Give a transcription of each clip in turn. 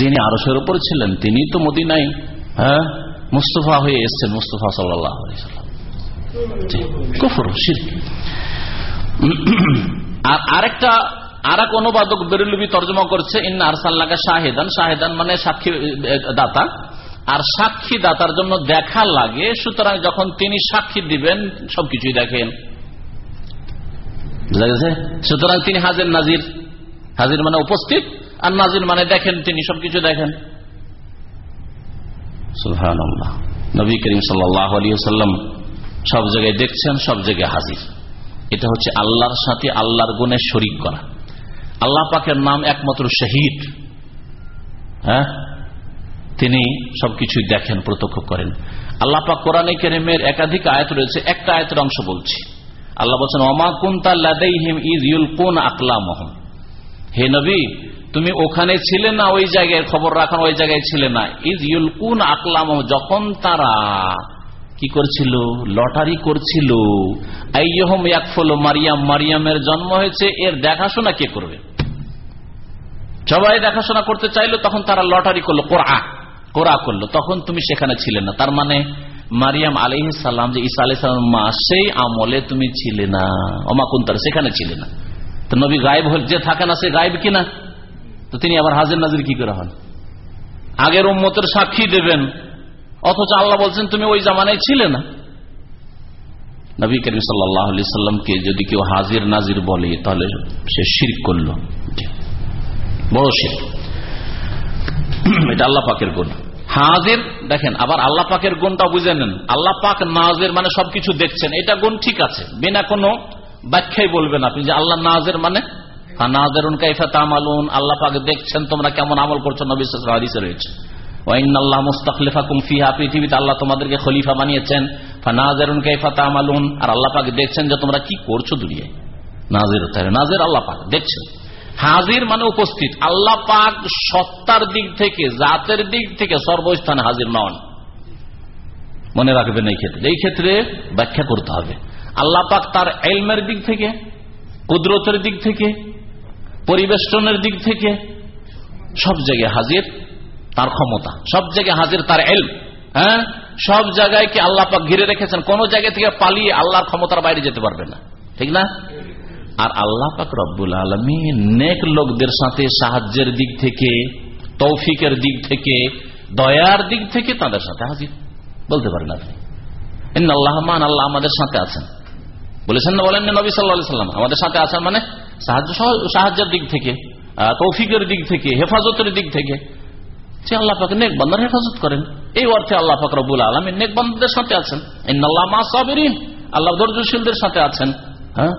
যিনি আরসের উপর ছিলেন, তিনি তো মদিনাই হ্যাঁ মুস্তফা হয়ে এসছেন, মুস্তফা সাল্লাহ আরেকটা আর এক অনুবাদক বেরুলবি তর্জমা করছে, ইন্না আরসাল্লাকা শাহেদান। শাহেদান মানে সাক্ষী দাতা। আর সাক্ষী দাতার জন্য দেখা লাগে, সুতরাং যখন তিনি সাক্ষী দিবেন, সবকিছুই দেখেন। সুতরাং তিনি হাজির নাজির। হাজির মানে উপস্থিত। আর নাজির মানে দেখেন, তিনি সবকিছু দেখেন। নবী করিম সাল্লাম সব জায়গায় দেখছেন, সব জায়গায় হাজির। এটা হচ্ছে আল্লাহর সাথে আল্লাহর গুণে শরিক করা। আল্লাহ পাকের নাম একমাত্র শহীদ। হ্যাঁ? তিনি সবকিছুই দেখেন, প্রত্যক্ষ করেন। আল্লাহ পাক কোরআনে কেরিমের একাধিক আয়ত রয়েছে, একটা আয়তের অংশ বলছি। আল্লাহ বলছেন অমা কুন্তা লাদাইহিম ইজ ইউল কোন আকলামহম। হে নবী তুমি ওখানে ছিলে না, ওই জায়গায় খবর রাখান ওই জায়গায় ছিলে না। ইজ ইউল কোন আকলাম যখন তারা কি করছিল? লটারি করছিল। মারিয়াম, মারিয়ামের জন্ম হয়েছে, এর দেখাশোনা কে করবে? সবাই দেখাশোনা করতে চাইলো, তখন তারা লটারি করল কোরআ কোরআ করল। তখন তুমি সেখানে ছিলে না। তার মানে মারিয়াম আলহ সাল্লাম যে ঈসা আলাইসালাম মা, সেই আমলে তুমি ছিলে না। অমাকুন্তার সেখানে ছিলে না। তো নবী গায়েব যে থাকে না, সে গায়েব কিনা? তো তিনি আবার হাজির নাজির কি করে হন? আগের উম্মতের সাক্ষী দেবেন। অথচ আল্লাহ বলছেন, তুমি ওই জামানায় ছিলে না। নবী করিম যদি কেউ হাজির নাজির বলে, তাহলে সে শির করল। বড় শির এটা আল্লাহ পাকের গুণ। হাজির, দেখেন, আবার আল্লাহ পাকের গুণটা বুঝে নেন। আল্লাহ পাক নাজের মানে সবকিছু দেখছেন। এটা গুণ ঠিক আছে। বিনা কোনো ব্যাখ্যাই বলবেন আপনি যে আল্লাহ নাজের মানে আল্লাহ পাক দেখছেন তোমরা কেমন আমল করছ রয়েছে। পৃথিবীতে আল্লাহ তোমাদেরকে খলিফা আর আল্লাহ দেখছেন যে তোমরা কি করছ নাজের আল্লাহ পাক দেখছেন। হাজির মানে উপস্থিত। আল্লাহ পাক সত্তার দিক থেকে, জাতের দিক থেকে সর্বস্থানে হাজির নন। মনে রাখবেন এই ক্ষেত্রে। এই ক্ষেত্রে ব্যাখ্যা করতে হবে। আল্লাহ পাক তার এলমের দিক থেকে, কুদরতের দিক থেকে পরিবেষ্টনের দিক থেকে সব জায়গায় হাজির তার ক্ষমতা, সব জায়গায় হাজির তার এল হ্যাঁ? সব জায়গায় কি আল্লাহ পাক ঘিরে রেখেছেন? কোন জায়গা থেকে পালিয়ে আল্লাহর ক্ষমতার বাইরে যেতে পারবে না। ঠিক না? আর আল্লাহ পাক রব্বুল আলমী নেক লোকদের সাথে সাহায্যের দিক থেকে, তৌফিকের দিক থেকে, দয়ার দিক থেকে তাদের সাথে হাজির। বলতে পারেন আপনি। আল্লাহ মান আল্লাহ আমাদের সাথে আছেন। বলেছেন না বলেন নবী সাল্লা সাল্লাম। আমাদের সাথে আছেন মানে সাহায্য সাহায্যের দিক থেকে তৌফিকের দিক থেকে, হেফাজতের দিক থেকে, সে আল্লাহ পাকে নেক বান্দার হেফাজত করেন। এই অর্থে আল্লাহ পাক রবুল আলমী নেক বান্দাদের সাথে আছেন। আল্লাহ ধৈর্যশীলদের সাথে আছেন। হ্যাঁ?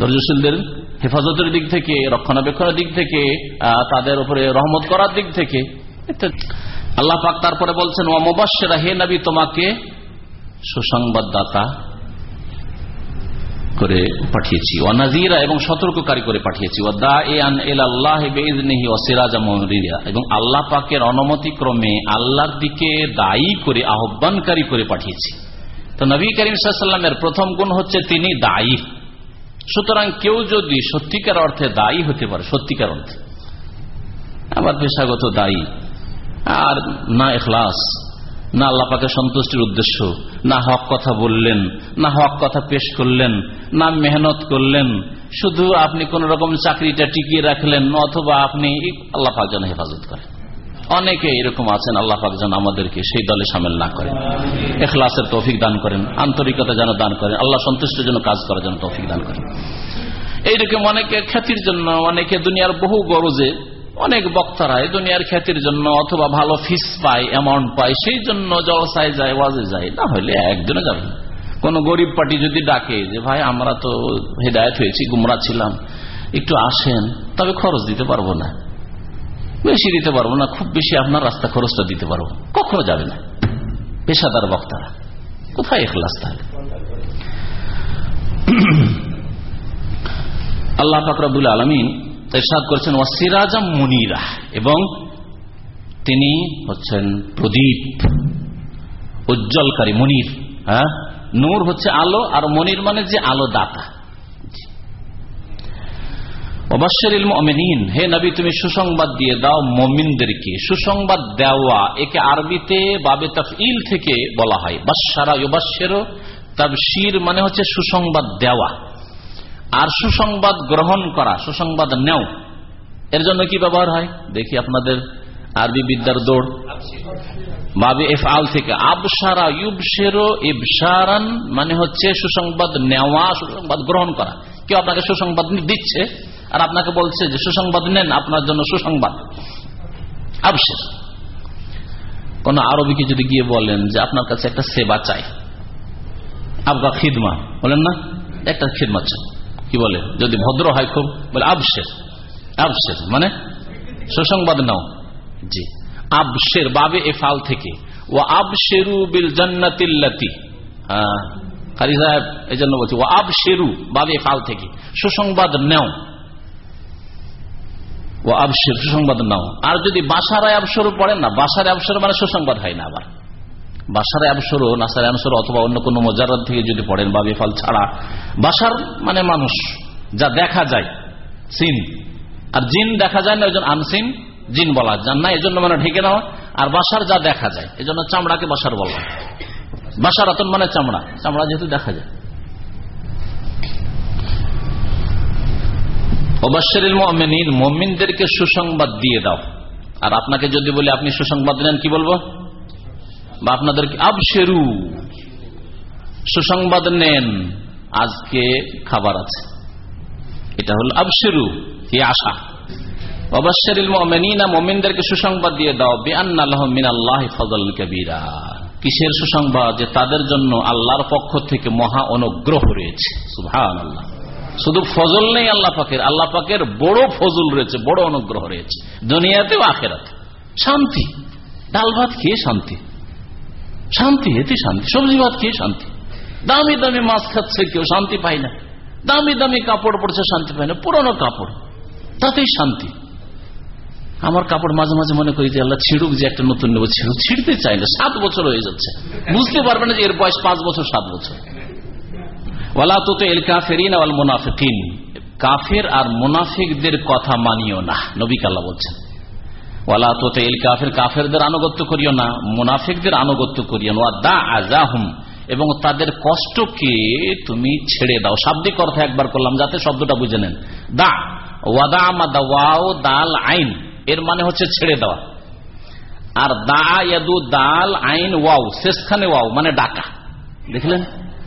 ধৈর্যশীলদের হেফাজতের দিক থেকে, রক্ষণাবেক্ষণের দিক থেকে তাদের উপরে রহমত করার দিক থেকে আল্লাহ পাক তারপরে বলছেন ওয়ামবাসেরা হে নবী, তোমাকে সুসংবাদদাতা করে পাঠিয়েছি। ওয়ানাজিরা এবং সতর্ককারী করে পাঠিয়েছি। এবং আল্লাহ পাকের অনুমতি ক্রমে আল্লাহর দিকে দায়ী করে, আহ্বানকারী করে পাঠিয়েছি। তো নবী করিম সাল্লামের প্রথম গুণ হচ্ছে তিনি দায়ী। সুতরাং কেউ যদি সত্যিকার অর্থে দায়ী হতে পারে, সত্যিকার অর্থে, আবার পেশাগত দায়ী, আর না এখলাস না আল্লাহ পাকে সন্তুষ্টির উদ্দেশ্য, না হক কথা বললেন, না হক কথা পেশ করলেন না মেহনত করলেন, শুধু আপনি কোন রকম চাকরিটা টিকিয়ে রাখলেন অথবা আপনি আল্লাহ পাক যেন হেফাজত করেন। অনেকে এরকম আছেন, আল্লাহ যেন আমাদেরকে সেই দলে সামিল না করেন। এখলাসের তৌফিক দান করেন, আন্তরিকতা যেন দান করেন, আল্লাহ সন্তুষ্টের জন্য কাজ করার জন্য তৌফিক দান করেন। এইরকম অনেকে খ্যাতির জন্য, অনেকে দুনিয়ার বহু গরজে, অনেক বক্তারা দুনিয়ার খ্যাতির জন্য অথবা ভালো ফিস পায় অ্যামাউন্ট পায়, সেই জন্য জলসায় যায়, ওয়াজে যায়, না হলে একদিনে যাবে কোন গরিব পার্টি যদি ডাকে যে, ভাই, আমরা তো হেদায়ত হয়েছি, গুমরা ছিলাম, একটু আসেন, তবে খরচ দিতে পারব না। বেশি দিতে পারব না, খুব বেশি আপনার রাস্তা খরচটা দিতে পারব। কখনো যাবে না। পেশাদার বক্তারা। কোথায় এখলাস তাহলে? আল্লাহ ফাকরাবুল আলমিন ইরশাদ করেছেন ওয়াসিরাজা মনিরা এবং তিনি হচ্ছেন প্রদীপ, উজ্জ্বলকারী মনির হ্যাঁ? নূর হচ্ছে আলো আর মনির মানে যে আলো দাতা হে নবী, তুমি সুসংবাদ দিয়ে দাও মমিনদেরকে। সুসংবাদ দেওয়া একে আরবিতে বাবে তফইল থেকে বলা হয়। বাসারা ইবাসেরও তাবশির মানে হচ্ছে সুসংবাদ দেওয়া। আর সুসংবাদ গ্রহণ করা, সুসংবাদ নেও এর জন্য কি ব্যবহার হয়? দেখি আপনাদের আরবি বিদ্যার দৌড়। বাবে এফ আল থেকে। আবসারা ইউবসেরো ইবসারান মানে হচ্ছে সুসংবাদ নেওয়া, সুসংবাদ গ্রহণ করা। কেউ আপনাকে সুসংবাদ দিচ্ছে আর আপনাকে বলছে যে, সুসংবাদ নেন, আপনার জন্য সুসংবাদ। আবশের কোন আরবিকে যদি গিয়ে বলেন যে, আপনার কাছে একটা সেবা চাই। আবগা খিদমা। বলেন না, একটা খিদমা চাই। কি বলে? যদি ভদ্র হয় খুব, বলে আবশের আবশের মানে সুসংবাদ নাও। জি। আবশের বাবে এফাল থেকে। ও আবশেরু বিল সাহেব এই জন্য বলছি ও আবশেরু বাবে থেকে। সুসংবাদ নেও। ও আবসের সুসংবাদ নাও। আর যদি বাসারায় আবসর পড়েন না বাসারে আবসর মানে সুসংবাদ হয় না আবার। বাসারে আবসর নাসারে আবসর অথবা অন্য কোনো মজারাত থেকে যদি পড়েন বা বেফাল ছাড়া। বাসার মানে মানুষ, যা দেখা যায়, সিন। আর জিন দেখা যায় না জন্য আনসিন। জিন বলা যান না এই জন্য মানে ঢেকে নেওয়া আর বাসার যা দেখা যায় এই জন্য চামড়াকে বাসার বলা বাসার আতন মানে চামড়া চামড়া যেহেতু দেখা যায়। মমিনদেরকে সুসংবাদ দিয়ে দাও। আর আপনাকে যদি বলি, আপনি সুসংবাদ নেন, কি বলব? বা আপনাদেরকে, আবশেরু, সুসংবাদ নেন, আজকে খাবার আছে। এটা হল আবশেরু আশা। অবশ্যের মমিনদেরকে সুসংবাদ দিয়ে দাও বেআল্লাহ মিন আল্লাহ ফজল কবিরা। কিসের সুসংবাদ? যে তাদের জন্য আল্লাহর পক্ষ থেকে মহা অনুগ্রহ রয়েছে। সুভান আল্লাহ শুধু ফজল নেই আল্লাহ পাকের আল্লাহ পাকের বড় ফজল রয়েছে, বড় অনুগ্রহ রয়েছে। দুনিয়াতেও আখেরাতে। শান্তি। ডাল ভাত খেয়ে শান্তি। শান্তি, এতে শান্তি। সবজি ভাত খেয়ে শান্তি। দামি দামি মাছ খাচ্ছে কেউ, শান্তি পায় না। দামি দামি কাপড় পড়ছে, শান্তি পায় না। পুরনো কাপড়। তাতেই শান্তি। আমার কাপড় মাঝে মাঝে মনে করি যে আল্লাহ ছিড়ুক যে একটা নতুন নেব ছিড়ুক ছিঁড়তে চাই না, সাত বছর হয়ে যাচ্ছে। বুঝতে পারবে না যে এর বয়স পাঁচ বছর, সাত বছর। ওয়ালা তো এল কাফেরিন আল মুনাফিকিন। কাফের আর মুনাফিকদের কথা মানিও না নবী কাল্লা বলছেন। ওয়ালা তো এল কাফের, কাফেরদের আনুগত্য করিও না, মুনাফিকদের আনুগত্য করিও না। দা আজাহুম এবং তাদের কষ্টকে তুমি ছেড়ে দাও। শাব্দিক অর্থ একবার করলাম, যাতে শব্দটা বুঝে নেন। দা, ওয়াদা আমাদা ওয়াও দাল আইন। এর মানে হচ্ছে ছেড়ে দেওয়া। আর দা ইয়াদু দাল আইন ওয়াও, শেষখানে ওয়াও মানে ডাকা। দেখলেন?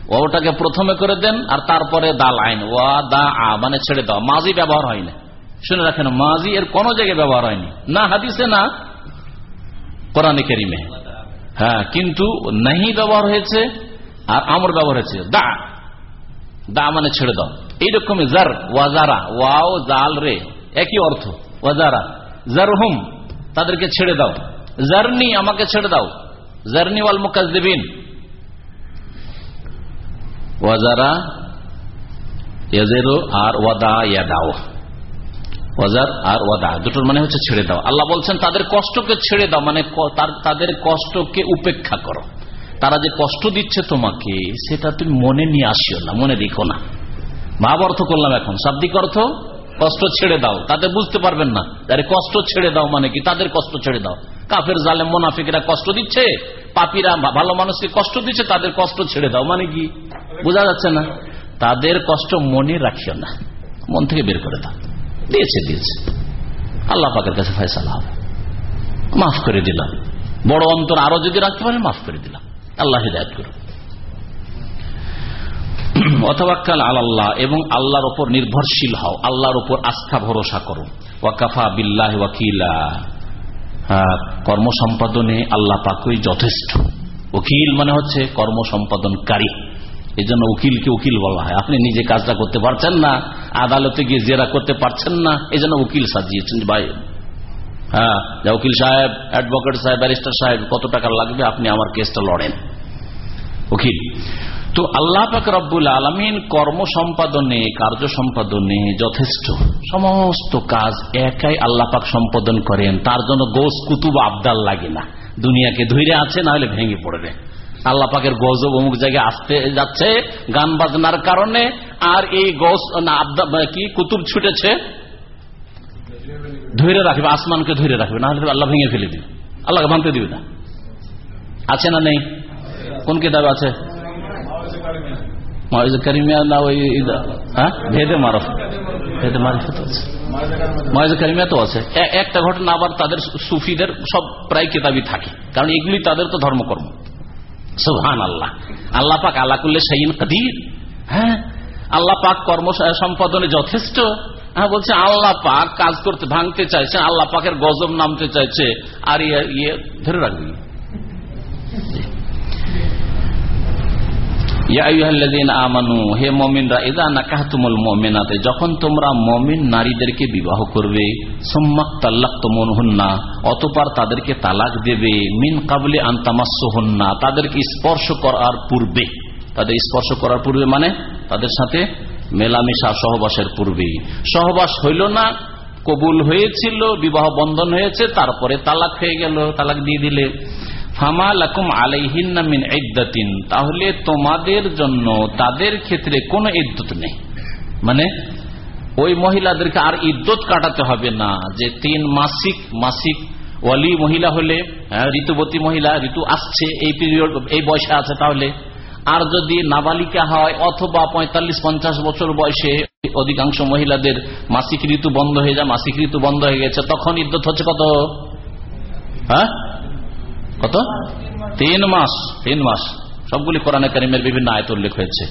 ওটাকে প্রথমে করে দেন আর তারপরে দাল আইন, ওয়া দা আ মানে ছেড়ে দেওয়া। মাঝি ব্যবহার হয় না শুনে রাখেন মাঝি এর কোন জায়গায় ব্যবহার হয়নি। না হাদিসে, না কোরআনে কেরিমে। হ্যাঁ কিন্তু নাহি ব্যবহার হয়েছে আর আমর ব্যবহার হয়েছে। দা দা মানে ছেড়ে দাও। এইরকমই জার ওয়াজারা ওয়াও জাল রে, একই অর্থ। ওয়াজারা জার হুম তাদেরকে ছেড়ে দাও। জার্নি আমাকে ছেড়ে দাও। জার্নি ওয়াল ওয়াদা দুটোর মানে হচ্ছে ছেড়ে দাও। আল্লাহ বলছেন, তাদের কষ্টকে ছেড়ে দাও মানে তাদের কষ্টকে উপেক্ষা করো। তারা যে কষ্ট দিচ্ছে তোমাকে, সেটা তুমি মনে নিয়ে আসিও না, মনে রেখো না। ভাব অর্থ করলাম এখন। শাব্দিক অর্থ? কষ্ট ছেড়ে দাও। তাতে বুঝতে পারবেন না। তাদের কষ্ট ছেড়ে দাও মানে কি? তাদের কষ্ট ছেড়ে দাও। কাফের, জালেম, মোনাফিকরা কষ্ট দিচ্ছে, পাপিরা ভালো মানুষকে কষ্ট দিচ্ছে, তাদের কষ্ট ছেড়ে দাও মানে কি? বোঝা যাচ্ছে না? তাদের কষ্ট মনে রাখিও না। মন থেকে বের করে দাও। দিয়েছে দিয়েছে। আল্লাহ পাকের কাছে ফয়সালা হবে। মাফ করে দিলাম। বড় অন্তর আরও যদি রাখতে পারে, মাফ করে দিলাম। আল্লাহ হৃদায়ত করুন অথবাক্কাল আল্লাহ এবং আল্লাহর ওপর নির্ভরশীল হও, আল্লাহর ওপর আস্থা ভরসা করো। ওয়াকাফা বিল্লাহ ওয়াকিলা। কর্ম সম্পাদনে আল্লাহ পাকই যথেষ্ট। উকিল মানে হচ্ছে কর্ম সম্পাদনকারী এই জন্য উকিলকে উকিল বলা হয়। আপনি নিজে কাজটা করতে পারছেন না, আদালতে গিয়ে জেরা করতে পারছেন না এই জন্য উকিল সাজিয়েছেন। ভাই হ্যাঁ যা উকিল সাহেব, অ্যাডভোকেট সাহেব, ব্যারিস্টার সাহেব, কত টাকা লাগবে আপনি আমার কেসটা লড়েন। উকিল। তো আল্লাহ পাক রব্বুল আলমিন কর্ম সম্পাদনে, কার্য সম্পাদনে যথেষ্ট। সমস্ত কাজ একাই আল্লাহ পাক সম্পাদন করেন। তার জন্য গোস কুতুব আবদাল লাগে না। দুনিয়াকে ধৈর্য আছে, না হলে ভেঙে পড়বে। আল্লাহ পাকের গজব অমুক জায়গায় আসতে যাচ্ছে, গান বাজনার কারণে, আর এই গস কি, কুতুব ছুটেছে। ধরে রাখবে, আসমানকে ধরে রাখবে, না হলে আল্লাহ ভেঙে ফেলে দিবে। আল্লাহকে ভাঙতে দিবে না। আছে না নেই? কোন কে কিতাব আছে? কারিমিয়া না ওই হ্যাঁ? ভেদে মারফ। ভেদে মারিফত আছে। মহেজ কারিমিয়া তো আছে। একটা ঘটনা আবার তাদের সুফিদের সব প্রায় কেতাবি থাকে। কারণ এগুলি তাদের তো ধর্মকর্ম। সুহান আল্লাহ আল্লাহ পাক আল্লাহ করলে সেইন কাদির। হ্যাঁ? আল্লাহ পাক কর্ম সম্পাদনে যথেষ্ট। হ্যাঁ বলছে আল্লাহ পাক কাজ করতে ভাঙতে চাইছে আল্লাহ পাকের গজব নামতে চাইছে আর ইয়ে ধরে রাখবি। যখন তোমরা মমিন নারীদেরকে বিবাহ করবে সোম্মাক তাল্লাক তোমনহন্না অতপার তাদেরকে তালাক দেবে, মিন কাবলে আন্তামাসহন্না তাদেরকে স্পর্শ করার পূর্বে, তাদের স্পর্শ করার পূর্বে মানে তাদের সাথে মেলামেশা, সহবাসের পূর্বে। সহবাস হইল না, কবুল হয়েছিল, বিবাহ বন্ধন হয়েছে, তারপরে তালাক হয়ে গেল, তালাক দিয়ে দিলে। তাহলে তোমাদের জন্য তাদের ক্ষেত্রে কোনো ইদ্যুৎ নেই। মানে ওই মহিলাদেরকে আর ইদ্যুৎ কাটাতে হবে না যে তিন মাসিক মাসিক ওয়ালি মহিলা হলে হ্যাঁ, ঋতুবতী মহিলা ঋতু আসছে এই পিরিয়ড এই বয়সে আছে তাহলে। আর যদি নাবালিকা হয় অথবা পঁয়তাল্লিশ পঞ্চাশ বছর বয়সে অধিকাংশ মহিলাদের মাসিক ঋতু বন্ধ হয়ে যায় মাসিক ঋতু বন্ধ হয়ে গেছে তখন ইদ্যুৎ হচ্ছে কত? হ্যাঁ? কত? তিন মাস তিন মাস। সবগুলি কোরআন কারিমের বিভিন্ন আয়ত উল্লেখ হয়েছে।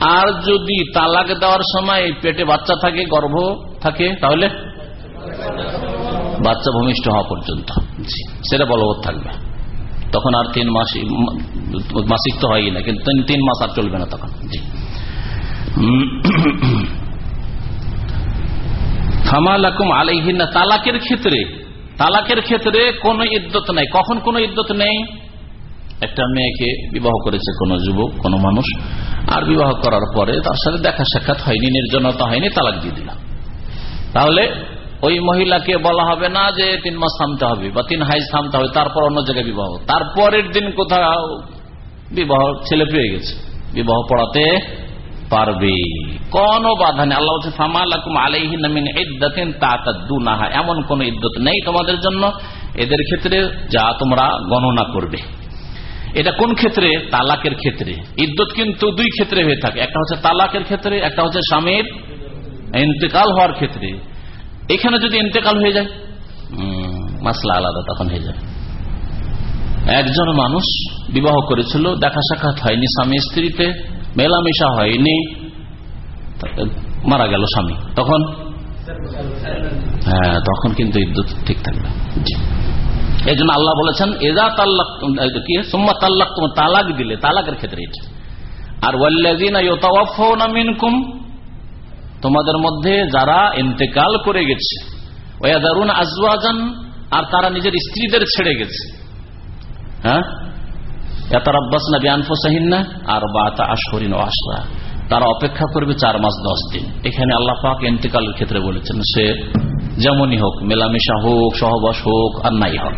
আর যদি তালাক দেওয়ার সময় পেটে বাচ্চা থাকে, গর্ভ থাকে, তাহলে বাচ্চা ভূমিষ্ঠ হওয়া পর্যন্ত। সেটা বলবৎ থাকবে। তখন আর তিন মাস মাসিক তো হয়ই না, কিন্তু তিন মাস আর চলবে না তখন। জি। ফামালাকুম আলাইহিনা তালাকের ক্ষেত্রে তালাকের ক্ষেত্রে কোন ইদ্যত নাই। কখন কোন ইদ্যত নেই? একটা মেয়েকে বিবাহ করেছে কোন যুবক, কোন মানুষ, আর বিবাহ করার পরে তার সাথে দেখা সাক্ষাৎ হয়নি, নির্জনতা হয়নি, তালাক দিয়ে দিলাম। তাহলে ওই মহিলাকে বলা হবে না যে তিন মাস থামতে হবে বা তিন হাইজ থামতে হবে, তারপর অন্য জায়গায় বিবাহ। তারপরের দিন কোথাও বিবাহ ছেলে পেয়ে গেছে। বিবাহ পড়াতে পারবে। কোন বাধা নেই। আল্লাহ এমন কোন ইদ্যত নেই তোমাদের জন্য। এদের ক্ষেত্রে যা তোমরা গণনা করবে। এটা কোন ক্ষেত্রে? তালাকের ক্ষেত্রে। ইদ্যত কিন্তু দুই ক্ষেত্রে হয়ে থাকে। একটা হচ্ছে তালাকের ক্ষেত্রে, একটা হচ্ছে স্বামীর ইন্তেকাল হওয়ার ক্ষেত্রে। এখানে যদি ইন্তেকাল হয়ে যায় মাসলা আলাদা, তখন হয়ে যায় একজন মানুষ বিবাহ করেছিল, দেখা সাক্ষাৎ হয়নি স্বামী স্ত্রীতে। মেলামেশা হয়নি মারা গেল স্বামী। তখন? হ্যাঁ তখন কিন্তু ইদ্যুৎ ঠিক থাকবে। এই জন্য আল্লাহ বলেছেন, এজা তাল্লাক কি? সোম্মা তাল্লাক তোমার তালাক দিলে, তালাকের ক্ষেত্রে এটা। আর মিনকুম তোমাদের মধ্যে যারা ইন্তেকাল করে গেছে ওয়াদারুন আজওয়াজান আর তারা নিজের স্ত্রীদের ছেড়ে গেছে। হ্যাঁ? তারা অপেক্ষা করবে চার মাস দশ দিন। এখানে আল্লাহ পাক এন্তেকালের ক্ষেত্রে বলেছেন, সে যেমনই হোক, মেলামেশা হোক, সহবাস হোক, আর নাই হোক।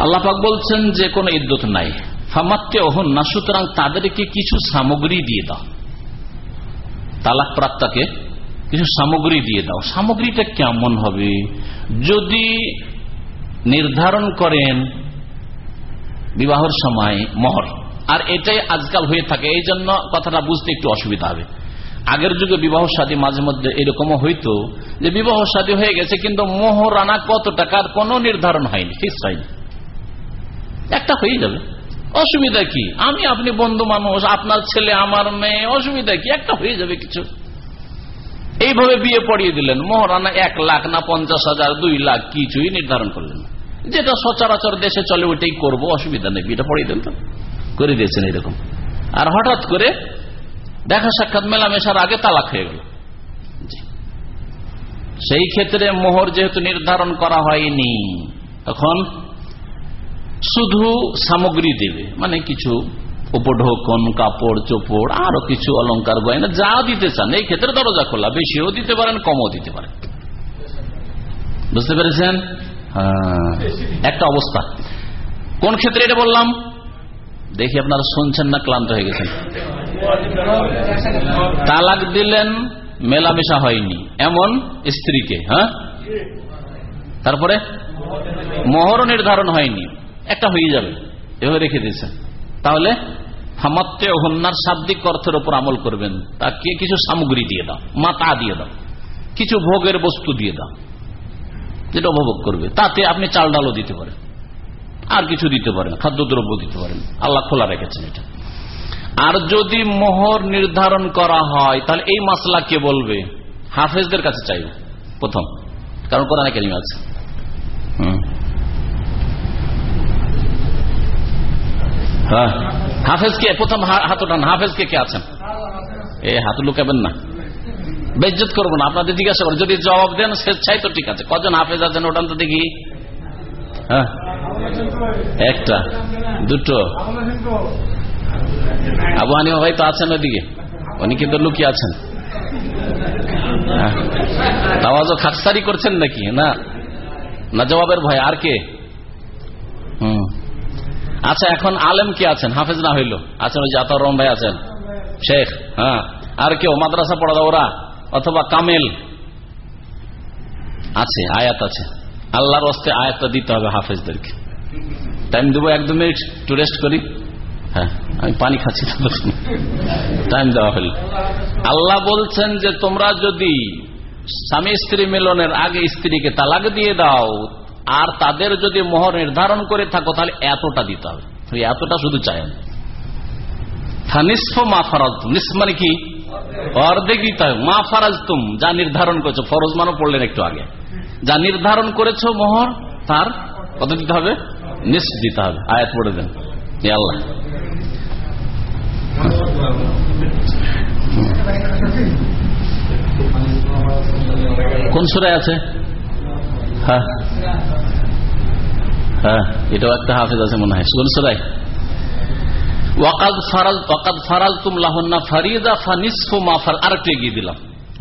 আল্লাহ পাক বলছেন যে, কোনো ইদ্যুৎ নাই। সুতরাং তাদেরকে কিছু সামগ্রী দিয়ে দাও। তালাক প্রাপ্তাকে কিছু সামগ্রী দিয়ে দাও। সামগ্রীটা কেমন হবে? যদি নির্ধারণ করেন বিবাহর সময় মহর। আর এটাই আজকাল হয়ে থাকে, এই জন্য কথাটা বুঝতে একটু অসুবিধা হবে। আগের যুগে বিবাহ সাদী মাঝে মধ্যে এরকমও হইতো যে বিবাহ সাদী হয়ে গেছে, কিন্তু মোহরানা কত টাকার কোনো নির্ধারণ হয়নি ফিক্স হয়নি। একটা হয়ে যাবে। অসুবিধা কি? আমি আপনি বন্ধু মানুষ, আপনার ছেলে, আমার মেয়ে, অসুবিধা কি? একটা হয়ে যাবে কিছু। এইভাবে বিয়ে পড়িয়ে দিলেন মোহরানা এক লাখ না পঞ্চাশ হাজার, দুই লাখ, কিছুই নির্ধারণ করলেন যেটা সচরাচর দেশে চলে, ওইটাই করব, অসুবিধা নেই। বিয়েটা পড়িয়ে দেন তো। করে দিয়েছেন এরকম। আর হঠাৎ করে দেখা সাক্ষাৎ মেলামেশার আগে তালাক হয়ে গেল। সেই ক্ষেত্রে মোহর যেহেতু নির্ধারণ করা হয়নি, তখন শুধু সামগ্রী দেবে মানে কিছু উপঢৌকন, কাপড়, চোপড়, আরও কিছু অলঙ্কার গয়না, যা দিতে চান, এই ক্ষেত্রে দরজা খোলা। বেশিও দিতে পারেন, কমও দিতে পারেন। বুঝতে পেরেছেন? একটা অবস্থা। কোন ক্ষেত্রে এটা বললাম? দেখি আপনারা শুনছেন না ক্লান্ত হয়ে গেছেন। তালাক দিলেন, মেলামেশা হয়নি। এমন স্ত্রীকে হ্যাঁ? তারপরে মোহর নির্ধারণ হয়নি। একটা হয়ে যাবে। এভাবে রেখে দিয়েছে তাহলে হামাত্তে হন্যার শাব্দিক অর্থের উপর আমল করবেন। তাকে কিছু সামগ্রী দিয়ে দাও, মাতা দিয়ে দাও, কিছু ভোগের বস্তু দিয়ে দাও। যেটা উপভোগ করবে। তাতে আপনি চাল ডালও দিতে পারেন। আর কিছু দিতে পারেন, খাদ্যদ্রব্য দিতে পারেন। আল্লাহ খোলা রেখেছেন এটা। আর যদি মোহর নির্ধারণ করা হয়, তাহলে এই মাসলা কে বলবে? হাফেজদের কাছে চাইব, প্রথম। কারণ কোরআনে কেরিম আছে। হ্যাঁ। হাফেজ কে? প্রথম হাত ওঠান হাফেজ কে কে আছেন? এ হাত লুকাবেন না। বেজ্জত করব না, আপনাদের জিজ্ঞাসা করুন যদি জবাব দেন স্বেচ্ছাই তো ঠিক আছে। কজন হাফেজ আছেন ওটান তো দেখি। হ্যাঁ? একটা, দুটো। আবু হানিমা ভাই তো আছেন ওইদিকে উনি কিন্তু লুকিয়ে আছেন। আওয়াজও খাকসারি করছেন নাকি? না না জবাবের ভয়, আর কে? হুম। আচ্ছা এখন আলেম কে আছেন? হাফেজ না হইল। আছেন ওই জাতর রহম ভাই আছেন। শেখ হ্যাঁ। আর কেউ? মাদ্রাসা পড়া ওরা? অথবা কামেল। আছে, আয়াত আছে। আল্লাহর অস্তে আয়াতটা দিতে হবে হাফেজদেরকে। টাইম দেবো এক দু মিনিট, একটু রেস্ট করি। হ্যাঁ আমি পানি খাচ্ছি টাইম দেওয়া হল আল্লাহ বলছেন যে, তোমরা যদি স্বামী স্ত্রী মিলনের আগে স্ত্রীকে তালাক দিয়ে দাও, আর তাদের যদি মোহর নির্ধারণ করে থাকো, তাহলে এতটা দিতে হবে। এতটা শুধু চাই মা ফারাজ মানে কি? মা ফারাজ তুম, যা নির্ধারণ করেছ, ফরজ মানো, পড়লেন একটু আগে। যা নির্ধারণ করেছ, মোহর, তার কত দিতে হবে? নিস দিতে হবে। আয়াত পড়ে দেন। আল্লাহ। কোন সুরায় আছে? হ্যাঁ। হ্যাঁ এটাও একটা হাফেজ আছে মনে হয়। কোন সুরাই আর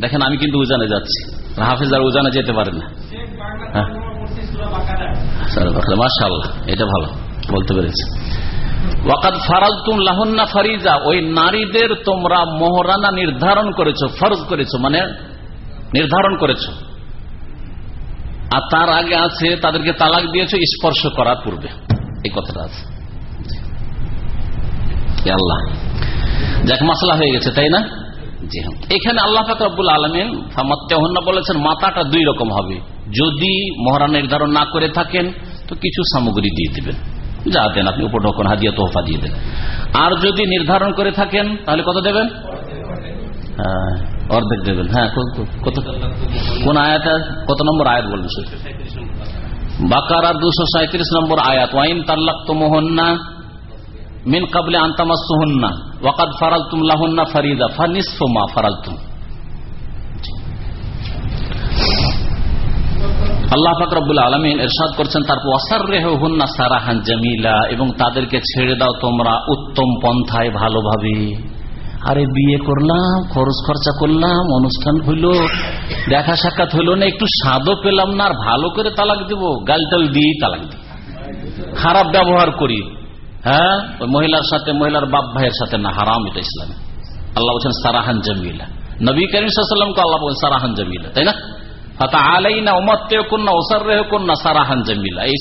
দেখেন, আমি কিন্তু উজানে যাচ্ছি। হাফেজ আর উজানে যেতে না। মাশাল্লাহ এটা ভালো, বলতে পেরেছি। ওয়াকাদ ফারাল তুম লাহন্না ফারিজা ওই নারীদের তোমরা মোহরানা নির্ধারণ করেছ, ফরজ করেছ মানে নির্ধারণ করেছ। আর তার আগে আছে, তাদেরকে তালাক দিয়েছ, স্পর্শ করার পূর্বে। এই কথাটা আছে। আল্লাহ। যাক মাসলা হয়ে গেছে, তাই না? জি হ্যাঁ। এখানে আল্লাহ ফাকরাবুল আলমিন বলেছেন, মাথাটা দুই রকম হবে। যদি মহারা নির্ধারণ না করে থাকেন, তো কিছু সামগ্রী দিয়ে দিবেন। যা দেন আপনি, উপঢকন হাদিয়া, তোহফা দিয়ে দেন। আর যদি নির্ধারণ করে থাকেন, তাহলে কত দেবেন? হ্যাঁ অর্ধেক দেবেন। হ্যাঁ কত কোন আয়াত, কত নম্বর আয়াত বলবেন? বাকার আর দুশো সাঁত্রিশ নম্বর আয়াত, ওয়াইন তাল্লাক তো মোহন্না মিন কাবলে আন্তামাস সোহন্না ওয়াকাদ ফারাল তুম লাহন্না ফারিদা ফানিসমা ফারাল তুম আল্লাহ ফাকরাবুল আলমিন এরশাদ করছেন, তারপর অসার সারাহান জামিলা, এবং তাদেরকে ছেড়ে দাও তোমরা উত্তম পন্থায় ভালোভাবে। আরে বিয়ে করলাম, খরচ খরচা করলাম, অনুষ্ঠান হইল, দেখা সাক্ষাৎ হইল না, একটু স্বাদও পেলাম না, আর ভালো করে তালাক দিব গালটাল দিয়েই তালাক দিব। খারাপ ব্যবহার করি। হ্যাঁ? ওই মহিলার সাথে, মহিলার বাপ ভাইয়ের সাথে না, হারাম এটা ইসলামে। আল্লাহ বলছেন, সারাহান জমিলা। নবী করিম সাল্লামকে আল্লাহ বলছেন সারাহান জমিলা, তাই না? আলাই না ওসার রেহ সারাহান জমিলা। এই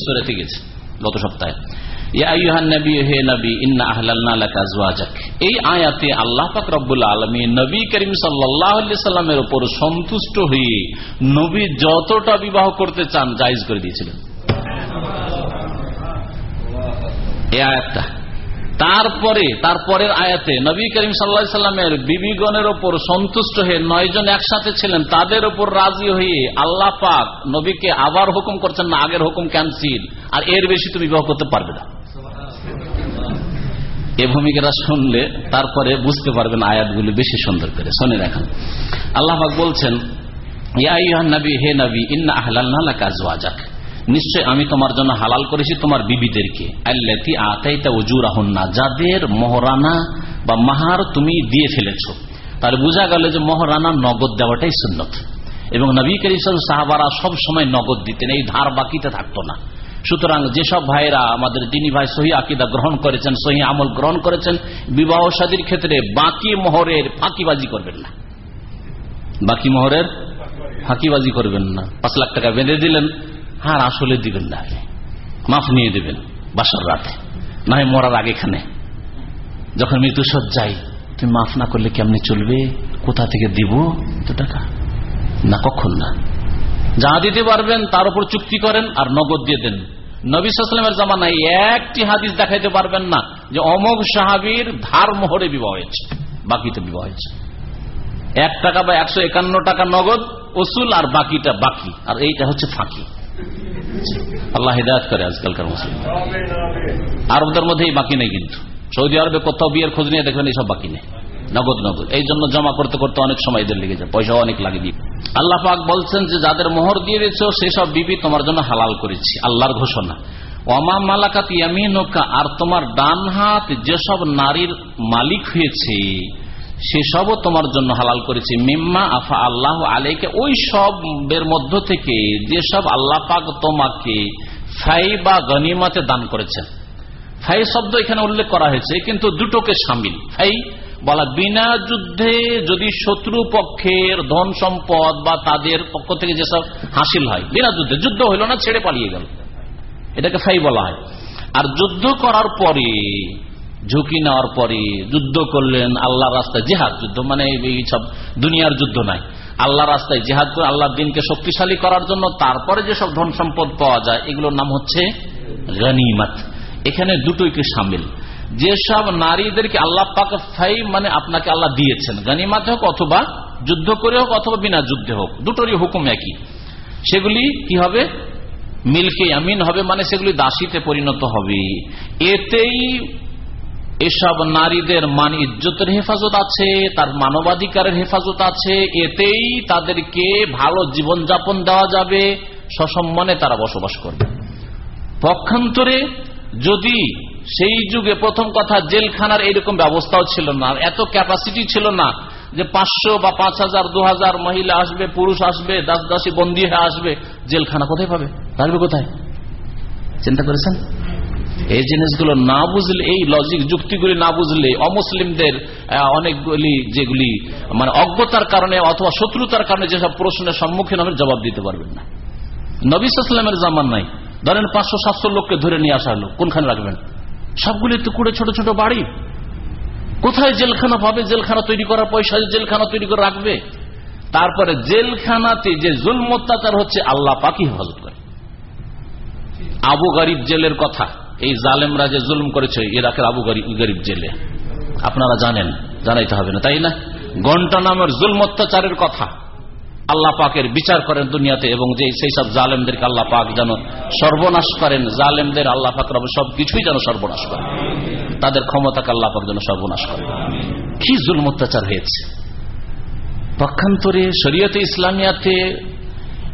এই আয়াতে আল্লাহ নবী করিম সাল্লামের সন্তুষ্ট হয়ে নবী যতটা বিবাহ করতে চান, জায়জ করে দিয়েছিলেন। আয়াতটা। তারপরে, তারপরের আয়াতে নবী করিম সাল্লা সাল্লামের বিবিগণের ওপর সন্তুষ্ট হয়ে নয়জন একসাথে ছিলেন, তাদের ওপর রাজি হয়ে আল্লাহ পাক নবীকে আবার হুকুম করছেন, না, আগের হুকুম ক্যান্সিল আর এর বেশি তুমি বিবাহ করতে পারবে না। এ ভূমিকাটা শুনলে তারপরে বুঝতে পারবেন আয়াতগুলি বেশি সুন্দর করে। শোনে এখন আল্লাহ বলছেন, ইয়া নবী, হে নবী, ইন্না আহলাল কাজওয়াজাক নিশ্চয় আমি তোমার জন্য হালাল করেছি তোমার বিবিদেরকে। আল্লাতি আতাইতা উজুরাহন্না, যাদের মহরানা বা মাহার তুমি দিয়ে ফেলেছ। তাহলে বোঝা গেল যে মহরানা নগদ দেওয়াটাই সুন্নত। এবং নবী করিম সাহাবারা সব সময় নগদ দিতেন, এই ধার বাকিতে থাকতো না। সুতরাং যেসব ভাইরা আমাদের দিনী ভাই সহি আকিদা গ্রহণ করেছেন, সহি আমল গ্রহণ করেছেন, বিবাহ সাদীর ক্ষেত্রে বাকি মোহরের ফাঁকিবাজি করবেন না। বাকি মোহরের ফাঁকিবাজি করবেন না। পাঁচ লাখ টাকা বেঁধে দিলেন আর আসলে দিবেন না মাফ নিয়ে দিবেন বাসার রাতে। না মরার আগেখানে যখন মৃত্যু সজ্জাই তুমি মাফ না করলে কেমনি চলবে? কোথা থেকে দিব? তো টাকা। না, কখন না। যা দিতে পারবেন তার উপর চুক্তি করেন আর নগদ দিয়ে দেন। নবী জামানায় একটি হাদিস দেখাইতে পারবেন না যে অমোঘ সাহাবির ধার মোহরে বিবাহ হয়েছে, বাকিতে বিবাহ হয়েছে। এক টাকা বা একশো একান্ন টাকা নগদ ওসুল আর বাকিটা বাকি। আর এইটা হচ্ছে ফাঁকি। আল্লাহ হিদায়ত করে আজকালকার মুসলিম। আরবদের মধ্যে এই বাকি নেই কিন্তু। সৌদি আরবে কোথাও বিয়ের খোঁজ নিয়ে দেখবেন এইসব বাকি নেই। নগদ নগদ। এই জন্য জমা করতে করতে অনেক সময় এদের লেগে যায়। পয়সাও অনেক লাগে দিয়ে আল্লাহ পাক বলছেন যে, যাদের মোহর দিয়ে দিচ্ছ সেসব বিবি তোমার জন্য হালাল করেছি। আল্লাহর ঘোষণা। অমা মালাকাত ইয়ামিনোকা, আর তোমার ডান হাত যেসব নারীর মালিক হয়েছে সেসবও তোমার জন্য হালাল করেছে। মিম্মা আফা আল্লাহ আলাইকে, ওই সবের মধ্য থেকে যেসব আল্লাহ পাক তোমাকে ফাই বা গনিমাতে দান করেছেন। ফাই শব্দ এখানে উল্লেখ করা হয়েছে, কিন্তু দুটোকে সামিল। ফাই বলা, বিনা যুদ্ধে যদি শত্রু পক্ষের ধন সম্পদ বা তাদের পক্ষ থেকে যেসব হাসিল হয়, বিনা যুদ্ধে, যুদ্ধ হইল না, ছেড়ে পালিয়ে গেল। এটাকে ফাই বলা হয়। আর যুদ্ধ করার পরে ঝুঁকি নেওয়ার পরে যুদ্ধ করলেন আল্লাহ রাস্তায় জেহাদ যুদ্ধ মানে সব দুনিয়ার যুদ্ধ নাই। আল্লাহ রাস্তায় জেহাদ করে আল্লাহ দিনকে শক্তিশালী করার জন্য তারপরে যেসব ধন সম্পদ পাওয়া যায়, এগুলোর নাম হচ্ছে গনিমাত। এখানে দুটোইকে সামিল? যেসব নারীদেরকে আল্লাহ পাক মানে আপনাকে আল্লাহ দিয়েছেন, গানিমাত হোক অথবা যুদ্ধ করে হোক অথবা বিনা যুদ্ধে হোক, দুটোরই হুকুম একই। সেগুলি কি হবে? মিলকে আমিন হবে মানে সেগুলি দাসীতে পরিণত হবে। এতেই এসব নারীদের মান ইজ্জতের হেফাজত আছে, তার মানবাধিকারের হেফাজত আছে, এতেই তাদেরকে ভালো জীবনযাপন দেওয়া যাবে, সসম্মানে তারা বসবাস করবে। পক্ষান্তরে যদি সেই যুগে প্রথম কথা জেলখানার এইরকম ব্যবস্থাও ছিল না, এত ক্যাপাসিটি ছিল না যে পাঁচশো বা পাঁচ হাজার, দু হাজার মহিলা আসবে, পুরুষ আসবে দাস দাসী বন্দী হয়ে আসবে, জেলখানা কোথায় পাবে? কোথায়? চিন্তা করেছেন? এই জিনিসগুলো না বুঝলে, এই লজিক যুক্তিগুলি না বুঝলে অমুসলিমদের অনেকগুলি যেগুলি মানে অজ্ঞতার কারণে অথবা শত্রুতার কারণে যেসব প্রশ্নের সম্মুখীন হবে জবাব দিতে পারবেন না। নবিসামের জামান নাই। ধরেন পাঁচশো সাতশো লোককে ধরে নিয়ে আসা হলো কোনখানে রাখবেন? সবগুলি তো কুড়ে ছোট ছোট বাড়ি। কোথায় জেলখানা পাবে? জেলখানা তৈরি করার পয়সা জেলখানা তৈরি করে রাখবে? তারপরে জেলখানাতে যে জুল অত্যাচার হচ্ছে আল্লাহ পাকি হেফাজত করে। আবু গরিব জেলের কথা। এই জালেমরা যে জুলম করেছে, ইরাকের আবু গরিব জেলে। আপনারা জানেন, জানাইতে হবে না, তাই না? ঘণ্টা নামের জুলম অত্যাচারের কথা। আল্লাহ পাকের বিচার করেন দুনিয়াতে এবং যে সেই সব জালেমদেরকে আল্লাহ পাক যেন সর্বনাশ করেন, জালেমদের আল্লাহ পাক সবকিছুই যেন সর্বনাশ করেন। তাদের ক্ষমতাকে আল্লাহ পাক যেন সর্বনাশ করেন। কি জুল অত্যাচার হয়েছে? পক্ষান্তরে শরীয়তে ইসলামিয়াতে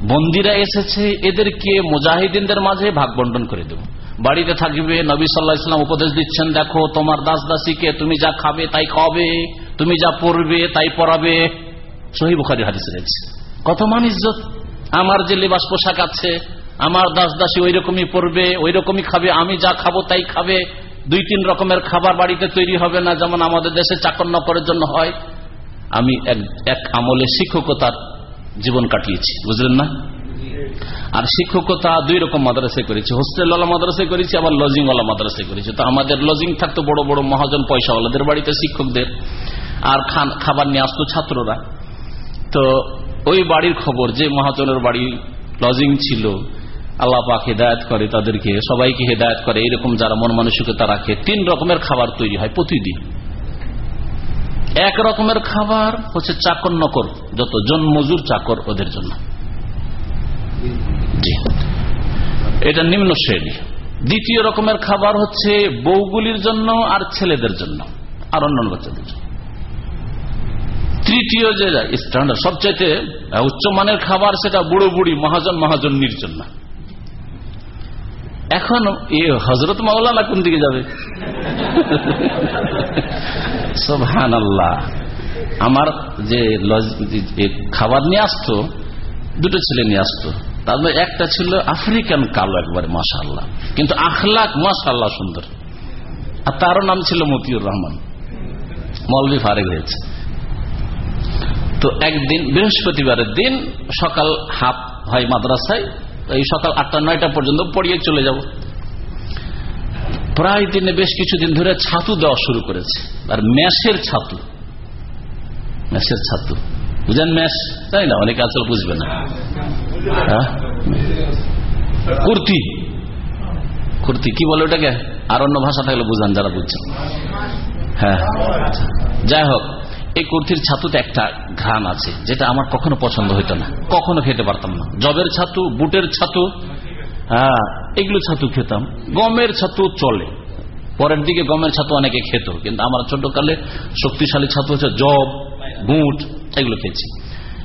বন্দিরা এসেছে, এদেরকে মুজাহিদিনদের মাঝে ভাগ বন্টন করে দেব। বাড়িতে থাকবে, নবী সাল্লাহ ইসলাম উপদেশ দিচ্ছেন, দেখো, তোমার দাস দাসীকে তুমি যা খাবে তাই খাওয়াবে, তুমি যা পড়বে তাই পড়াবে সহি বুখারির হাদিস রয়েছে। কত মান ইজ্জত? আমার যে লেবাস পোশাক আছে, আমার দাস দাসী ওই রকমই পড়বে ওই রকমই খাবে, আমি যা খাব তাই খাবে। দুই তিন রকমের খাবার বাড়িতে তৈরি হবে না, যেমন আমাদের দেশে চাকর নকরের জন্য হয়। আমি এক আমলে শিক্ষকতার জীবন কাটিয়েছি, বুঝলেন না? আর শিক্ষকতা দুই রকম মাদ্রাসায় করেছি। হোস্টেলওয়ালা মাদ্রাসায় করেছি, আবার লজিংওয়ালা মাদ্রাসায় করেছি। তো আমাদের লজিং থাকতো বড় বড় মহাজন পয়সাওয়ালাদের বাড়িতে শিক্ষকদের। আর খাবার নিয়ে আসতো ছাত্ররা। তো ওই বাড়ির খবর, যে মহাজনের বাড়ি লজিং ছিল, আল্লাহ পাক হেদায়ত করে তাদেরকে, সবাইকে হেদায়ত করে। এইরকম যারা মন মানসিকতা রাখে, তিন রকমের খাবার তৈরি হয় প্রতিদিন। এক রকমের খাবার হচ্ছে চাকর নকর, যত জন মজুর চাকর ওদের জন্য। এটা নিম্ন শ্রেণি। দ্বিতীয় রকমের খাবার হচ্ছে বউগুলির জন্য আর ছেলেদের জন্য, আর অন্যান্য বাচ্চাদের জন্য। তৃতীয় যে স্ট্যান্ডার্ড সবচাইতে উচ্চমানের খাবার সেটা বুড়ো বুড়ি, মহাজন মহাজন্যির জন্য। এখন এ হজরত মাওলানা কোন দিকে যাবে? আমার যে খাবার নিয়ে আসতো, দুটো ছেলে নিয়ে আসতো। মধ্যে একটা ছিল আফ্রিকান কালো একবারে মাসা কিন্তু আখলাক মাসা আল্লাহ সুন্দর। আর তারও নাম ছিল মতিউর রহমান। মৌলভী ফারেক হয়েছে। তো একদিন, বৃহস্পতিবারের দিন সকাল হাফ হয় মাদ্রাসায়, এই সকাল আটটা, নয়টা পর্যন্ত পড়িয়ে চলে যাব। প্রায় দিনে বেশ কিছুদিন ধরে ছাতু দেওয়া শুরু করেছে। আর ম্যাশের ছাতু। ম্যাশের ছাতু। বুঝেন ম্যাশ তাই না? অনেকে আসলে বুঝবে না। হ্যাঁ? কুর্তি। কুর্তি, কি বলে ওটাকে? আর অন্য ভাষা থাকলে বুঝান যারা বুঝছেন। হ্যাঁ। যাই হোক, এই কুর্তির ছাতুতে একটা ঘ্রাণ আছে, যেটা আমার কখনো পছন্দ হইতো না। কখনো খেতে পারতাম না। জবের ছাতু, বুটের ছাতু হ্যাঁ এগুলো ছাতু খেতাম। গমের ছাতু চলে। পরের দিকে গমের ছাতু অনেকে খেত, কিন্তু আমার ছোটকালে শক্তিশালী ছাতু হচ্ছে জব, বুট এগুলো খেয়েছি।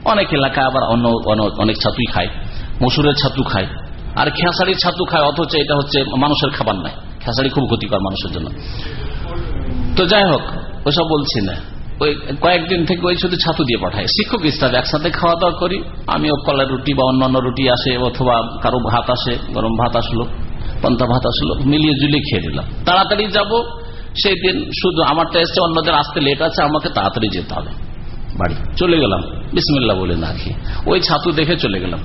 অনেক এলাকায় আবার অন্য অনেক ছাতুই খায়। মসুরের ছাতু খায়। আর খেসারির ছাতু খায়, অথচ এটা হচ্ছে মানুষের খাবার নাই খেসারি খুব ক্ষতিকর মানুষের জন্য। তো যাই হোক ওইসব বলছি না। ওই কয়েকদিন থেকে ওই শুধু ছাতু দিয়ে পাঠায়। শিক্ষক স্টাফ একসাথে খাওয়া দাওয়া করি। আমিও কলার রুটি বা অন্যান্য রুটি আসে, অথবা কারও ভাত আসে, গরম ভাত আসলো পন্থা ভাত আসলো, মিলিয়ে জুলিয়ে খেয়ে দিলাম তাড়াতাড়ি যাব সেই দিন শুধু আমারটা এসছে, অন্যদের আসতে লেট আছে, আমাকে তাড়াতাড়ি যেতে হবে। বাড়ি। চলে গেলাম। বিসমিল্লা বলে না খেয়ে। ওই ছাতু দেখে চলে গেলাম।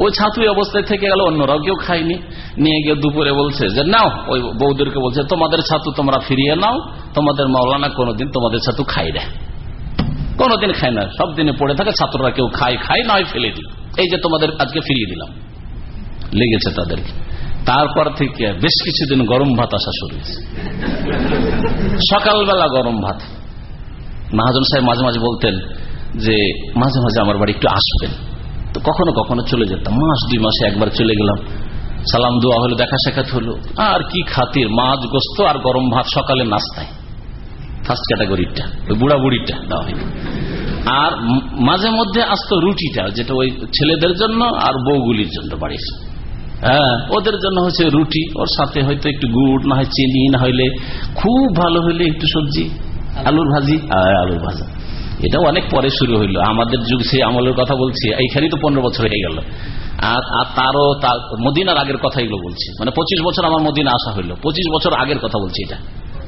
ওই ছাতু অবস্থায় থেকে গেল, অন্যরাও কেউ খায়নি। নিয়ে গিয়ে দুপুরে বলছে যে, নাও। ওই বৌদেরকে বলছে, তোমাদের ছাতু তোমরা ফিরিয়ে নাও। তোমাদের মাওলানা কোনোদিন তোমাদের ছাতু খাই দেয় কোনোদিন খায় না। সব দিনে পড়ে থাকে, ছাত্ররা কেউ খায় খায় নয় ফেলে দিই এই যে তোমাদের আজকে ফিরিয়ে দিলাম। লেগেছে তাদেরকে। তারপর থেকে বেশ কিছুদিন গরম ভাত আসা শুরু হয়েছে। সকালবেলা গরম ভাত। মাহাজন সাহেব মাঝে মাঝে বলতেন যে, মাঝে মাঝে আমার বাড়ি একটু আসবেন। তো কখনো কখনো চলে যেতাম। মাস, দুই মাসে একবার চলে গেলাম। সালাম, দোয়া হলো, দেখা সাক্ষাৎ হলো। আর কি খাতির, মাছ, গোস্ত আর গরম ভাত সকালে নাস্তায়। ফার্স্ট ক্যাটাগরিটা ওই বুড়া বুড়িটা দেওয়া হয়নি। আর মাঝে মধ্যে আসতো রুটিটা, যেটা ওই ছেলেদের জন্য আর বউগুলির জন্য বাড়ির। হ্যাঁ ওদের জন্য হচ্ছে রুটি। ওর সাথে হয়তো একটু গুড়, না হয় চিনি, না হইলে খুব ভালো হইলে একটু সবজি। আলুর ভাজি? আলুর ভাজা। এটাও অনেক পরে শুরু হইল। আমাদের যুগ সেই আমলের কথা বলছি, এইখানেই তো পনেরো বছর হয়ে গেল। আর তারও, তার, মদিনার আগের কথা এগুলো বলছি। মানে পঁচিশ বছর আমার মদিনা আসা হইল। পঁচিশ বছর আগের কথা বলছি এটা।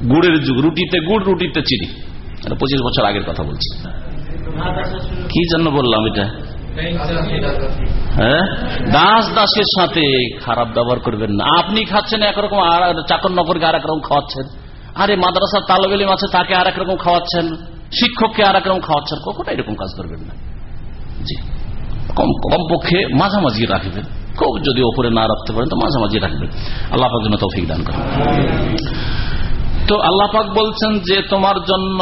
গুড়ের যুগ, রুটিতে গুড়, রুটিতে চিনি। পঁচিশ বছর আগের কথা বলছি। কি জন্য বললাম এটা? হ্যাঁ? দাস দাসের সাথে খারাপ ব্যবহার করবেন না। আপনি খাচ্ছেন একরকম আর, চাকর নগরকে আর একরকম খাওয়াচ্ছেন। আরে মাদ্রাসার তালবেলিম আছে, তাকে আর রকম খাওয়াচ্ছেন। শিক্ষককে আর একরকম খাওয়াচ্ছেন। কখনো এরকম কাজ করবেন না। জি। কম কমপক্ষে মাঝামাঝি রাখবেন। খুব যদি ওপরে না রাখতে পারেন, তো মাঝামাঝি রাখবেন। আল্লাহ জন্য তৌফিক দান করেন। তো আল্লাহ পাক বলছেন যে তোমার জন্য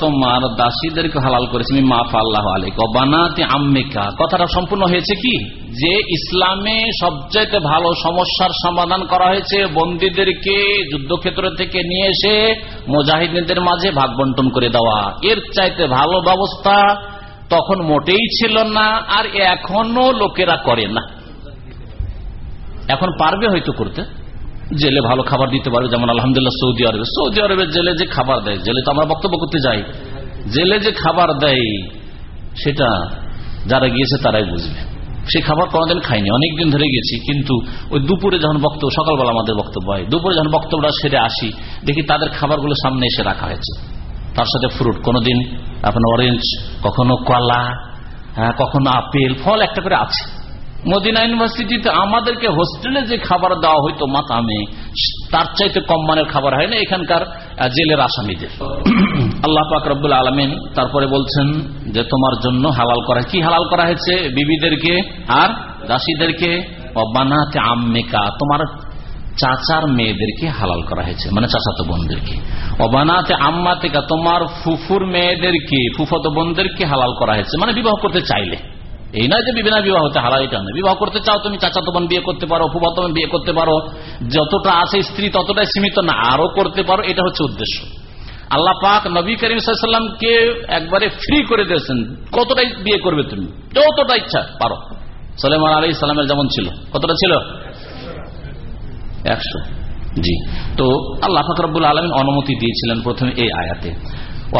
তোমার দাসীদেরকে হালাল করেছে মাফ আল্লাহ আলিক বানাতে আম্মিকা। কথাটা সম্পূর্ণ হয়েছে কি? যে ইসলামে সবচাইতে ভালো সমস্যার সমাধান করা হয়েছে বন্দীদেরকে যুদ্ধক্ষেত্র থেকে নিয়ে এসে মুজাহিদদের মাঝে ভাগ বন্টন করে দেওয়া। এর চাইতে ভালো ব্যবস্থা তখন মোটেই ছিল না আর এখনও লোকেরা করে না। এখন পারবে হয়তো করতে? জেলে ভালো খাবার দিতে পারবে, যেমন আলহামদুলিল্লাহ সৌদি আরবে। সৌদি আরবের জেলে যে খাবার দেয়, জেলে তো আমরা বক্তব্য করতে যাই, জেলে যে খাবার দেয়, সেটা যারা গিয়েছে তারাই বুঝবে। সে খাবার কোনোদিন খাইনি অনেকদিন ধরে গেছি, কিন্তু ওই দুপুরে যখন বক্তব্য, সকালবেলা আমাদের বক্তব্য হয়, দুপুরে যখন বক্তব্যটা সেরে আসি, দেখি তাদের খাবারগুলো সামনে এসে রাখা হয়েছে। তার সাথে ফ্রুট কোনোদিন আপনার অরেঞ্জ কখনো কলা হ্যাঁ কখনো আপেল ফল একটা করে আছে। মদিনা ইউনিভার্সিটিতে আমাদেরকে হোস্টেলে যে খাবার দেওয়া হইতো মাতামে, তার চাইতে কম মানের খাবার হয় না এখানকার জেলের আসামিদের। আল্লাহ পাক রব্বুল আলমিন তারপরে বলছেন যে, তোমার জন্য হালাল করা কি হালাল করা হয়েছে? বিবিদেরকে আর দাসীদেরকে? বানাতে আম্মেকা তোমার চাচার মেয়েদেরকে হালাল করা হয়েছে মানে চাচাতো বোনদেরকে। অবানাতে আম্মা থেকে তোমার ফুফুর মেয়েদেরকে, ফুফত বোনদেরকে হালাল করা হয়েছে মানে বিবাহ করতে চাইলে। এই নয় যে বিবিনা বিবাহ হতে হালাল এটা নয় বিবাহ করতে চাও তুমি, চাচা তোমার বিয়ে করতে পারো, ফুফা তোমার বিয়ে করতে পারো, যতটা আছে স্ত্রী ততটাই সীমিত না আরও করতে পারো, এটা হচ্ছে উদ্দেশ্য। আল্লাহ পাক নবী করিম সাল্লামকে একবারে ফ্রি করে দিয়েছেন। কতটাই বিয়ে করবে তুমি? যতটা ইচ্ছা পারো। সালেমান আলী সালামের যেমন ছিল। কতটা ছিল? একশো। জি। তো আল্লাহ ফাকরুল আলমিন অনুমতি দিয়েছিলেন প্রথমে এই আয়াতে।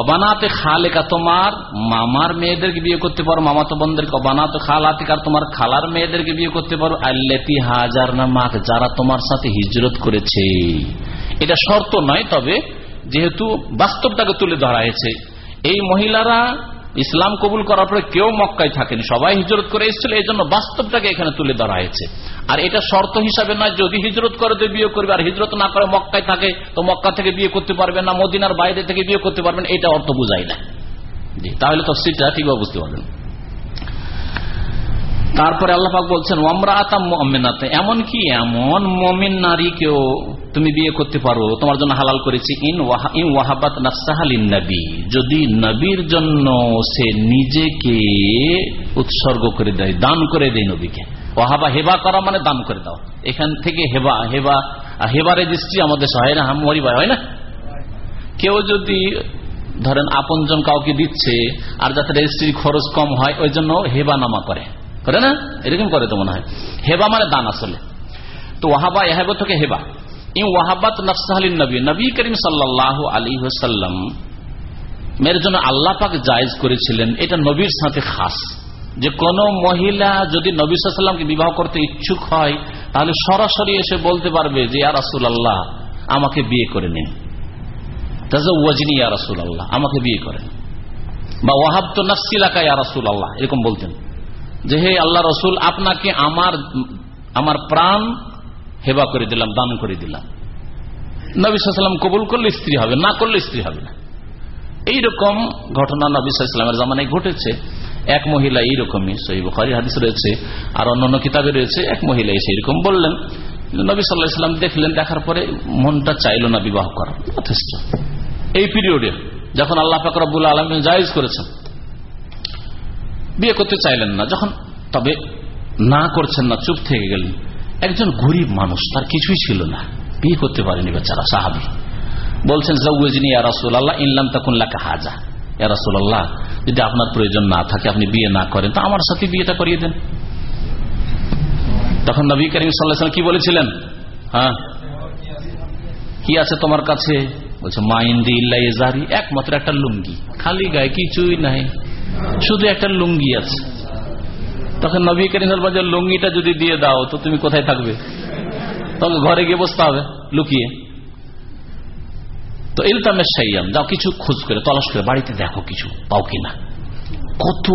অবানাতে খালেকা তোমার মামার মেয়েদেরকে বিয়ে করতে পারো, মামাতো বোনদেরকে। অবানাতে খালাতিকার তোমার খালার মেয়েদেরকে বিয়ে করতে পারো। আল্লেতি হাজার না মাঠ যারা তোমার সাথে হিজরত করেছে। এটা শর্ত নয়, তবে যেহেতু বাস্তবটাকে তুলে ধরা হয়েছে, এই মহিলারা ইসলাম কবুল করার পরে কেউ মক্কায় থাকেনি। সবাই হিজরত করে এসেছিল এই জন্য বাস্তবটাকে এখানে তুলে ধরা হয়েছে। আর এটা শর্ত হিসাবে নয়, যদি হিজরত করে তো বিয়ে করবে, আর হিজরত না করে মক্কায় থাকে, তো মক্কা থেকে বিয়ে করতে পারবেন না, মদিনার বাইরে থেকে বিয়ে করতে পারবেন এটা অর্থ বুঝাই না। তাহলে তো সিটটা ঠিকভাবে বুঝতে পারবেন। তারপরে আল্লাহাক বলছেন ওমরা আতাম এমন কি এমন মমিন নারীকেও তুমি বিয়ে করতে পারো, তোমার জন্য হালাল করেছি। ইন ইন ওয়াহাবাত নাফসাহালিন নবী। যদি নবীর জন্য সে নিজেকে উৎসর্গ করে দেয়, দান করে দেয় নবীকে। ওয়াহাবা হেবা করা মানে দান করে দাও। এখান থেকে হেবা হেবা হেবা রেজিস্ট্রি আমাদের হয় না হামরি ভাই, হয় না? কেউ যদি ধরেন আপনজন কাউকে দিচ্ছে, আর যাতে রেজিস্ট্রির খরচ কম হয়, ওই জন্য হেবা নামা করে। করে না? এরকম করে তো মনে হয়। হেবা মানে দান আসলে। তো ওয়াহাবা, এহাব থেকে হেবা। ওয়াহাবাত নফসাহালিন নবী বিবাহ করতে ইচ্ছুক হয়, তাহলে সরাসরি এসে বলতে পারবে যে আর আল্লাহ আমাকে বিয়ে করে আল্লাহ আমাকে বিয়ে করেন। বা ওয়াহাব তো আল্লাহ এরকম বলতেন। যে, হে আল্লাহ রসুল, আপনাকে আমার আমার প্রাণ হেবা করে দিলাম, দান করে দিলাম। নবিসাম কবুল করলে স্ত্রী হবে, না করলে স্ত্রী হবে না। এইরকম ঘটনা নবিসামের জামানায় ঘটেছে। এক মহিলা এইরকমই, সহি বুখারি হাদিস রয়েছে, আর অন্যান্য কিতাবে রয়েছে, এক মহিলা এসে এরকম বললেন নবী সাল্লাহ দেখলেন, দেখার পরে মনটা চাইল না বিবাহ করা যথেষ্ট। এই পিরিয়ডে যখন আল্লাহ ফাকরাবুল আলম জায়েজ করেছেন, বিয়ে করতে চাইলেন না, যখন তবে না করছেন না, চুপ থেকে গেলেন। একজন গরিব মানুষ, তার কিছুই ছিল না। বিয়ে করতে পারেনি বেচারা সাহাবি। বলছেন ইনলাম তখন লেখা হাজা। রাসুল আল্লাহ যদি আপনার প্রয়োজন না থাকে, আপনি বিয়ে না করেন, তো আমার সাথে বিয়েটা করিয়ে দেন। তখন নবী করিম সাল্লাহ কি বলেছিলেন? হ্যাঁ? কি আছে তোমার কাছে? বলছে মাইন্দি ইজারি একমাত্র একটা লুঙ্গি। খালি গায়ে কিছুই নাই, শুধু একটা লুঙ্গি আছে। তখন নবী করিম লুঙ্গিটা যদি দিয়ে দাও, তো তুমি কোথায় থাকবে? তবে ঘরে গিয়ে বসতে হবে, লুকিয়ে। তো ইলতামের সাইয়াম, যাও কিছু খোঁজ করে, তলাশ করে, বাড়িতে দেখো কিছু, পাও কিনা। কত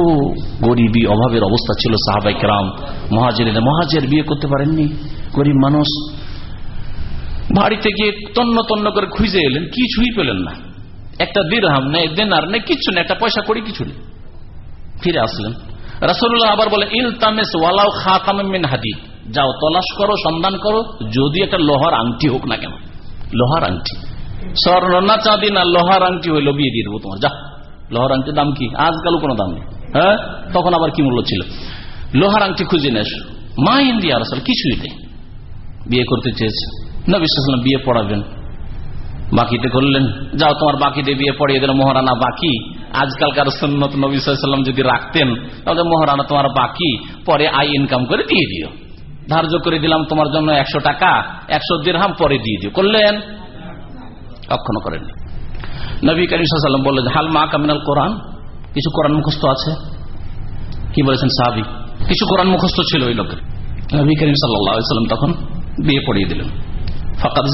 গরিবী, অভাবের অবস্থা ছিল সাহাবাই কেরাম মহাজের মহাজের বিয়ে করতে পারেননি? গরিব মানুষ। বাড়িতে গিয়ে তন্ন তন্ন করে খুঁজে এলেন, কিছুই পেলেন না। একটা দিরহাম নেই, দেনার নেই কিছু নেই, একটা পয়সা করি কিছু নেই। ফিরে আসলেন। রাসুল্লাহ আবার বলে, ইল তামেস ওয়ালাও খাতামিন হাদি। যাও, তলাশ করো, সন্ধান করো, যদি একটা লোহার আংটি হোক না কেন। লোহার আংটি। স্বর্ণ না চাঁদি না, লোহার আংটি হইল বিয়ে দিয়ে দেবো তোমার। যা, লোহার আংটির দাম কি? আজকাল কোনো দাম নেই। হ্যাঁ? তখন আবার কি মূল্য ছিল? লোহার আংটি খুঁজে নেস মা ইন্ডিয়া আসলে কিছুই নেই। বিয়ে করতে চেয়েছে। না বিশ্বাস বিয়ে পড়াবেন। বাকিতে করলেন। যাও, তোমার বাকিতে বিয়ে পড়িয়ে দিল মহারানা বাকি। আজকালকার সন্ন্যত নবীলাম যদি রাখতেন, তাহলে মহারানা তোমার বাকি, পরে আই ইনকাম করে দিয়ে দিও। ধার্য করে দিলাম তোমার জন্য একশো টাকা, একশো দিরহাম পরে দিয়ে দিও। করলেন? কখনো করেন নবী করিম বললেন, হাল মা কামিনাল কোরআন? কিছু কোরআন মুখস্থ আছে? কি বলেছেন সাহাবি? কিছু কোরআন মুখস্থ ছিল ওই লোকের। নবী করিম সাল্লাম তখন বিয়ে পড়িয়ে দিলেন। ফকাত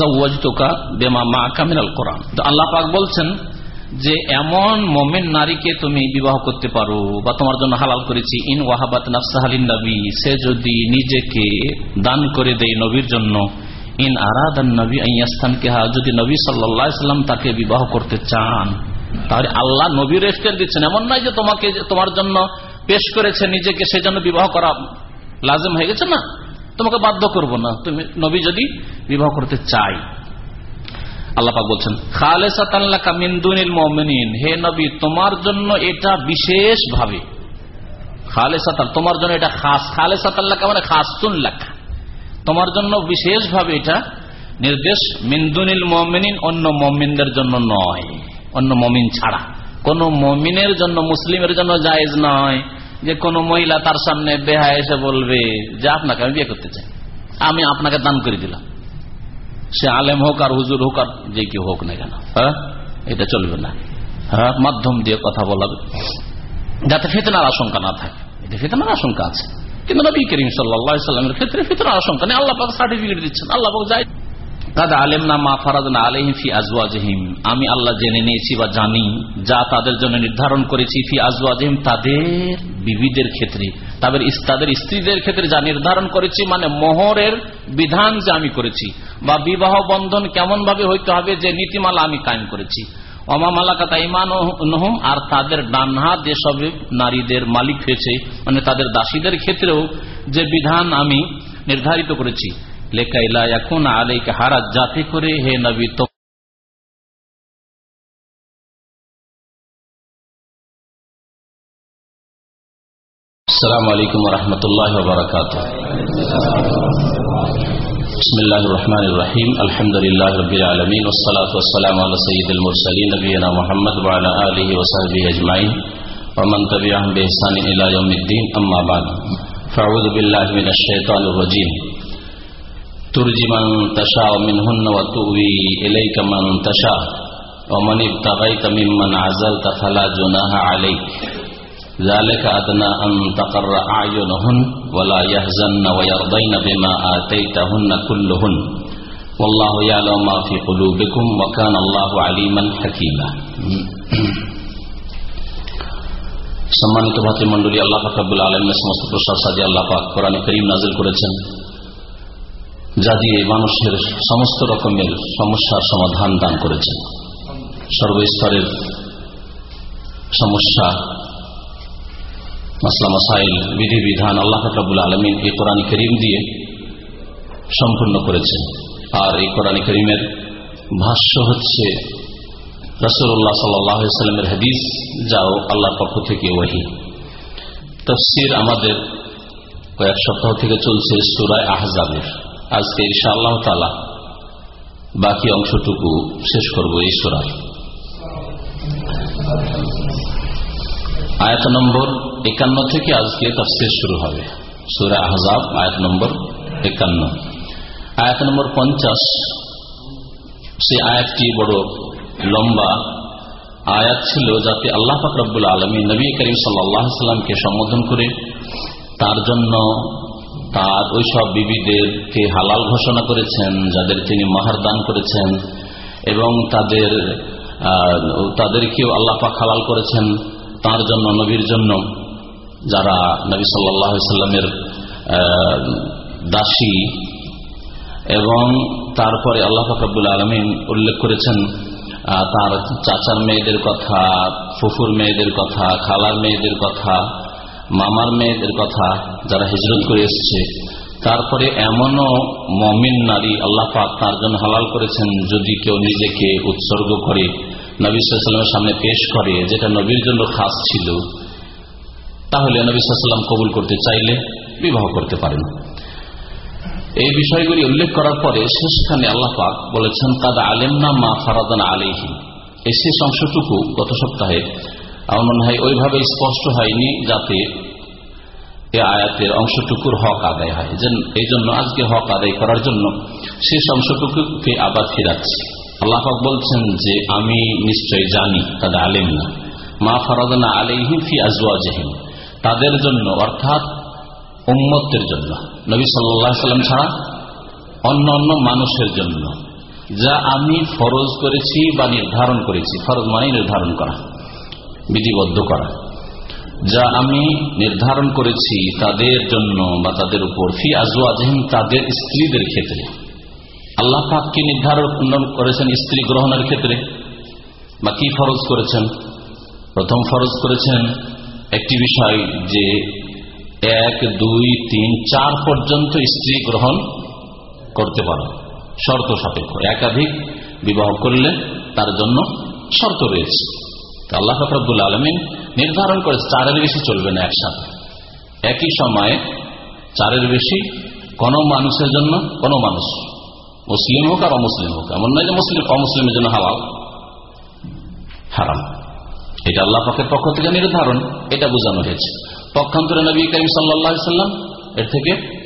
বেমা মা কামিনাল কোরআন। আল্লাহ পাক বলছেন যে এমন মোমেন নারীকে তুমি বিবাহ করতে পারো বা তোমার জন্য হালাল করেছি, ইন ওয়াহাবাত নাফসাহালিন নবী সে যদি নিজেকে দান করে দেয় নবীর জন্য, ইন আরাদান নবী আইয়াস্তান কেহা যদি নবী সাল্লাম তাকে বিবাহ করতে চান, তাহলে আল্লাহ নবীর এফতের দিচ্ছেন। এমন নয় যে তোমাকে, তোমার জন্য পেশ করেছে নিজেকে সেজন্য বিবাহ করা লাজম হয়ে গেছে না। তোমাকে বাধ্য করব না। তুমি নবী যদি বিবাহ করতে চাই। আল্লাপাক বলছেন মমিন হে নবী, তোমার জন্য এটা বিশেষ ভাবে খালেসাতাল তোমার জন্য এটা খাস। খালেসাতাল্লাকা মানে খাস লেখা তোমার জন্য বিশেষ ভাবে এটা নির্দেশ মিন্দুনিল মমিন অন্য মমিনদের জন্য নয়। অন্য মমিন ছাড়া। কোন মমিনের জন্য, মুসলিমের জন্য জায়েজ নয় যে কোন মহিলা তার সামনে বেহা এসে বলবে, যে আপনাকে আমি বিয়ে করতে চাই। আমি আপনাকে দান করে দিলাম। সে আলেম হোক আর হুজুর হোক আর যে কেউ হোক না কেন হ্যাঁ? এটা চলবে না। হ্যাঁ? মাধ্যম দিয়ে কথা বলা যাতে ফেতনার আশঙ্কা না থাকে। এটা ফেতনার আশঙ্কা আছে। কিন্তু নবী করিম সাল্লামের ক্ষেত্রে ফেতনার আশঙ্কা নেই। আল্লাহ সার্টিফিকেট দিচ্ছেন। আল্লাহ যাই কাদা আলেম না মা ফারাদ না আলহিম ফি আজওয়াজহিম আমি আল্লাহ জেনে নিয়েছি বা জানি যা তাদের জন্য নির্ধারণ করেছি ফি আজওয়াজহিম তাদের বিবিদের ক্ষেত্রে। তাদের তাদের স্ত্রীদের ক্ষেত্রে যা নির্ধারণ করেছি মানে মোহরের বিধান যে আমি করেছি। বা বিবাহ বন্ধন কেমন ভাবে হইতে হবে যে নীতিমালা আমি কায়েম করেছি। অমামালাকাতা ইমান নহম আর তাদের ডানহা যেসব নারীদের মালিক হয়েছে মানে তাদের দাসীদের ক্ষেত্রেও যে বিধান আমি নির্ধারিত করেছি। লেখাইলা এখন আলাইকে হারাজ যাতে করে হে নবী তো السلام عليكم ورحمة الله وبركاته بسم الله الرحمن الرحيم الحمد لله رب العالمين والصلاة والسلام على سيد المرسلين نبينا محمد وعلى آله وصحبه أجمعين ومن تبعهم بإحسان إلى يوم الدين أما بعد فأعوذ بالله من الشيطان الرجيم ترجي من تشاء منهن وتؤوي إليك من تشاء ومن ابتغيت ممن عزلت فلا جناح عليك ذلك أدنى أن تقر أعينهن ولا يهزن ويرضين بما آتيتهن كلهن والله يعلم ما في قلوبكم وكان الله عليما حكيما সম্মানিত ভাতৃমণ্ডলী আল্লাহ ফাকরাবুল আলমের সমস্ত প্রশংসা দিয়ে আল্লাহ পাক কোরআন করিম নাজিল করেছেন যা দিয়ে মানুষের সমস্ত রকমের সমস্যার সমাধান দান করেছেন সর্বস্তরের সমস্যা, মাসলা মাসাইল, বিধিবিধান আল্লাহ ফাকরাবুল আলমিন এই কোরআন করিম দিয়ে সম্পূর্ণ করেছেন আর এই কোরআন করিমের ভাষ্য হচ্ছে রসুল্লাহ সাল্লামের হাদিস, যাও আল্লাহর পক্ষ থেকে ওহি। তফসির আমাদের কয়েক সপ্তাহ থেকে চলছে সুরায় আহজাবের। আজকে ইশা আল্লাহ তালা বাকি অংশটুকু শেষ করব এই সুরার আয়াত নম্বর একান্ন থেকে আজকে তফসির শুরু হবে। সুরা আহজাব, আয়াত নম্বর একান্ন। আয়াত নম্বর পঞ্চাশ। সেই আয়াতটি বড় লম্বা আয়াত ছিল যাতে আল্লাহ ফাকরাবুল আলমী নবী করিম সাল্লামকে সম্বোধন করে তার জন্য তার ওইসব বিবিদেরকে হালাল ঘোষণা করেছেন, যাদের তিনি মাহার দান করেছেন এবং তাদের তাদেরকেও আল্লাহ পাক হালাল করেছেন তার জন্য, নবীর জন্য। যারা নবী সাল্লামের দাসী এবং তারপরে আল্লাহ ফাকাবুল আলমিন উল্লেখ করেছেন তার চাচার মেয়েদের কথা, ফুফুর মেয়েদের কথা, খালার মেয়েদের কথা মামার মেয়েদের কথা যারা হিজরত করে এসছে, তারপরে এমনও মমিন নারী আল্লাহ পাক তার জন্য হালাল করেছেন যদি কেউ নিজেকে উৎসর্গ করে, নবী সামনে পেশ করে, যেটা নবীর জন্য খাস ছিল, তাহলে নবী সাল্লাম কবুল করতে চাইলে বিবাহ করতে পারেন। এই বিষয়গুলি উল্লেখ করার পরে শেষখানে আল্লাহ পাক বলেছেন, কাদা আলেম না মা ফারাদান আলিহি এই শেষ অংশটুকু গত সপ্তাহে আমার মনে হয় ওইভাবে স্পষ্ট হয়নি, যাতে আয়াতের অংশটুকুর হক আদায় হয়। এই জন্য আজকে হক আদায় করার জন্য শেষ অংশটুকুকে আবার ফিরাচ্ছি। আল্লাহাক বলছেন যে, আমি নিশ্চয় জানি, তাদের আলেম না। মা ফরাদানা আলিহিম ফি আজওয়াজহিম। তাদের জন্য, অর্থাৎ উম্মতের জন্য। নবী সাল্লাহ সাল্লাম ছাড়া অন্য অন্য মানুষের জন্য। যা আমি ফরজ করেছি বা নির্ধারণ করেছি। ফরজ মানে নির্ধারণ করা, বিধিবদ্ধ করা। যা আমি নির্ধারণ করেছি তাদের জন্য বা তাদের উপর। ফি আজওয়াজহিম তাদের স্ত্রীদের ক্ষেত্রে। আল্লাহ পাককে নির্ধারণ করেছেন স্ত্রী গ্রহণের ক্ষেত্রে? বা কি ফরজ করেছেন? প্রথম ফরজ করেছেন একটি বিষয় যে এক, দুই, তিন, চার পর্যন্ত স্ত্রী গ্রহণ করতে পারো। শর্ত সাপেক্ষ। একাধিক বিবাহ করলে তার জন্য শর্ত রয়েছে। আল্লাহ ফকরবুল আলমিন নির্ধারণ করে চারের বেশি চলবে না একসাথে। একই সময়ে চারের বেশি কোনো মানুষের জন্য, কোনো মানুষ। মুসলিম হোক আর অমুসলিম হোক। এমন নয় যে মুসলিম, অমুসলিমের জন্য হালাল। হারাম। এটা আল্লাহ পাকের পক্ষ থেকে নির্ধারণ। এটা বোঝানো হয়েছে। পক্ষান্তরে নবী করিম সাল্লাম এর থেকে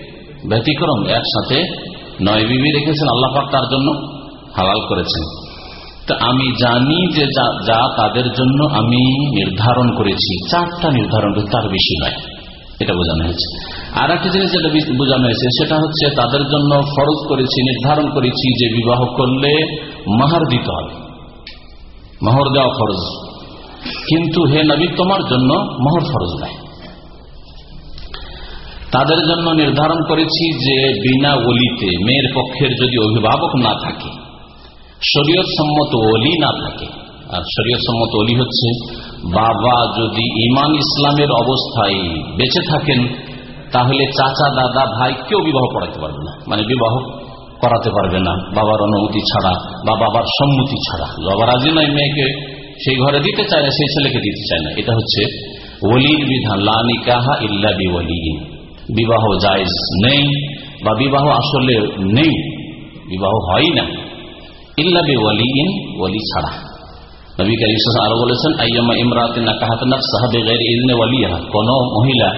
ব্যতিক্রম। একসাথে নয় বিবি রেখেছেন। আল্লাহ পাক তার জন্য হালাল করেছেন। আমি জানি যে যা তাদের জন্য আমি নির্ধারণ করেছি, চারটা নির্ধারণ তার বেশি নয়। এটা বোঝানো হয়েছে। আর একটা জিনিস যেটা বোঝানো হয়েছে, সেটা হচ্ছে তাদের জন্য ফরজ করেছি, নির্ধারণ করেছি যে বিবাহ করলে মাহার দিতে হবে। মহর দেওয়া ফরজ। কিন্তু হে নবী, তোমার জন্য মহর ফরজ নাই। তাদের জন্য নির্ধারণ করেছি যে বিনা ওলিতে মেয়ের পক্ষের যদি অভিভাবক না থাকে শরীয়ত সম্মত অলি না থাকে। আর শরীয়ত সম্মত অলি হচ্ছে, বাবা যদি ইমান ইসলামের অবস্থায় বেঁচে থাকেন, তাহলে চাচা, দাদা, ভাই কেউ বিবাহ করাতে পারবে না। মানে বিবাহ করাতে পারবে না। বাবার অনুমতি ছাড়া বা বাবার সম্মতি ছাড়া। বাবা রাজি নয় মেয়েকে, সেই ঘরে দিতে চায় না, সেই ছেলেকে দিতে চায় না। এটা হচ্ছে ওলির বিধান। লানিকাহা ইল্লা বিওয়ালি বিবাহ জায়জ নেই বা বিবাহ আসলে নেই। বিবাহ হয় না। ছাড়া বলেছেন ওয়ালিহা কোন মহিলা,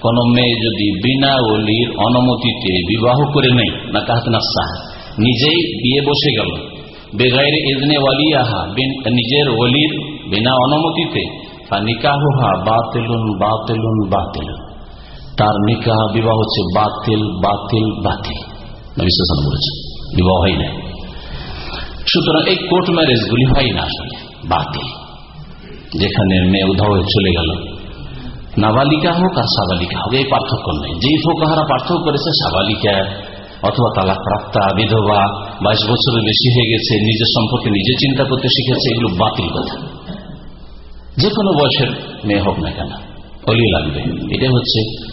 কোন মেয়ে যদি বিনা ওলির অনুমতিতে বিবাহ করে নেই না কাহাতনাফ সাহা নিজেই বিয়ে বসে গেল। বেগাইর ইজনে ওয়ালিয়াহা নিজের ওলির বিনা অনুমতিতে তার নিকাহ বিবাহ হচ্ছে বাতিল বাতিল বাতিল। নবী বলেছে বিবাহ হয় না সুতরাং এই কোর্ট ম্যারেজ গুলি হয় না আসলে, বাতিল। যেখানে মেয়ে উধাও হয়ে চলে গেল। নাবালিকা হোক আর সাবালিকা হোক, এই পার্থক্য নেই। যেই ফোকাহারা পার্থক্য করেছে, সাবালিকা অথবা তালাক প্রাপ্তা বিধবা, বাইশ বছরের বেশি হয়ে গেছে, নিজের সম্পর্কে নিজে চিন্তা করতে শিখেছে, এগুলো বাতিল কথা। যে কোনো বয়সের মেয়ে হোক না কেন অলি লাগবে। এটা হচ্ছে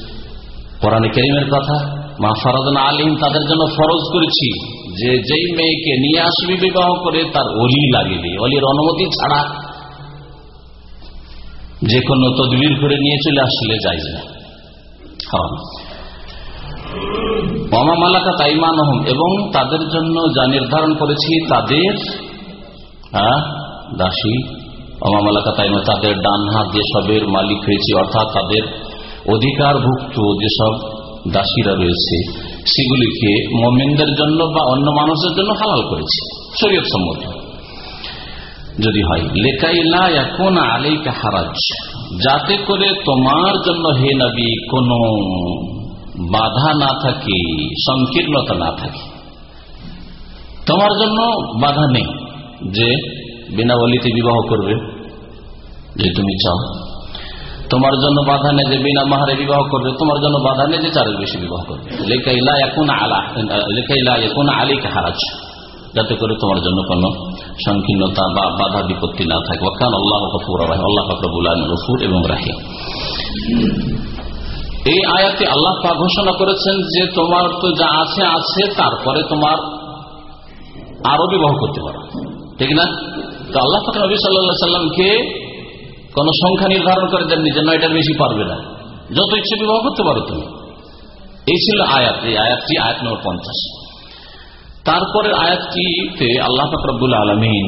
কোরআনে কেরিমের কথা, মা ফরাদন আলিম তাদের জন্য ফরজ করেছি। যে যেই মেয়েকে নিয়ে আসবি বিবাহ করে, তার অলি লাগিয়ে অলির অনুমতি ছাড়া যে কোনো তদবির করে নিয়ে চলে আসলে যাই না। মামা মালাকা তাইমান এবং তাদের জন্য যা নির্ধারণ করেছি তাদের হ্যাঁ দাসী অমামালাকা তাইমা, তাদের ডান হাত যেসবের মালিক হয়েছে, অর্থাৎ তাদের অধিকারভুক্ত যেসব দাসীরা রয়েছে সেগুলিকে মোমেনদের জন্য বা অন্য মানুষের জন্য হালাল করেছে, শরীয়ত সম্মত। যদি হয় লেকাইলা এখন আলাইকা হারাজ, যাতে করে তোমার জন্য হে নবী, কোন বাধা না থাকে, সংকীর্ণতা না থাকে। তোমার জন্য বাধা নেই যে বিনা বলিতে বিবাহ করবে, যে তুমি চাও। তোমার জন্য বাধা নেই যে বিনা মাহারে বিবাহ করবে, তোমার জন্য বাধা নেই যে চারের বেশি বিবাহ করবে। লেখাইলা এখন আলা লেখাইলা এখন আলীকে হারাজ। যাতে করে তোমার জন্য কোন সংকীর্ণতা বা বাধা বিপত্তি না থাকে। ওখান আল্লাহ কফুর আল্লাহ ফকরবুল গফুর এবং রাহি এই আয়াতে আল্লাহ পা ঘোষণা করেছেন যে তোমার তো যা আছে আছে, তারপরে তোমার আরও বিবাহ করতে পারো। ঠিক না? তো আল্লাহ ফাকর নবী সাল্লা সাল্লামকে কোন সংখ্যা নির্ধারণ করে দেননি যে নয়টার বেশি পারবে না। যত ইচ্ছে বিবাহ করতে পারো তুমি। এই ছিল আয়াত, এই আয়াতটি আয়াত নম্বর পঞ্চাশ। তারপরে আয়াতটিতে আল্লাহ ফকরবুল আলমিন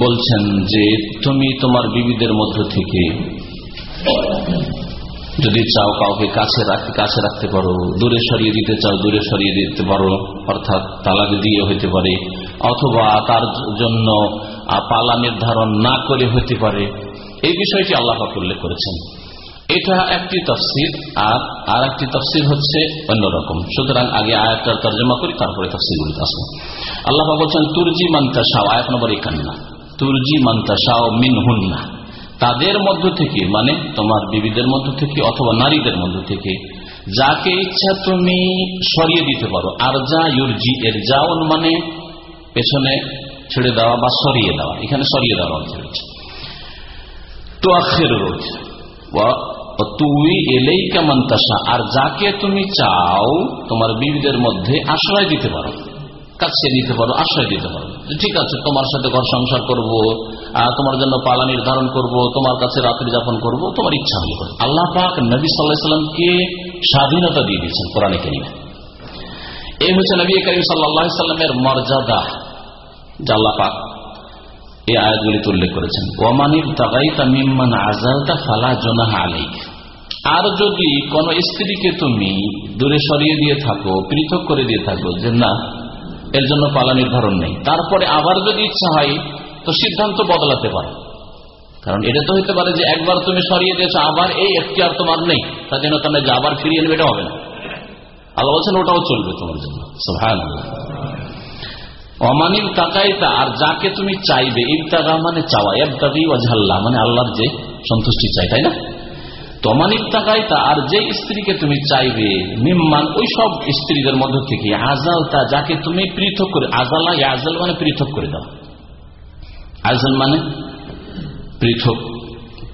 বলছেন যে, তুমি তোমার বিবিদের মধ্য থেকে যদি চাও কাউকে কাছে রাখতে কাছে রাখতে পারো, দূরে সরিয়ে দিতে চাও, দূরে সরিয়ে দিতে পারো, অর্থাৎ তালাক দিয়ে হইতে পারে, অথবা তার জন্য পালা নির্ধারণ না করে হতে পারে এই বিষয়টি আল্লাহ উল্লেখ করেছেন। এটা একটি তফসির, আর আর একটি তফসির হচ্ছে অন্যরকম। সুতরাং আগে আয়াতটার তর্জমা করি, তারপরে তফসিলগুলিতে আসব। আল্লাহ বলছেন, তুরজি মান্তা শাহ আয়াত নম্বর একান্না। তুরজি মান্তা শাহ মিন হুন্না তাদের মধ্য থেকে মানে তোমার বিবিদের মধ্য থেকে অথবা নারীদের মধ্য থেকে, যাকে ইচ্ছা তুমি সরিয়ে দিতে পারো। আর যা ইউরজি, এর যাওন মানে পেছনে ছেড়ে দেওয়া বা সরিয়ে দেওয়া, এখানে সরিয়ে দেওয়া অর্থ হচ্ছে তো আখের রোজ তুই এলেই কেমন তাসা আর যাকে তুমি চাও, তোমার বিবিদের মধ্যে আশ্রয় দিতে পারো। কাছে দিতে পারো, আশ্রয় দিতে পারো। ঠিক আছে, তোমার সাথে ঘর সংসার করব তোমার জন্য পালা নির্ধারণ করব, তোমার কাছে রাত্রি যাপন করব, তোমার ইচ্ছা হলে করে। আল্লাহ পাক নবী সাল্লাহামকে স্বাধীনতা দিয়ে দিয়েছেন কোরআনে কেরিমে। এই হচ্ছে নবী করিম সাল্লামের মর্যাদা জাল্লা পাক এই আয়াতগুলিতে উল্লেখ করেছেন। ওমানির তাগাইতা মিম্মান আজালতা ফালা জোনাহা আলাইক। আর যদি কোন স্ত্রীকে তুমি দূরে সরিয়ে দিয়ে থাকো, পৃথক করে দিয়ে থাকো যে না, এর জন্য পালা নির্ধারণ নেই। তারপরে আবার যদি ইচ্ছা হয়, তো সিদ্ধান্ত বদলাতে পারো। কারণ এটা তো হতে পারে যে একবার তুমি সরিয়ে দিয়েছ, আবার এই এখতিয়ার তোমার নেই। স্বাধীনতা নেই যে আবার ফিরিয়ে নেবে, এটা হবে না। আল্লাহ বলছেন, ওটাও চলবে তোমার জন্য। অমানিল তাকাইতা, আর যাকে তুমি চাইবে ইবতাগা মানে চাওয়া এবদাগি ওয়াজহাল্লাহ মানে আল্লাহর যে সন্তুষ্টি চাই, তাই না? তমানিব তাকাইতা, আর যে স্ত্রীকে তুমি চাইবে, মিম্মান ওই সব স্ত্রীদের মধ্য থেকে আজালতা যাকে তুমি পৃথক করে আজালা আজাল মানে পৃথক করে দাও। আজাল মানে পৃথক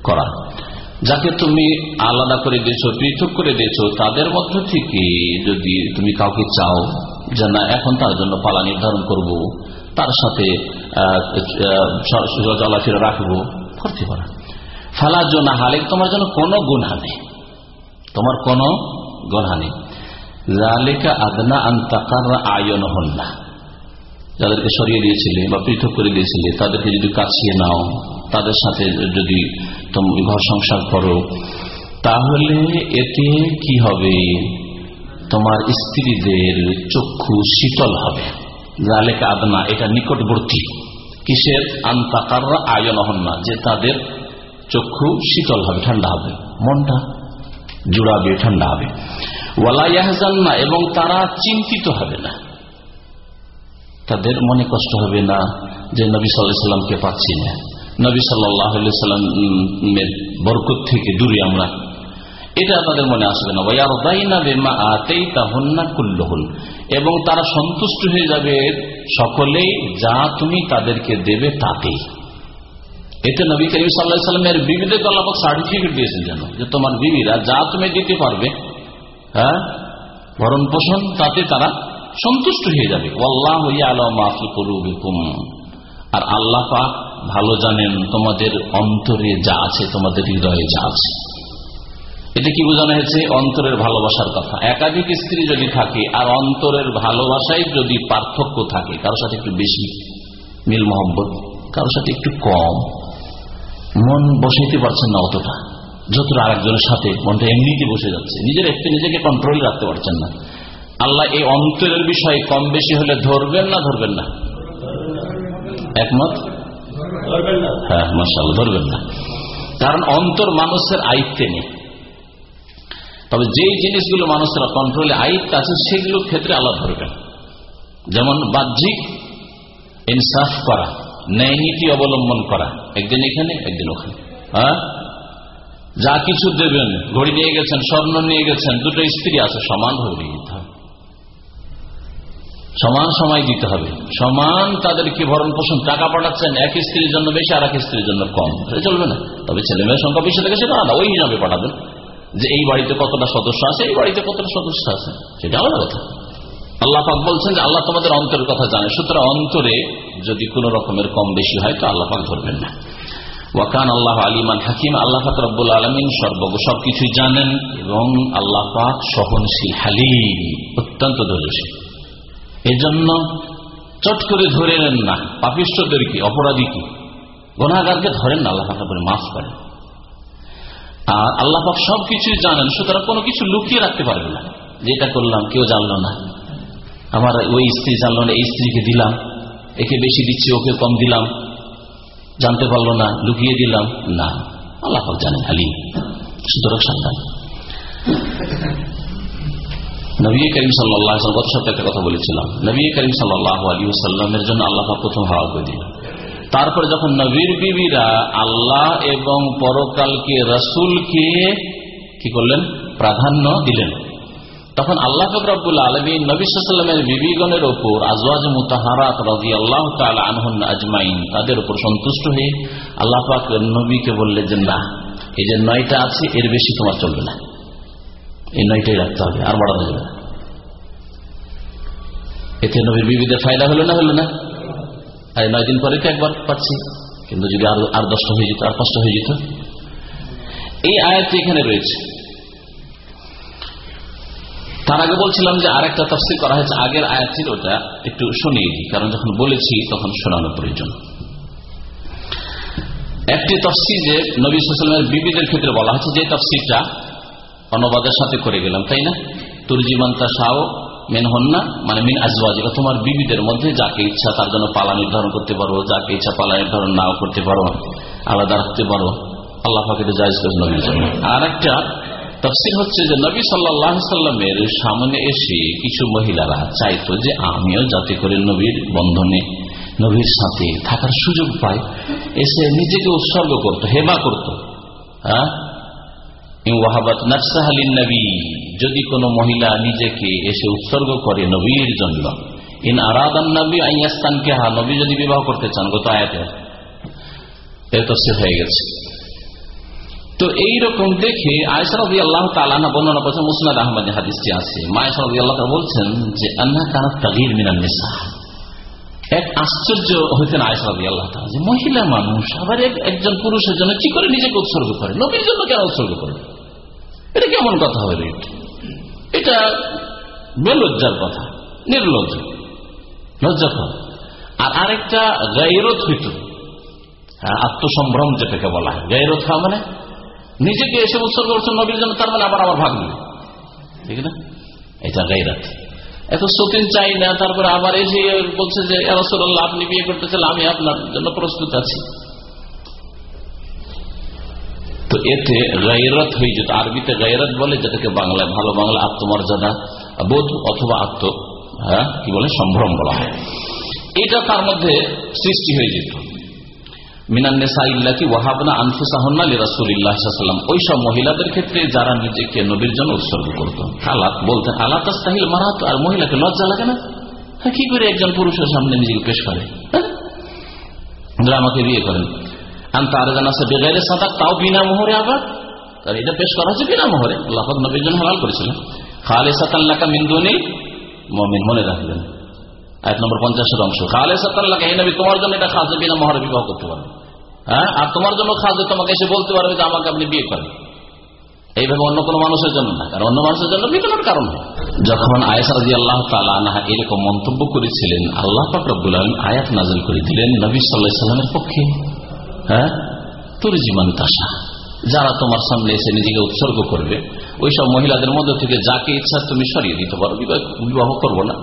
করা। যাকে তুমি আলাদা করে দিয়েছ, পৃথক করে দিয়েছ, তাদের মধ্য থেকে যদি তুমি কাউকে চাও যে না, এখন তার জন্য পালা নির্ধারণ করব, তার সাথে চলাফেরা রাখব করতে পারা ফালা জোনা হালে তোমার জন্য কোনো গুণা নেই। তোমার কোনো গুণা নেই। জালেকা আদনা আন্তাকার আয়ন হন না যাদেরকে সরিয়ে দিয়েছিলে বা পৃথক করে দিয়েছিলে, তাদেরকে যদি কাছিয়ে নাও, তাদের সাথে যদি তুমি ঘর সংসার করো, তাহলে এতে কি হবে? তোমার স্ত্রীদের চক্ষু শীতল হবে। জালেকা আদনা, এটা নিকটবর্তী। কিসের? আন্তাকার আয়ন না যে তাদের চক্ষু শীতল হবে, ঠান্ডা হবে। মনটা জুড়াবে, ঠান্ডা হবে। ওয়ালা না এবং তারা চিন্তিত হবে না। তাদের মনে কষ্ট হবে না যে নবী সাল্লাহ সাল্লামকে পাচ্ছি না। নবী সাল্লাহ সাল্লামের বরকত থেকে দূরে আমরা এটা তাদের মনে আসবে না। এবং তারা সন্তুষ্ট হয়ে যাবে সকলেই যা তুমি তাদেরকে দেবে তাতেই। এতে নবী করিম সাল্লাহ সাল্লামের বিবিদের আল্লাপাক সার্টিফিকেট দিয়েছেন যেন, যে তোমার বিবিরা যা তুমি দিতে পারবে হ্যাঁ ভরণ পোষণ তাতে তারা সন্তুষ্ট হয়ে যাবে। আর আল্লাহ পাক ভালো জানেন তোমাদের অন্তরে যা আছে, তোমাদের হৃদয়ে যা আছে। এটা কি বোঝানো হয়েছে? অন্তরের ভালোবাসার কথা। একাধিক স্ত্রী যদি থাকে আর অন্তরের ভালোবাসায় যদি পার্থক্য থাকে কারোর সাথে একটু বেশি মিল মোহব্বত কারোর সাথে একটু কম মন বসাইতে পারছেন না অতটা। যতটা আরেকজনের সাথে মনটা এমনিতে বসে যাচ্ছে নিজের একটু নিজেকে কন্ট্রোল রাখতে পারছেন না। আল্লাহ এই অন্তরের বিষয়ে কম বেশি হলে ধরবেন না ধরবেন না? একমত? হ্যাঁ মাসাল ধরবেন না। কারণ অন্তর মানুষের আয়ত্তে নেই। তবে যেই জিনিসগুলো মানুষের কন্ট্রোলে আয়ত্ত আছে, সেগুলোর ক্ষেত্রে আল্লাহ ধরবেন যেমন বাহ্যিক ইনসাফ করা, ন্যায় নীতি অবলম্বন করা, একদিন এখানে, একদিন ওখানে। হ্যাঁ? যা কিছু দেবেন, ঘড়ি নিয়ে গেছেন, স্বর্ণ নিয়ে গেছেন, দুটো স্ত্রী আছে, সমান ভাবে দিতে হবে। সমান সময় দিতে হবে। সমান তাদেরকে ভরণ পোষণ, টাকা পাঠাচ্ছেন, এক স্ত্রীর জন্য বেশি আর এক স্ত্রীর জন্য কম। চলবে না। তবে ছেলে মেয়ের সংখ্যা বেশি থেকে সেটা আলাদা ওই হিসাবে পাঠাবেন। যে এই বাড়িতে কতটা সদস্য আছে, এই বাড়িতে কতটা সদস্য আছে? সেটা আলাদা কথা। আল্লাহ পাক বলছেন যে আল্লাহ তোমাদের অন্তরের কথা জানে। সুতরাং অন্তরে যদি কোন রকমের কম বেশি হয়, তো আল্লাহ পাক ধরবেন না। ওয়াকান আল্লাহ আলিমান হাকিম। আল্লাহ পাক রব্বুল আলমিন সর্বজ্ঞ সবকিছুই জানেন এবং আল্লাহ পাক সহনশীল, হালিম, অত্যন্ত ধৈর্যশীল। এজন্য চট করে ধরে নেন না। পাপিষ্টদেরকে অপরাধীকে গণাগারকে ধরেন না, আল্লাহ পাক মাফ করেন। আর আল্লাহ পাক সবকিছুই জানেন, সুতরাং কোনো কিছু লুকিয়ে রাখতে পারবে না। যেটা করলাম, কেউ জানলো না। আমার ওই স্ত্রী জানলো না, এই স্ত্রীকে দিলাম, একে বেশি দিচ্ছি ওকে কম দিলাম। জানতে পারল না, লুকিয়ে দিলাম, না। আল্লাহ জানেন আলী সুতরাং সাবধান। নবী করিম সাল্লাহ গত একটা কথা বলেছিলাম। নবী করিম সাল্লাহ আলী সাল্লামের জন্য আল্লাহ প্রথম হাওয়া করে দিল তারপরে যখন নবীর বিবিরা আল্লাহ এবং পরকালকে রসুলকে কি করলেন? প্রাধান্য দিলেন। তখন আল্লাহ ফকরাবুল আলমী নবীলামের বিবিগণের ওপর আজওয়াজ মুতাহারাত রাজি আল্লাহ আনহন আজমাইন, তাদের উপর সন্তুষ্ট হয়ে আল্লাহ পাক নবীকে বললেন যে, না, এই যে নয়টা আছে, এর বেশি তোমার চলবে না। এই নয়টাই রাখতে হবে, আর বাড়ানো যাবে এতে নবীর বিবিদের ফায়দা হলো না হলো না? নয় দিন পরে তো একবার পাচ্ছি? কিন্তু যদি আর আর দশটা হয়ে যেত, আর পাঁচটা হয়ে যেত? এই আয়াতটি এখানে রয়েছে। তার আগে বলছিলাম যে আরেকটা তফসিল করা হয়েছে, আগের আয়াত ছিল ওটা একটু শুনিয়ে দিই, কারণ যখন বলেছি তখন শোনানো প্রয়োজন। একটি তফসিল যে নবী সালামের বিবিদের ক্ষেত্রে বলা হচ্ছে, যে তফসিলটা অনুবাদের সাথে করে গেলাম, তাই না? তুরজিমান্তা শাহ মেন হন্না মানে মিন আজওয়াজ তোমার বিবিদের মধ্যে যাকে ইচ্ছা তার জন্য পালা নির্ধারণ করতে পারো, যাকে ইচ্ছা পালা নির্ধারণ নাও করতে পারো, আলাদা রাখতে পারো, আল্লাহ জায়জ করেছে নবীর জন্য। আর একটা তফসিল হচ্ছে যে নবী সাল্লাহ সাল্লামের সামনে এসে কিছু মহিলারা চাইতো যে আমিও যাতে করে নবীর বন্ধনে, নবীর সাথে থাকার সুযোগ পাই। এসে নিজেকে উৎসর্গ করত, হেবা করত হ্যাঁ? নবী যদি কোনো মহিলা নিজেকে এসে উৎসর্গ করে নবীর জন্য, ইন আরাদান নবী আইয়াস্তানকে হা নবী যদি বিবাহ করতে চান, গত আয়াতে তফসিল হয়ে গেছে। তো এইরকম দেখে আয়সারদি আল্লাহ বলছেন যে মিনান এক আশ্চর্য আল্লাহ মহিলা মানুষ একজন পুরুষের জন্য কি করে নিজেকে উৎসর্গ করে? নবীর জন্য কেন উৎসর্গ করে এটা কেমন কথা হবে এটা বেলজ্জার কথা, নির্লজ্জ। লজ্জাকর আর আরেকটা গাইরত হইত আত্মসম্ভ্রম যেটাকে বলা হয়। গাইরত হওয়া মানে নিজেকে এসে উৎসর্গ করছেন নবীর জন্য, তার মানে আবার আবার ভাগ নেই ঠিক না? এটা গাইরাত। এত সতীন চাই না, তারপরে আবার এসে বলছে যে আপনি বিয়ে করতে চাইলে আমি আপনার জন্য প্রস্তুত আছি। তো এতে গাইরত হয়ে যেত। আরবিতে গাইরত বলে যেটাকে বাংলায় ভালো বাংলা আত্মমর্যাদা বোধ অথবা আত্ম হ্যাঁ কি বলে? সম্ভ্রম বলা হয়। এটা তার মধ্যে সৃষ্টি হয়ে যেত। ওই সব মহিলাদের ক্ষেত্রে যারা নিজেকে নবীর জন্য উৎসর্গ করতো। আলাত বলতেন আলাত মারাত আর মহিলাকে লজ্জা লাগে না? হ্যাঁ, কি করে একজন পুরুষের সামনে নিজেকে পেশ করে? হ্যাঁ? আমাকে বিয়ে করেন। তার জানা আছে বেগাইলে সাদা তাও বিনা মোহরে আবার তার এটা পেশ করা হচ্ছে বিনা মোহরে আল্লাহ নবীর জন্য হালাল করেছিলেন খালে সাতাল্লাকা মিন্দুনি মমিন মনে রাখবেন এক নম্বর পঞ্চাশের অংশ খালে সাতাল্লাহ এই নবী তোমার জন্য এটা খাজে বিনা মহরে বিবাহ করতে পারবে হ্যাঁ আর তোমার জন্য খাজে তোমাকে এসে বলতে পারবে যে আমাকে আপনি বিয়ে করেন এইভাবে অন্য কোনো মানুষের জন্য না কারণ অন্য মানুষের জন্য বিতরণ কারণ যখন আয়াসাদি আল্লাহ তালা এরকম মন্তব্য করেছিলেন আল্লাহ ফাকরুল আয়াত নাজল করে দিলেন নবী সাল্লাহ সাল্লামের পক্ষে হ্যাঁ? জীবন তাসা। যারা তোমার সামনে এসে নিজেকে উৎসর্গ করবে ওই সব মহিলাদের মধ্যে থেকে যাকে ইচ্ছা তুমি সরিয়ে দিতে পারো, বিবাহ করব না।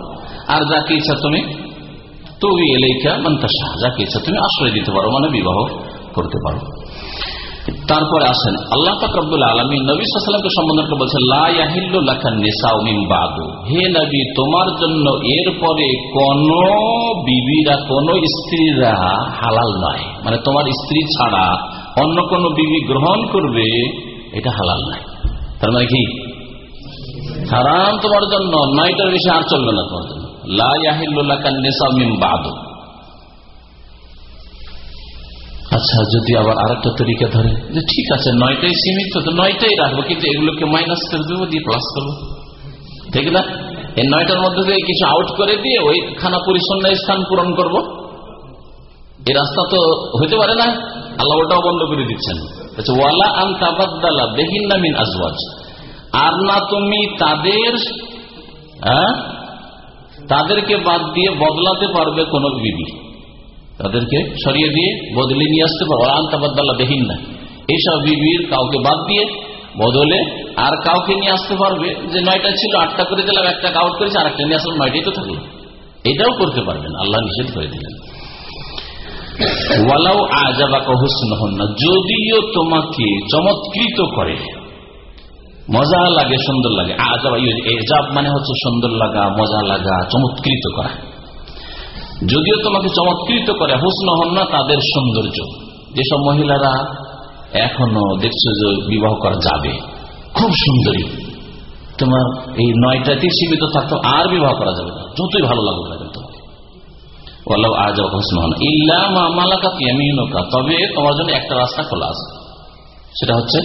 আর যাকে ইচ্ছা তুমি তবি এলেখা মান্তাসা যাকে ইচ্ছা তুমি আশ্রয় দিতে পারো মানে বিবাহ করতে পারো। তারপরে আসেন, আল্লাহ আলমী নবী সালামকে সম্বোধন করে বলছেন লাহু হে নবী, তোমার জন্য এরপরে কোন বিবিরা, কোন স্ত্রীরা হালাল নয়। মানে তোমার স্ত্রী ছাড়া অন্য কোন বিবি গ্রহণ করবে, এটা হালাল নয়। তার মানে কি? হারাম তোমার জন্য, নয়টার বেশি আর চলবে না তোমার জন্য। আচ্ছা যদি আবার আর একটা তরিকা ধরে, যে ঠিক আছে, নয়টাই সীমিত তো নয়টাই রাখব, কিন্তু এগুলোকে মাইনাস করে দেবো, দিয়ে প্লাস করব। ঠিক না? এই নয়টার মধ্যে থেকে কিছু আউট করে দিয়ে ওই খানা পরিচ্ছন্ন স্থান পূরণ করব। এই রাস্তা তো হইতে পারে না। আল্লাহ ওটাও বন্ধ করে দিচ্ছেন। ওয়ালা আন তাবাদ্দালা বেহিন নামিন আজওয়াজ। আর না তুমি তাদের হ্যাঁ? তাদেরকে বাদ দিয়ে বদলাতে পারবে কোন বিবি তাদেরকে সরিয়ে দিয়ে বদলে নিয়ে আসতে পারব আন্তাবাদ্দাল্লা দেহিন না এইসব বিবির কাউকে বাদ দিয়ে বদলে আর কাউকে নিয়ে আসতে পারবে। যে নয়টা ছিল, আটটা করে দিলাম, একটা আউট করেছে আর একটা নিয়ে আসলাম, নয়টাই তো থাকল। এটাও করতে পারবেন, আল্লাহ নিষেধ করে দিলেন। যদিও তোমাকে চমৎকৃত করে, মজা লাগে, সুন্দর লাগে। আজাব মানে হচ্ছে সুন্দর লাগা, মজা লাগা, চমৎকৃত করা। যদিও তোমাকে চমৎকৃত করে হুসন হন না, তাদের সৌন্দর্য। যেসব মহিলারা এখনও দেখছ যে বিবাহ করা যাবে, খুব সুন্দরী। তোমার এই নয়টাতে সীমিত থাকতো, আর বিবাহ করা যাবে না। যতই ভালো লাগুক না কিন্তু তবে তোমার জন্য একটা রাস্তা খোলা আছে। সেটা হচ্ছে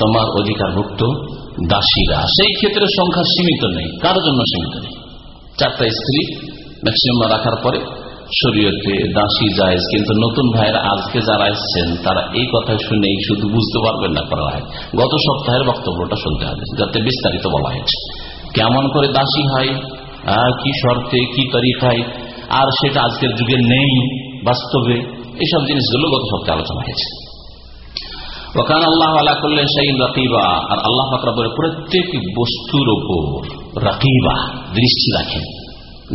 তোমার অধিকারভুক্ত দাসীরা। সেই ক্ষেত্রে সংখ্যা সীমিত নেই। কারোর জন্য সীমিত নেই। চারটা স্ত্রী ম্যাক্সিমাম রাখার পরে শরীয়তে দাসী যায় কিন্তু নতুন ভাইয়েরা আজকে যারা এসছেন, তারা এই কথা শুনেই শুধু বুঝতে পারবেন না করা হয়। গত সপ্তাহের বক্তব্যটা শুনতে হবে, যাতে বিস্তারিত বলা হয়েছে কেমন করে দাসী হয় কি শর্তে, কি তরিকায়, আর সেটা আজকের যুগে নেই, বাস্তবে এইসব জিনিসগুলো গত সপ্তাহে আলোচনা হয়েছে। ওখান আল্লাহ আল্লাহ করলে সেই রাকিবা, আর আল্লাহ ফাকরাবের প্রত্যেক বস্তুর ওপর রাকিবা দৃষ্টি রাখেন,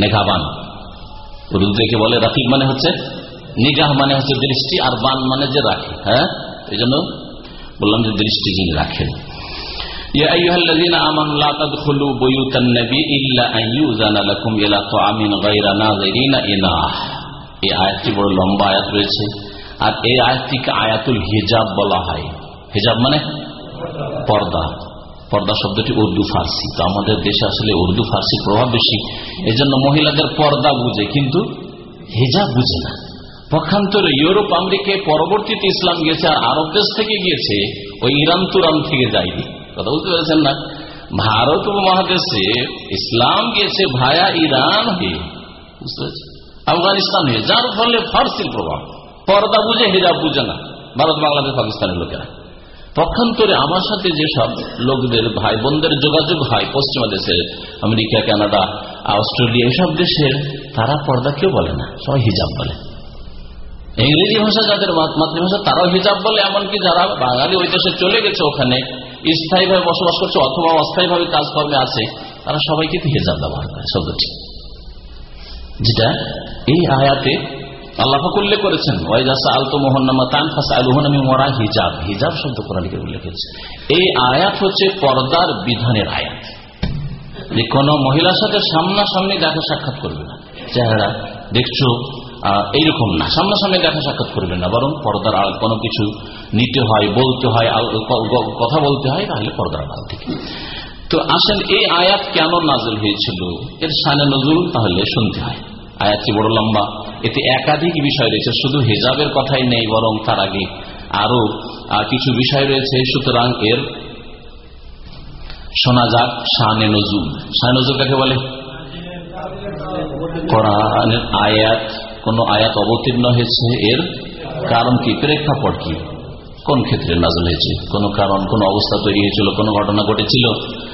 নেঘাবান। উর্দু থেকে বলে রাকিব মানে হচ্ছে নিগাহ মানে হচ্ছে দৃষ্টি আর বান মানে যে রাখে হ্যাঁ? এই জন্য বললাম যে দৃষ্টি যিনি রাখেন। বড় লম্বা আয়াত রয়েছে। আর এই হিজাব বলা হয়। হিজাব মানে পর্দা। পর্দা শব্দটি উর্দু ফার্সি। তো আমাদের দেশে আসলে উর্দু ফার্সি প্রভাব বেশি। এজন্য মহিলাদের পর্দা বুঝে, কিন্তু হেজাব বুঝে না। পক্ষান্তরে ইউরোপ আমেরিকায় পরবর্তীতে ইসলাম গিয়েছে আর আরব দেশ থেকে গিয়েছে, ওই ইরান তুরান থেকে যায়নি। কথা বুঝতে পেরেছেন না? ভারত উপমহাদেশে ইসলাম গিয়েছে ভায়া ইরান হয়ে। বুঝতে আফগানিস্তান হয়ে। যার ফলে ফার্সির প্রভাব। পর্দা বুঝে, হেজাব বুঝে না। ভারত, বাংলাদেশ, পাকিস্তানের লোকেরা। পক্ষান্তরে আমার সাথে যেসব লোকদের ভাই বোনদের যোগাযোগ হয় পশ্চিমা দেশের, আমেরিকা, কানাডা, অস্ট্রেলিয়া, এসব দেশের, তারা পর্দা কেউ বলে না, সবাই হিজাব বলে। ইংরেজি ভাষা যাদের মাতৃভাষা, তারাও হিজাব বলে, এমনকি যারা বাঙালি ওই দেশে চলে গেছে ওখানে, স্থায়ীভাবে বসবাস করছে অথবা অস্থায়ীভাবে কাজকর্মে আছে, তারা সবাই কিন্তু হিজাব ব্যবহার করে, শব্দটি। যেটা এই আয়াতে আল্লাহাক উল্লেখ করেছেন হিজাব। হিজাব শব্দ কোরআনিকে উল্লেখ করেছে। এই আয়াত হচ্ছে পর্দার বিধানের আয়াত। যে কোন মহিলার সাথে সামনাসামনি দেখা সাক্ষাৎ করবে না। চেহারা দেখছ এইরকম না। সামনাসামনি দেখা সাক্ষাৎ করবে না, বরং পর্দার আড়াল কোনো কিছু নিতে হয়, বলতে হয় কথা বলতে হয়, তাহলে পর্দার আড়াল থেকে। তো আসেন, এই আয়াত কেন নাজল হয়েছিল? এর সানে নজরুল তাহলে শুনতে হয়। আয়াতটি বড় লম্বা? এতে একাধিক বিষয় রয়েছে, শুধু হেজাবের কথাই নেই, বরং তার আগে আরও কিছু বিষয় রয়েছে। সুতরাং এর শোনা যাক শানে নজুল। শাহ নজুল কাকে বলে? কোরআনের আয়াত, কোন আয়াত অবতীর্ণ হয়েছে। এর কারণ কি? প্রেক্ষাপট কি? কোন ক্ষেত্রে নাজল হয়েছে? কোন কারণ, কোন অবস্থা তৈরি হয়েছিল, কোন ঘটনা ঘটেছিল?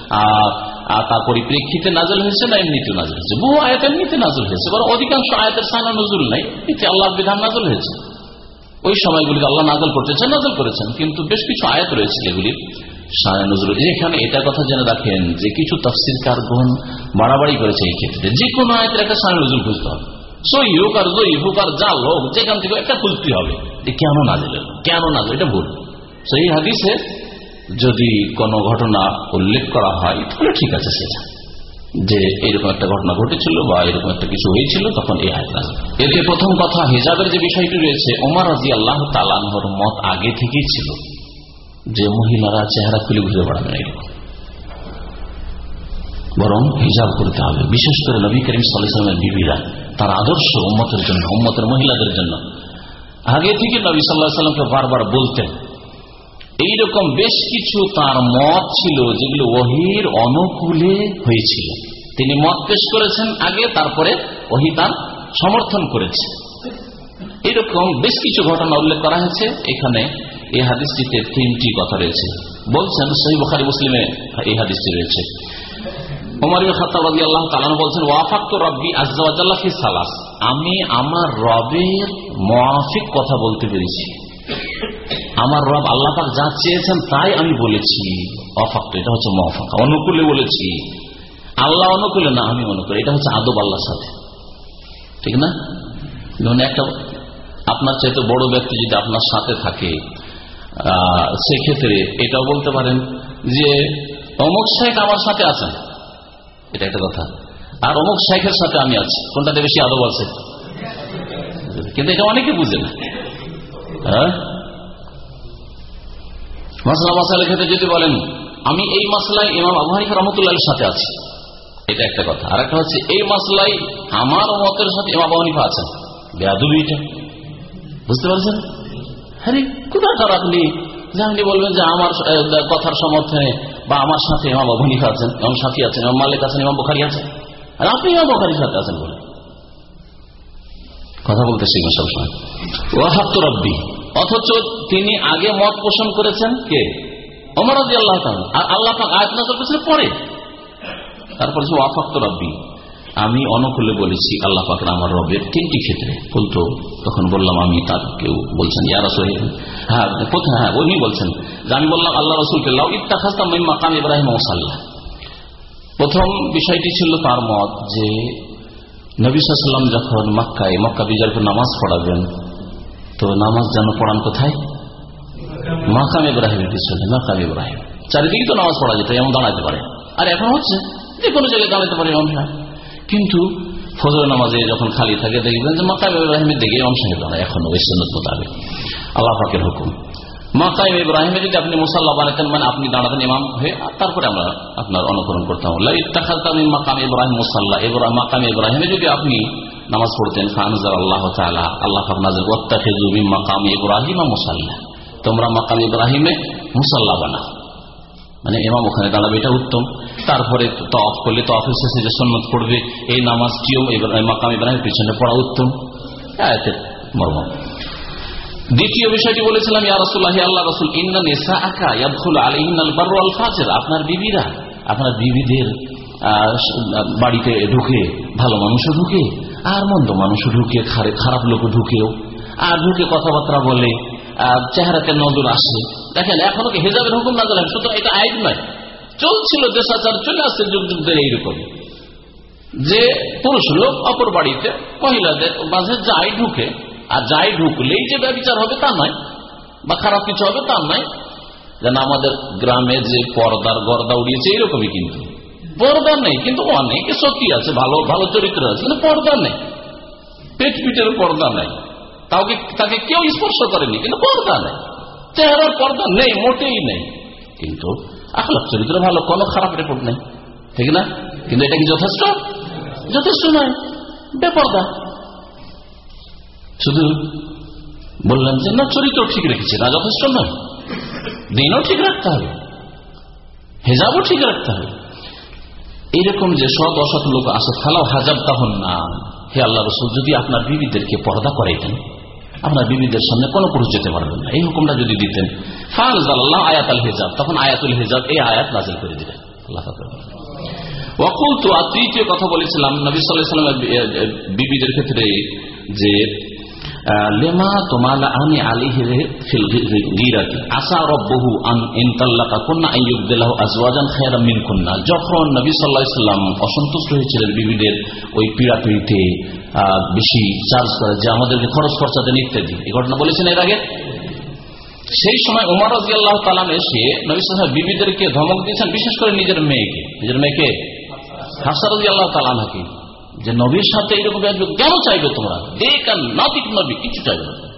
আর তার পরিপ্রেক্ষিতে নাজল হয়েছে না এমনিতে নাজল হয়েছে? বহু আয়াত এমনিতে নাজল হয়েছে, বরং অধিকাংশ আয়াতের সানা নজরুল নাই। এতে আল্লাহ বিধান নাজল হয়েছে। ওই সময়গুলিতে আল্লাহ নাজল করতেছেন, নাজল করেছেন। কিন্তু বেশ কিছু আয়াত রয়েছে নজরুল। এখানে এটা কথা জেনে রাখেন যে কিছু তফসিল কারগুন বাড়াবাড়ি করেছে এই ক্ষেত্রে। যে কোনো আয়াতের একটা সানা নজরুল খুঁজতে হবে। সই হোক আর জয়ী হোক আর যা হোক, যেখান থেকে একটা খুঁজতে হবে। যে কেন নাজল কেন নাজল? এটা ভুল। সেই হাদিসে যদি কোনো ঘটনা উল্লেখ করা হয়, তাহলে ঠিক আছে সেটা। যে এরকম একটা ঘটনা ঘটেছিল বা এরকম একটা কিছু হয়েছিল, তখন এই আয়াত এতে প্রথম কথা, হিজাবের যে বিষয়টি রয়েছে, ওমার রাজি আল্লাহ তালানহর মত আগে থেকেই ছিল যে মহিলারা চেহারা খুলে ঘুরে বেড়াবেন এরকম। বরং হিজাব করতে হবে। বিশেষ করে নবী করিম সাল্লামের বিবিরা, তার আদর্শ উম্মতের জন্য, উম্মতের মহিলাদের জন্য। আগে থেকে নবী সাল্লাহ সাল্লামকে বারবার বলতেন এইরকম বেশ কিছু তার মত ছিল যেগুলো ওহির অনুকূলে হয়েছিল। তিনি মত পেশ করেছেন আগে, তারপরে ওহি তার সমর্থন করেছে। এইরকম বেশ কিছু ঘটনা উল্লেখ করা হয়েছে। এখানে এই হাদিসটিতে তিনটি কথা রয়েছে। বলছেন সহি বখারি মুসলিমে এই হাদিসটি রয়েছে। আমি আমার রবের মাফিক কথা বলতে পেরেছি। আমার রব আল্লাহ পাক যা চেয়েছেন তাই আমি বলেছি। অফাক্ত, এটা হচ্ছে মফাক অনুকূলে বলেছি। আল্লাহ অনুকূলে না, আমি অনুকূলে। এটা হচ্ছে আদব আল্লাহর সাথে। ঠিক না? যেমন একটা, আপনার চাইতে বড় ব্যক্তি যদি আপনার সাথে থাকে সেক্ষেত্রে এটাও বলতে পারেন যে, অমুক শেখ আমার সাথে আছেন। এটা একটা কথা। আর অমুক শেখের সাথে আমি আছি। কোনটাতে বেশি আদব আছে? কিন্তু এটা অনেকে বুঝে না। হ্যাঁ? মাসলা মাসালের ক্ষেত্রে যদি বলেন, আমি এই মাসলায় ইমাম আবু হানিফা রহমতুল্লাহের সাথে আছি। এটা একটা কথা। আর একটা হচ্ছে, এই মাসলাই আমার মতের সাথে ইমাম আবু হানিফা আছেন। বেয়াদুবিটা বুঝতে পারছেন? হ্যাঁ কোথাকার আপনি? যে আপনি বলবেন যে আমার কথার সমর্থনে বা আমার সাথে ইমাম আবু হানিফা আছেন, ইমাম সাথী আছেন, ইমাম মালিক আছেন, ইমাম বুখারি আছেন। আর আপনি ইমাম বুখারির সাথে আছেন বলে। কথা বলতে শিখবেন সবসময়। ওয়াহাত্ত রব্বি। অথচ তিনি আগে মত পোষণ করেছেন কে? অমর আল্লাহ আর আল্লাহ পাক আয়াত নাজল করেছেন পরে। তারপর ওয়াফাক্ত রব্বি। আমি অনুকূলে বলেছি, আল্লাহ পাক আমার রবের তিনটি ক্ষেত্রে। বলতো তখন বললাম, আমি তার কেউ বলছেন হ্যাঁ হ্যাঁ উনি বলছেন। যে আমি বললাম, আল্লাহ রসুলকে, লাউ ইত্তাখাস্তাম মাকাম ইব্রাহিম ওসাল্লাহ প্রথম বিষয়টি ছিল তার মত যে, নবী সাল্লাম যখন মক্কায়, মক্কা বিজয় নামাজ পড়াবেন তো নামাজ যেন পড়ান কোথায়? মাকাম ইব্রাহিমের পিছনে মাকাম ইব্রাহিম। চারিদিকে তো নামাজ পড়া যেত, এমন দাঁড়াতে পারে। আর এখন হচ্ছে, যে কোনো জায়গায় দাঁড়াতে পারে সাহেব কিন্তু ফজর নামাজে যখন খালি থাকে, দেখবেন যে মাকাম ইব্রাহিমের দিকে সাহেব দাঁড়ায় এখন ওই সন্ন্যত মোতাবেক। আল্লাহ পাকের হুকুম। মাকাইম ইব্রাহিমে যদি আপনি মুসাল্লাহ বানাতেন মানে আপনি দাঁড়াতেন ইমাম হয়ে তারপরে আমরা আপনার অনুকরণ করতাম। মাকাম ইব্রাহিম মুসাল্লাহ মাকাম ইব্রাহিমে যদি আপনি নামাজ পড়তেন ফানজার আল্লাহ আল্লাহ মাকাম ইব্রাহিম মুসাল্লা। তোমরা মাকাম ইব্রাহিমে মুসাল্লাহ বানা মানে এমাম ওখানে দাঁড়াবে, এটা উত্তম। তারপরে তফ করলে তফের শেষে যে সন্ন্যত পড়বে, এই নামাজ নামাজটিও মাকাম ইব্রাহিমের পিছনে পড়া উত্তম। মর্ম। দ্বিতীয় বিষয়টি বলেছিলাম আল্লাহ রসুল আকা ফাজের আপনার বিবিরা, আপনার বিবিদের বাড়িতে ঢুকে, ভালো মানুষও ঢুকে আর মন্দ মানুষ ঢুকে খারাপ লোক ঢুকেও। আর ঢুকে কথাবার্তা বলে চেহারাতে নজর আসে। দেখেন, এখনও হেজাবের হুকুম না জানেন সুতরাং এটা আইন নয়। চলছিল দেশাচার, চলে আসছে যুগ যুগ ধরে এইরকম। যে পুরুষ লোক অপর বাড়িতে, মহিলাদের মাঝে যাই ঢুকে, আর যাই ঢুকলেই যে ব্যবচার হবে তা নয়, বা খারাপ কিছু হবে তা নয়। যেন আমাদের গ্রামে যে পর্দার গর্দা উড়িয়েছে, এইরকমই কিন্তু। পর্দা নেই, কিন্তু অনেকে সত্যি আছে, ভালো ভালো চরিত্র আছে, কিন্তু পর্দা নেই। পেট পিটের পর্দা নেই। তাকে তাকে কেউ স্পর্শ করেনি, কিন্তু পর্দা নেই। চেহারার পর্দা নেই, মোটেই নেই। কিন্তু আখলাপ চরিত্র ভালো, কোনো খারাপ রেকর্ড নেই। ঠিক না? কিন্তু এটা কি যথেষ্ট? যথেষ্ট নয়। বেপর্দা। শুধু বললেন যে, না, চরিত্র ঠিক রেখেছে, না, যথেষ্ট নয়। দিনও ঠিক রাখতে হবে। হেজাবও ঠিক রাখতে হবে। এইরকম যে সৎ অসৎ লোক আসে ফেলাও হাজাব তখন না। হে আল্লাহ রসুল, যদি আপনার বিবিদেরকে পর্দা করাইতেন, আপনার বিবিদের সামনে কোনো পুরুষ যেতে পারবেন না। এই হুকুমটা যদি দিতেন ফাজ আল্লাহ আয়াত হেজাব, তখন আয়াতুল হেজাব এই আয়াত নাজিল করে দিলেন। আল্লাহ ওয়াকুল তো আর তৃতীয় কথা বলেছিলাম, নবী সাল্লাহ বিবিদের ক্ষেত্রে যে লেমা তোমালা আনি আলী গিরাতি। আসা রব্বহু আন ইনতাল্লাকা কন্যা আইয়ুবদিল্লাহ আজওয়াজান খায়রা মিন কন্যা যখন নবী সাল্লাহ ইসলাম অসন্তুষ্ট হয়েছিলেন বিবিদের ওই পীড়াপিড়িতে বেশি চার্জ করে যে আমাদেরকে খরচ খরচা দেন ইত্যাদি এই ঘটনা বলেছেন এর আগে? সেই সময় উমার রাজি আল্লাহ তালাম এসে নবী সাল্লাম বিবিদেরকে ধমক দিয়েছেন, বিশেষ করে নিজের মেয়েকে। নিজের মেয়েকে? হাসা রাজি আল্লাহ তালামকে যে নবীর সাথে এইরকম কেন চাইবে তোমরা? দেখ আর নাতিক নবী, কিছু চাইবে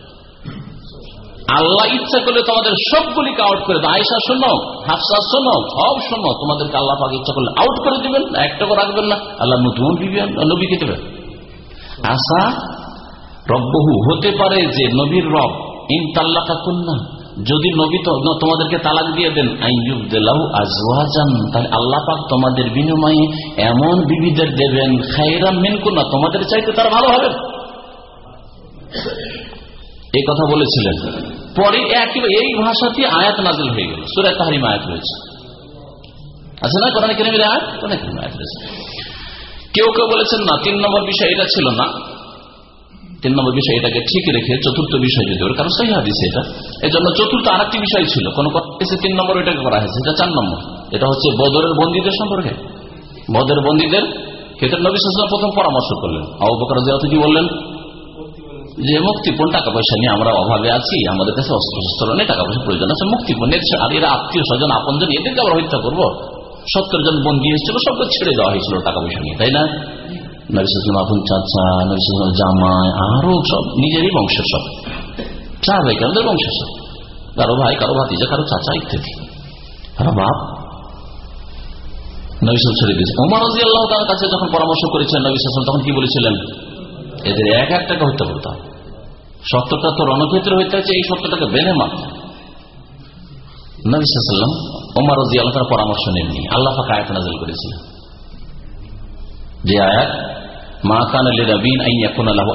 আল্লাহ ইচ্ছা করলে তোমাদের সবগুলিকে আউট করে দেয়। আয়সা শোনো, হাফসা, শোনো, সব শোনো। তোমাদেরকে আল্লাহ পাকে ইচ্ছা করলে আউট করে দেবেন একটাকে রাখবেন না। আল্লাহ নতুন নবীকে দেবেন। আশা, রব্বহু, হতে পারে যে নবীর রব ইন তাল্লাকা কন্যা যদি নবী তোমাদেরকে তালাক দিয়ে দেন তাহলে আল্লাহ পাক তোমাদের বিনিময়ে এমন বিবিদের দেবেন খাইরাম মিনকুন্না তোমাদের চাইতে তারা ভালো হবে। এই কথা বলেছিলেন। পরে এই ভাষাতে আয়াত নাজিল হয়ে গেল। সুরায় তাহারিম আয়াত রয়েছে। আছে না? কোরআন কেরামের আয়াত? কোরআন আয়াত রয়েছে। কেউ কেউ বলেছেন, না, তিন নম্বর বিষয় এটা ছিল না। তিন নম্বর বিষয়, এটাকে ঠিক রেখে চতুর্থ বিষয় যদি ওর, কারণ হাদিস এটা। এই জন্য চতুর্থ আর বিষয় ছিল, কোন তিন নম্বর এটাকে করা হয়েছে, এটা চার নম্বর। এটা হচ্ছে বদরের বন্দীদের সম্পর্কে। বদের বন্দীদের ক্ষেত্রে নবী সাল প্রথম পরামর্শ করলেন। আবু কি বললেন? যে মুক্তিপণ টাকা পয়সা নিয়ে আমরা অভাবে আছি, আমাদের কাছে অস্ত্র নেই, টাকা পয়সা প্রয়োজন আছে মুক্তিপণ আর এরা আত্মীয় স্বজন, আপনজন, এদেরকে আবার হত্যা করব। সত্তর জন বন্দী এসেছিল, সবকে ছেড়ে দেওয়া হয়েছিল টাকা পয়সা নিয়ে, তাই না? কাছে যখন পরামর্শ করেছেন নবিসাম তখন কি বলেছিলেন এদের এক এক টাকা হত্যা করতাম সত্যটা তো রণক্ষেত্রে হইতে হচ্ছে এই সত্যটাকে বেঁধে মারত নবিসাল্লাম ওমর রাজি আল্লাহ তার পরামর্শ নেননি আল্লাহ আয়াত নাজল করেছিলেন যে আয়াত মা কান রবিন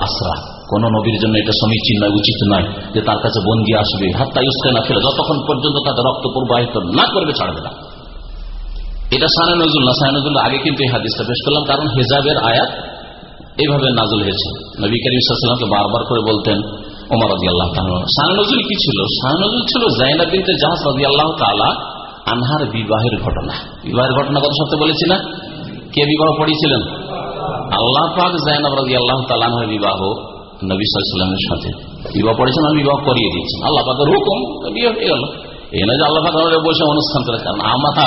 আসরা। কোন নবীর জন্য এটা সমীচীন নয় উচিত নয় যে তার কাছে বন্দি আসবে। হাত্তা ইউসকে না ফেলে, যতক্ষণ পর্যন্ত তাদের রক্ত প্রবাহিত না করবে, ছাড়বে না। এটা সানে নজুল না, সানে নজুল আগে কিন্তু এই হাদিসটা পেশ করলাম, কারণ হেজাবের আয়াত এইভাবে নাজুল হয়েছে। নবী করিম সাল্লামকে বারবার করে বলতেন ওমর রাজি আল্লাহ সানে নজুল কি ছিল? সানে নজুল ছিল জাইনা বিনতে জাহাজ রাজি আল্লাহ তালা আনহার বিবাহের ঘটনা। বিবাহের ঘটনা কত সত্য বলেছি না? কে বিবাহ পড়িয়েছিলেন? আল্লাহ পাক জায়নাব রাজি আল্লাহ তালানহের বিবাহ নবী সাল্লামের সাথে। বিবাহ পড়েছেন আমি বিবাহ করিয়ে দিয়েছেন। আল্লাহ পাকের হুকুম বিয়ে হয়ে গেল। এই না যে আল্লাহ পাক বসে অনুষ্ঠান করে, কারণ আমরা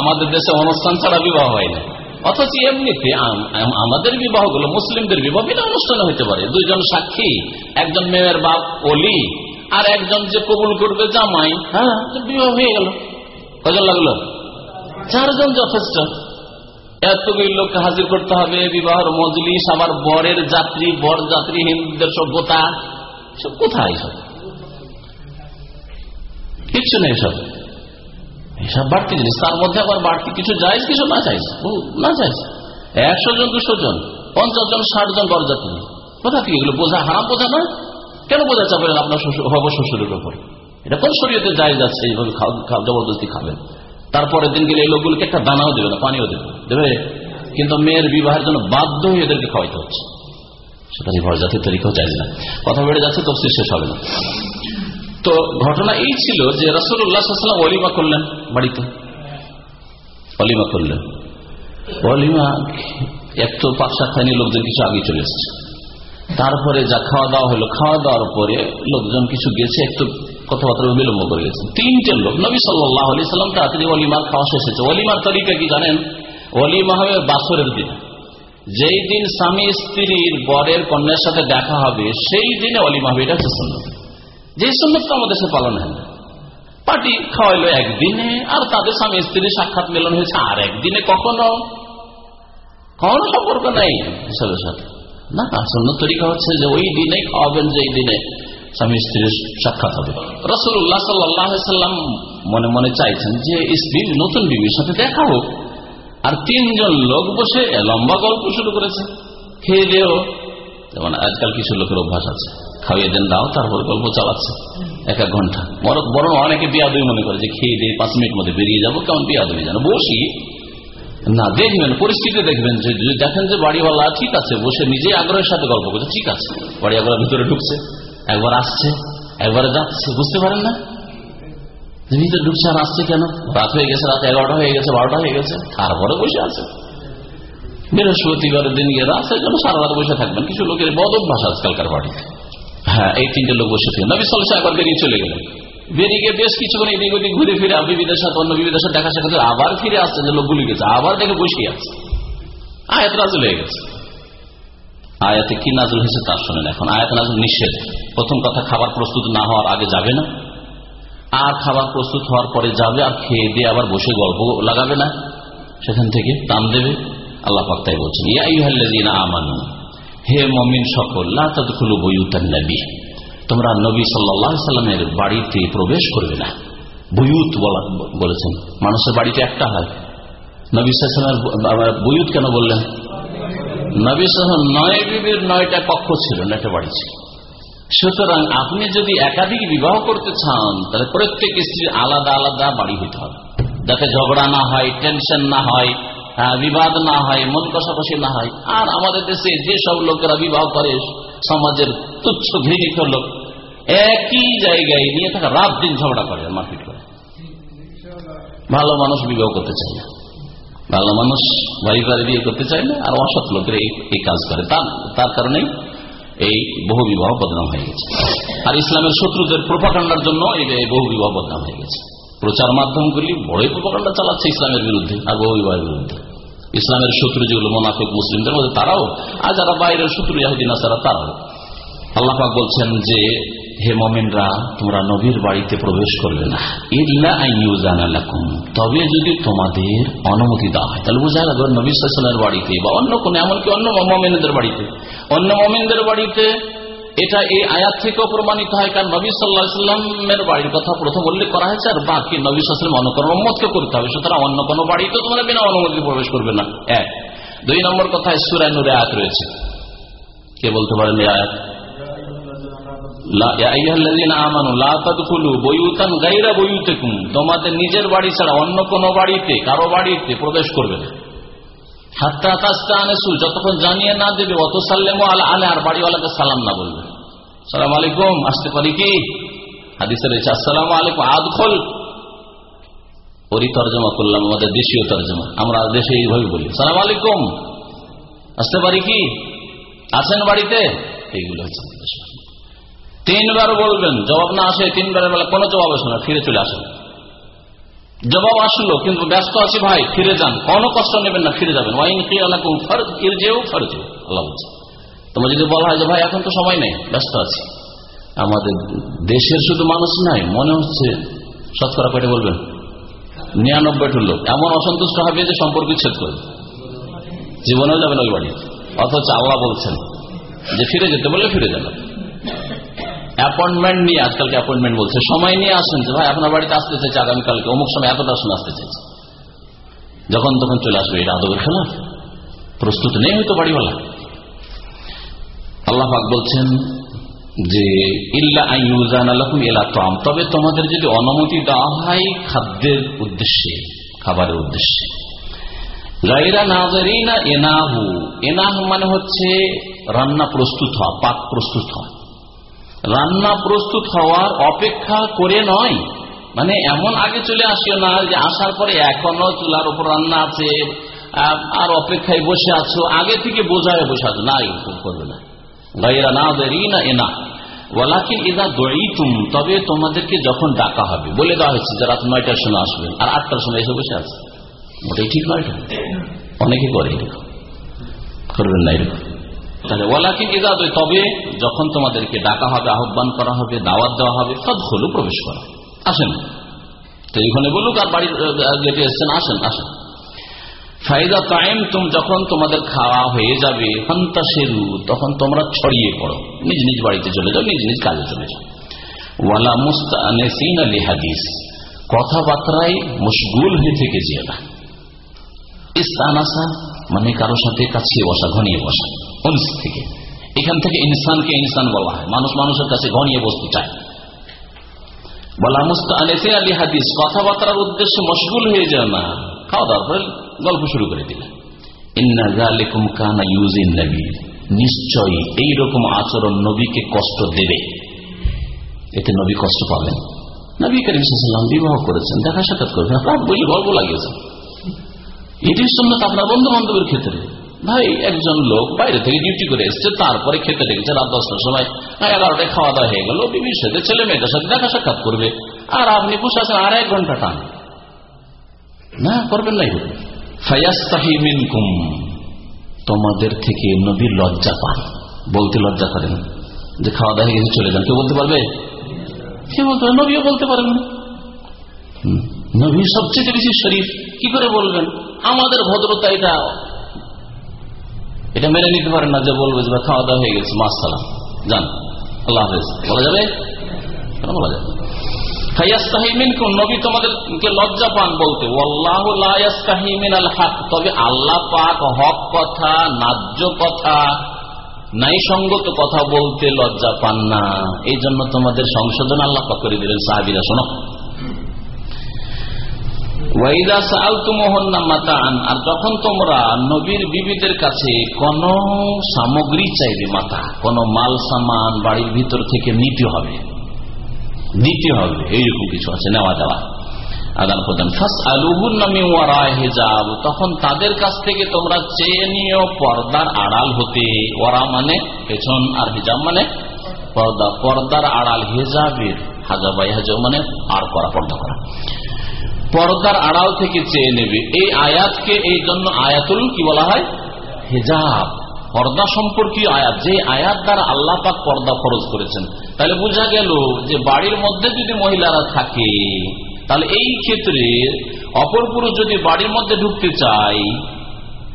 আমাদের দেশে অনুষ্ঠান ছাড়া বিবাহ হয় না। অথচ এমনিতে আমাদের বিবাহগুলো মুসলিমদের বিবাহ বিনা অনুষ্ঠানে হইতে পারে। দুইজন সাক্ষী, একজন মেয়ের বাপ অলি আর একজন যে কবুল করবে জামাই হ্যাঁ বিবাহ হয়ে গেল। কজন লাগল? চারজন যথেষ্ট। এতগুলি লোককে হাজির করতে হবে বিবাহের মজলিস আবার বরের যাত্রী, বর যাত্রী, হিন্দুদের সভ্যতা সব কোথায় সব কিচ্ছু নেই সব। এসব বাড়তি জিনিস। তার মধ্যে আবার বাড়তি কিছু যায় কিছু না চাইছে? না চাইছে। একশো জন, দুশো জন, পঞ্চাশ জন, ষাট জন বরযাত্রী কোথা থেকে এগুলো? বোঝা হারাম, বোঝা না কেন বোঝা চাপেন আপনার হব শ্বশুরের উপর? এটা কোন শরীয়তে যায় যাচ্ছে এইভাবে জবরদস্তি খাবেন। তারপরের দিন গেলে এই লোকগুলোকে একটা দানাও দেবে না, পানিও দেবে। দেবে? কিন্তু মেয়ের বিবাহের জন্য বাধ্য হয়ে এদেরকে খাওয়াইতে হচ্ছে। সেটা জাতির তরিকাও চাই না। কথা বেড়ে যাচ্ছে, তফসিল শেষ হবে না। তো ঘটনা এই ছিল যে রসুল্লাহাম অলিমা করলেন বাড়িতে। অলিমা করলেন। অলিমা একটু পাকশা খায়নি লোকজন কিছু আগে চলে এসছে। তারপরে যা খাওয়া দাওয়া হলো, খাওয়া দাওয়ার পরে লোকজন কিছু গেছে, একটু কথাবার্তা বিলম্ব করে গেছে তিনটে লোক, নবী সাল্লাহ আলি সাল্লাম তাড়াতাড়ি অলিমার খাওয়া শেষ হয়েছে। অলিমার তরিকা কি জানেন? অলিমা হবে বাসরের দিন। যেই দিন স্বামী স্ত্রীর বরের কন্যার সাথে দেখা হবে, সেই দিনে অলিমা হবে, এটা হচ্ছে সুন্নত। যে সুন্নত আমাদের সাথে পালন হয় পার্টি খাওয়াইলো একদিনে, আর তাদের স্বামী স্ত্রীর সাক্ষাৎ মিলন হয়েছে আর একদিনে কখনো? কখনো সম্পর্ক নেই হিসাবের সাথে। না, সুন্নত তরিকা হচ্ছে যে ওই দিনে খাওয়াবেন যে দিনে স্বামী স্ত্রীর সাক্ষাৎ হবে। রসুল্লাহ সাল্লাম মনে মনে চাইছেন যে স্ত্রী নতুন বিবির সাথে দেখা হোক। আর তিনজন লোক বসে লম্বা গল্প শুরু করেছে। খেয়ে দেও। যেমন আজকাল কিছু লোকের অভ্যাস আছে। খাইয়ে দেন, দাও, তারপর গল্প চালাচ্ছে। এক এক ঘণ্টা। বরং অনেকে বিয়াদবি মনে করে যে খেয়ে দিয়ে পাঁচ মিনিট মধ্যে বেরিয়ে যাব, কেমন বিয়াদবি জানো বসি। না, দেখবেন, পরিস্থিতি দেখবেন যে দেখেন যে বাড়িওয়ালা ঠিক আছে, বসে নিজে আগ্রহের সাথে গল্প করছে, ঠিক আছে। বাড়ি একবার ভিতরে ঢুকছে। একবার আসছে, একবার যাচ্ছে বুঝতে পারেন না? ভিতরে ঢুকছে আর আসছে কেন? রাত হয়ে গেছে, রাত এগারোটা হয়ে গেছে, বারোটা হয়ে গেছে, তারপরে বসে আছে। বৃহস্পতিবার দিন গিয়ে রাত জন্য সারা রাত বসে থাকবেন। কিছু লোকের বদ অভ্যাস আজকালকার বাড়ি হ্যাঁ এই তিনটে লোক বসে থেকে নবী সাল্লাহ একবার বেরিয়ে চলে গেলেন। বেরিয়ে গিয়ে বেশ কিছুক্ষণ এদিক ওদিক ঘুরে ফিরে বিবিদের সাথে, অন্য বিবিদের সাথে দেখা সাক্ষাৎ আবার ফিরে আসছে যে লোকগুলি গেছে, আবার দেখে বসে আছে। আয়াত নাজল হয়ে গেছে। আয়াতে কি নাজল হয়েছে তার শোনেন এখন। আয়াত নাজল নিষেধ। প্রথম কথা, খাবার প্রস্তুত না হওয়ার আগে যাবে না। আর খাবার প্রস্তুত হওয়ার পরে যাবে আর খেয়ে দিয়ে আবার বসে গল্প লাগাবে না। সেখান থেকে টান দেবে। আল্লাহ পাক্তাই বলছেন, ইয়া আমানু, হে মমিন সকল লাতুলু বইউতান নবী, তোমরা নবী সাল্লামের বাড়িতে প্রবেশ করবে না। বইউত বলেছেন। মানুষের বাড়িতে একটা হয়। নবী সাল্লামের বইউত কেন বললেন? নবী সাল্লাম নয় বিবির নয়টা কক্ষ ছিল একটা বাড়ি ছিল সুতরাং আপনি যদি একাধিক বিবাহ করতে চান, তাহলে প্রত্যেক স্ত্রীর আলাদা আলাদা বাড়ি হইতে হবে। যাতে ঝগড়া না হয় টেনশন না হয় বিবাদ না হয় মন কষাকষি না হয়। আর আমাদের দেশে যেসব লোকেরা বিবাহ করে, সমাজের তুচ্ছ ঘৃণিত লোক, একই জায়গায় নিয়ে থাকা রাত দিন ঝগড়া করে, মারপিট করে। ভালো মানুষ বিবাহ করতে চায় না। ভালো মানুষ ভাই বিয়ে করতে চায় না, আর অসৎ লোকের এই কাজ করে। তার তার কারণেই এই বহু বিবাহ বদনাম হয়ে গেছে। আর ইসলামের শত্রুদের প্রোপাকাণ্ডার জন্য এই বহু বিবাহ বদনাম হয়ে গেছে। প্রচার মাধ্যমগুলি বড়ই প্রোপাকাণ্ডা চালাচ্ছে ইসলামের বিরুদ্ধে আর বহু বিবাহের বিরুদ্ধে। ইসলামের শত্রু যেগুলো মোনাফিক মুসলিমদের মধ্যে তারাও, আর যারা বাইরের শত্রু ইয়াহুদ্দিন আসারা তারাও। আল্লাহাক বলছেন যে হে মমিনরা, তোমরা নবীর বাড়িতে প্রবেশ করবে না। ইল্লা তবে যদি তোমাদের অনুমতি দেওয়া হয়, তাহলে বোঝা গেল নবী সাল্লামের বাড়িতে বা অন্য কোন, এমনকি অন্য মমিনদের বাড়িতে। অন্য মমিনদের বাড়িতে এটা এই আয়াত থেকেও প্রমাণিত হয়, কারণ নবী সাল্লাহ সাল্লামের বাড়ির কথা প্রথম উল্লেখ করা হয়েছে, আর বাকি নবী সাল্লাম অনুকরণ অনুমতকে করতে হবে। সুতরাং অন্য কোনো বাড়িতে তোমরা বিনা অনুমতি প্রবেশ করবে না। এক। দুই নম্বর কথা সুরায় নুরে আয়াত রয়েছে। কে বলতে পারেন এই আয়াত? নিজের বাড়ি ছাড়া অন্য কোন বাড়িতে, কারও বাড়িতে প্রবেশ করবে যতক্ষণ জানিয়ে না দেবে অত সাল্লেম আলে আর বাড়িওয়ালাকে সালাম না বলবে। সালাম আলাইকুম, আসতে পারি কি? হাদিসে রয়েছে, আসসালাম আলাইকুম, আদখল। ওরই তর্জমা করলাম, আমাদের দেশীয় তর্জমা। আমরা দেশে এইভাবে বলি। সালাম আলাইকুম, আসতে পারি কি? আছেন বাড়িতে? এইগুলো হচ্ছে তিনবার বলবেন, জবাব না আসে, তিনবারের বেলা কোনো জবাব আসে না, ফিরে চলে আসেন। জবাব আসলো, কিন্তু ব্যস্ত আছি ভাই, ফিরে যান। কোনো কষ্ট নেবেন না, ফিরে যাবেন। ওয়াইন কি আল্লাহ যেও ফেরত আল্লাহ বলছে। তোমার যদি বলা হয় যে, ভাই, এখন তো সময় নেই, ব্যস্ত আছি। আমাদের দেশের শুধু মানুষ নাই, মনে হচ্ছে, শতকরা কয়টা বলবেন? নিরানব্বইটির লোক। এমন অসন্তুষ্ট হবে যে, সম্পর্ক ছেদ করবে জীবনেও যাবেন ওই বাড়ি। অথচ আল্লাহ বলছেন যে, ফিরে যেতে বললে ফিরে যাবেন অ্যাপয়েন্টমেন্ট নিয়ে আজকালকে অ্যাপয়েন্টমেন্ট বলছে। সময় নিয়ে আসেন যে, ভাই, আপনার বাড়িতে আসতে চাইছে আগামীকালকে অমুক সময় এতটা সময় আসতে চাইছে। যখন তখন চলে আসবে এটা আদবের খেলা। প্রস্তুত নেই হয়তো বাড়িওয়ালা। আল্লাহ বলছেন যে, ইল্লা এলা তবে তোমাদের যদি অনুমতি দেওয়া হয় খাদ্যের উদ্দেশ্যে, খাবারের উদ্দেশ্যে। এনাহু। এনাহু মানে হচ্ছে রান্না প্রস্তুত হওয়া, পাক প্রস্তুত হওয়া। রান্না প্রস্তুত হওয়ার অপেক্ষা করে নয়। মানে এমন আগে চলে আসিও না যে আসার পরে এখনও চুলার উপর রান্না আছে আর অপেক্ষায় বসে আছো, আগে থেকে বোঝায় বসে আছো। না, এরকম করবে না। গাইরা না দেরি না এনা। ওয়ালাকিন ইদা দড়িতুম তবে তোমাদেরকে যখন ডাকা হবে, বলে দেওয়া হয়েছে যে রাত নয়টার সময় আসবেন আর আটটার সময় এসে বসে আছে। ওটাই ঠিক নয় অনেকে করে এরকম। করবেন না এরকম। তাহলে ওয়ালাকিন ইদা তবে যখন তোমাদেরকে ডাকা হবে, আহ্বান করা হবে, দাওয়াত দেওয়া হবে, সব হলো প্রবেশ করা। আসেন। তো এখানে বলুক, আর বাড়ির গেটে এসছেন, আসেন আসেন। ফাইদা টাইম তুম যখন তোমাদের খাওয়া হয়ে যাবে হন্তা সেরু তখন তোমরা ছড়িয়ে পড়ো। নিজ নিজ বাড়িতে চলে যাও, নিজ নিজ কাজে চলে যাও। ওয়ালা মুস্তানিন আলী হাদিস কথাবার্তায় মশগুল হয়ে থেকে যে না। ইস্তান আসা মানে কারোর সাথে কাছে বসা, ঘনিয়ে বসা। অনিস থেকে। এখান থেকে ইনসানকে ইনসান বলা হয়। মানুষ মানুষের কাছে ঘনিয়ে বসতে চায়। বলা মুস্তানিসে আলী হাদিস, কথাবার্তার উদ্দেশ্যে মশগুল হয়ে যায় না। খাওয়া দাওয়ার পরে গল্প শুরু করে দিলেন। নিশ্চয়ই এইরকম আচরণ নবীকে কষ্ট দেবে। এতে নবী কষ্ট পাবেন। নবী করিম বিবাহ করেছেন, দেখা সাক্ষাৎ করেছেন। আপনার বলি গল্প লাগিয়েছেন। এটির সঙ্গে আপনার বন্ধু বান্ধবের ক্ষেত্রে। ভাই, একজন লোক বাইরে থেকে ডিউটি করে এসছে, তারপরে খেতে ডেকেছে রাত দশটার সময়। এগারোটায় খাওয়া দাওয়া হয়ে গেল, বিবির সাথে ছেলে মেয়েদের সাথে দেখা সাক্ষাৎ করবে। আর আপনি বসে আছেন আর এক ঘণ্টা টান। না, করবেন না ফায়াস্তাহিমিনকুম তোমাদের থেকে নবী লজ্জা পান। বলতে লজ্জা করেন যে খাওয়া দাওয়া গেছে, চলে যান। কেউ বলতে পারবে? কে বলতে পারবে নবীও বলতে পারেন নবী সবচেয়ে বেশি শরীফ, কি করে বলবেন? আমাদের ভদ্রতা এটা। এটা মেনে নিতে পারেন না, যে বলবে যে খাওয়া দাওয়া হয়ে গেছে মাস সালাম যান, আল্লাহ হাফেজ। বলা যাবে? বলা যাবে? লজ্জা পান বলতে। আল্লাহ হক কথা, ন্যায্য কথা কথা বলতে লজ্জা পান না। এই জন্য তোমাদের সংশোধন আল্লাহ করে দিলেন, সাহাবিরা, শোনো। আর যখন তোমরা নবীর বিবিদের কাছে কোন সামগ্রী চাইবে মাতা কোন মাল সামান, বাড়ির ভিতর থেকে নিতে হবে দিতে হবে, এইরকম কিছু আছে, নেওয়া দেওয়া। আদান প্রদান। হেজাব, তখন তাদের কাছ থেকে তোমরা চেয়ে নিও পর্দার আড়াল হতে। ওরা মানে পেছন আর হিজাব মানে পর্দা। পর্দার আড়াল হেজাবের হাজাবাই হাজাব মানে আর করা, পর্দা করা। পর্দার আড়াল থেকে চেয়ে নেবে। এই আয়াতকে এই জন্য আয়াতুল কি বলা হয়? হেজাব। পর্দা সম্পর্কীয় আয়াত। যে আয়াত দ্বারা আল্লাহ পাক পর্দা ফরজ করেছেন। তাহলে বোঝা গেল যে বাড়ির মধ্যে যদি মহিলারা থাকে, তাহলে এই ক্ষেত্রে অপর পুরুষ যদি বাড়ির মধ্যে ঢুকতে চাই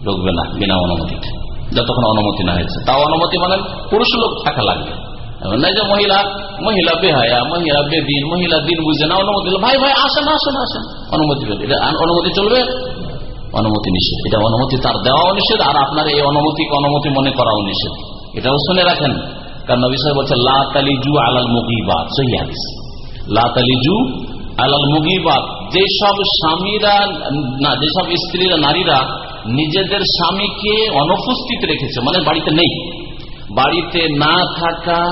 ঢুকবে না, বিনা অনুমতিতে। যতক্ষণ অনুমতি না হয়েছে। তাও অনুমতি মানে পুরুষ লোক থাকা লাগবে। না যে মহিলা মহিলা বেহায়া মহিলা বেদিন মহিলা দিন বুঝে না অনুমতি ভাই ভাই আসেন আসেন আসেন অনুমতি অনুমতি চলবে অনুমতি নিষেধ এটা অনুমতি তার দেওয়াও নিষেধ আর আপনার এই অনুমতিকে অনুমতি মনে করাও নিষেধ এটাও শুনে রাখেন কারণ নবী সাহেব বলছে লাতালিজু আলাল মুগিবাদ সহি হাদিস লাতালিজু আলাল মুগিবাদ যেসব স্বামীরা না যেসব স্ত্রীরা নারীরা নিজেদের স্বামীকে অনুপস্থিত রেখেছে মানে বাড়িতে নেই। বাড়িতে না থাকা,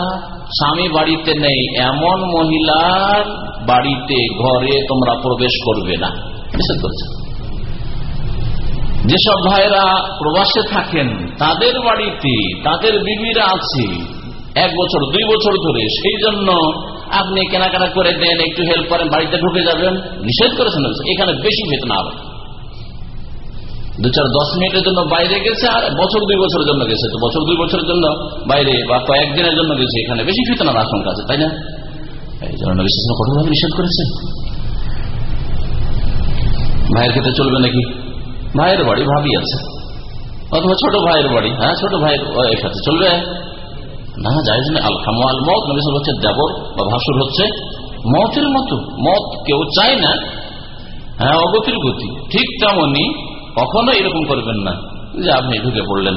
স্বামী বাড়িতে নেই, এমন মহিলার বাড়িতে, ঘরে তোমরা প্রবেশ করবে না। নিষেধ করছে। যেসব ভাইরা প্রবাসে থাকেন, তাদের বাড়িতে তাদের বিবিরা আছে, এক বছর, দুই বছর ধরে। সেই জন্য আপনি কেনাকাটা করে দেন, একটু হেল্প করেন, বাড়িতে ঢুকে যাবেন। নিষেধ করেছেন। এখানে বেশি বেতন হবে। দু চার দশ মিনিটের জন্য বাইরে গেছে আর বছর দুই বছরের জন্য গেছে। তো বছর দুই বছরের জন্য বাইরে বা কয়েকদিনের জন্য গেছে এখানে। বেশি ফিতনার আশঙ্কা আছে, তাই না? এই জন্য কঠোরভাবে নিষেধ করেছে। ভাইয়ের ক্ষেত্রে চলবে নাকি? ভাইয়ের বাড়ি ভাবি আছে। অথবা ছোট ভাইয়ের বাড়ি হ্যাঁ ছোট ভাইয়ের সাথে চলবে। না যাই না আল মত, নবী হচ্ছে দেবর বা ভাসুর হচ্ছে মতের মতো। মত কেউ চায় না হ্যাঁ অগতির গতি। ঠিক তেমনই কখনো এরকম করবেন না যে আপনি ঢুকে পড়লেন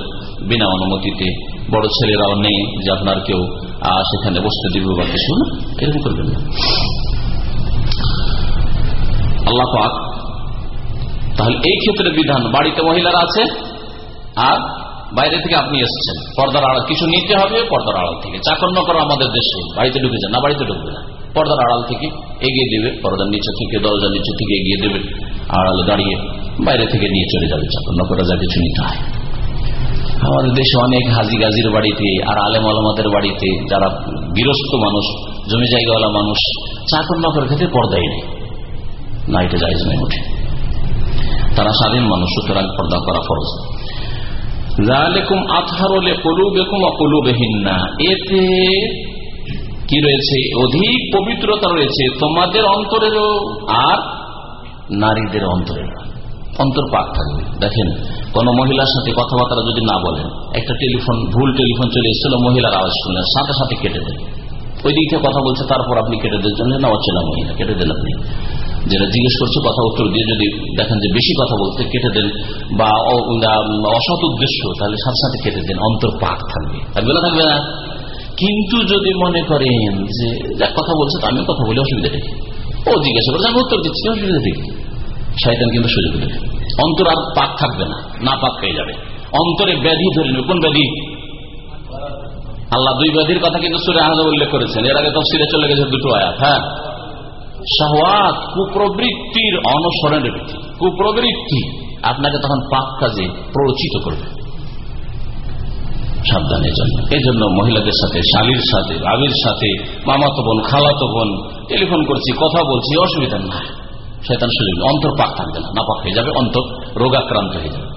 বিনা অনুমতিতে। বড় ছেলেরাও নেই যে আপনার কেউ সেখানে বসতে দিব বা কিছু না। এরকম করবেন না। আল্লাহ পাক, তাহলে এই ক্ষেত্রে বিধান, বাড়িতে মহিলারা আছে, আর বাইরে থেকে আপনি এসছেন। পর্দার আড়াল, কিছু নিতে হবে পর্দার আড়াল থেকে। চাকর করো আমাদের দেশে, বাড়িতে ঢুকে যান, না বাড়িতে ঢুকবে না। পর্দার আড়াল থেকে এগিয়ে দেবে, পর্দার নিচে থেকে, দরজার নিচে থেকে এগিয়ে দেবে, আড়ালে দাঁড়িয়ে বাইরে থেকে নিয়ে চলে যাবে চাকর। নকরা যা কিছু নিতে হয় আমাদের দেশে অনেক হাজি গাজির বাড়িতে আর আলেম আলমাদের বাড়িতে যারা গৃহস্থ মানুষ, জমি জায়গাওয়ালা মানুষ, চাকর নকর ক্ষেত্রে পর্দাই নেই। না এটা যাইজ নেই ওঠে তারা স্বাধীন মানুষ, সুতরাং পর্দা করা ফরজ। এতে কি রয়েছে? অধিক পবিত্রতা রয়েছে। তোমাদের অন্তরেরও আর নারীদের অন্তরেরও অন্তর পাক থাকবে। দেখেন, কোন মহিলার সাথে কথাবার্তা যদি না বলেন, একটা টেলিফোন, ভুল টেলিফোন চলে এসেছিল, মহিলার আওয়াজ শুনলেন, সাথে সাথে কেটে দেন। ওই দিক থেকে কথা বলছে, তারপর আপনি কেটে দেন না অচেনা মহিলা, কেটে দেন আপনি। যেটা জিজ্ঞেস করছে, কথা উত্তর দিয়ে যদি দেখেন যে বেশি কথা বলতে কেটে দেন বা অসৎ উদ্দেশ্য, তাহলে সাথে সাথে কেটে দেন অন্তর পাক থাকবে থাকবে থাকবে না কিন্তু যদি মনে করেন যে যাক কথা বলছে তো আমি কথা বলে অসুবিধা দেখি ও জিজ্ঞাসা করছে, আমি উত্তর দিচ্ছি, অসুবিধা দেখি শয়তান কিন্তু সুযোগ দেবে। অন্তর আর পাক থাকবে না না পাক পেয়ে যাবে। অন্তরে ব্যাধি ধরে নেবে। কোন ব্যাধি? আল্লাহ দুই ব্যাধির কথা কিন্তু সুরে আহমদ উল্লেখ করেছেন। এর আগে তফসিলে চলে গেছে দুটো আয়াত হ্যাঁ? শাহওয়াত কুপ্রবৃত্তির অনুসরণের বৃত্তি কুপ্রবৃত্তি আপনাকে তখন পাপ কাজে প্ররোচিত করবে। সাবধানের জন্য এই জন্য মহিলাদের সাথে, শালির সাথে, বাবির সাথে, মামাতো বোন, খালাতো বোন, টেলিফোন করছি, কথা বলছি, অসুবিধা না সেতান সুযোগ অন্তর পাক থাকবে না পাক হয়ে যাবে, অন্তর রোগাক্রান্ত হয়ে যাবে।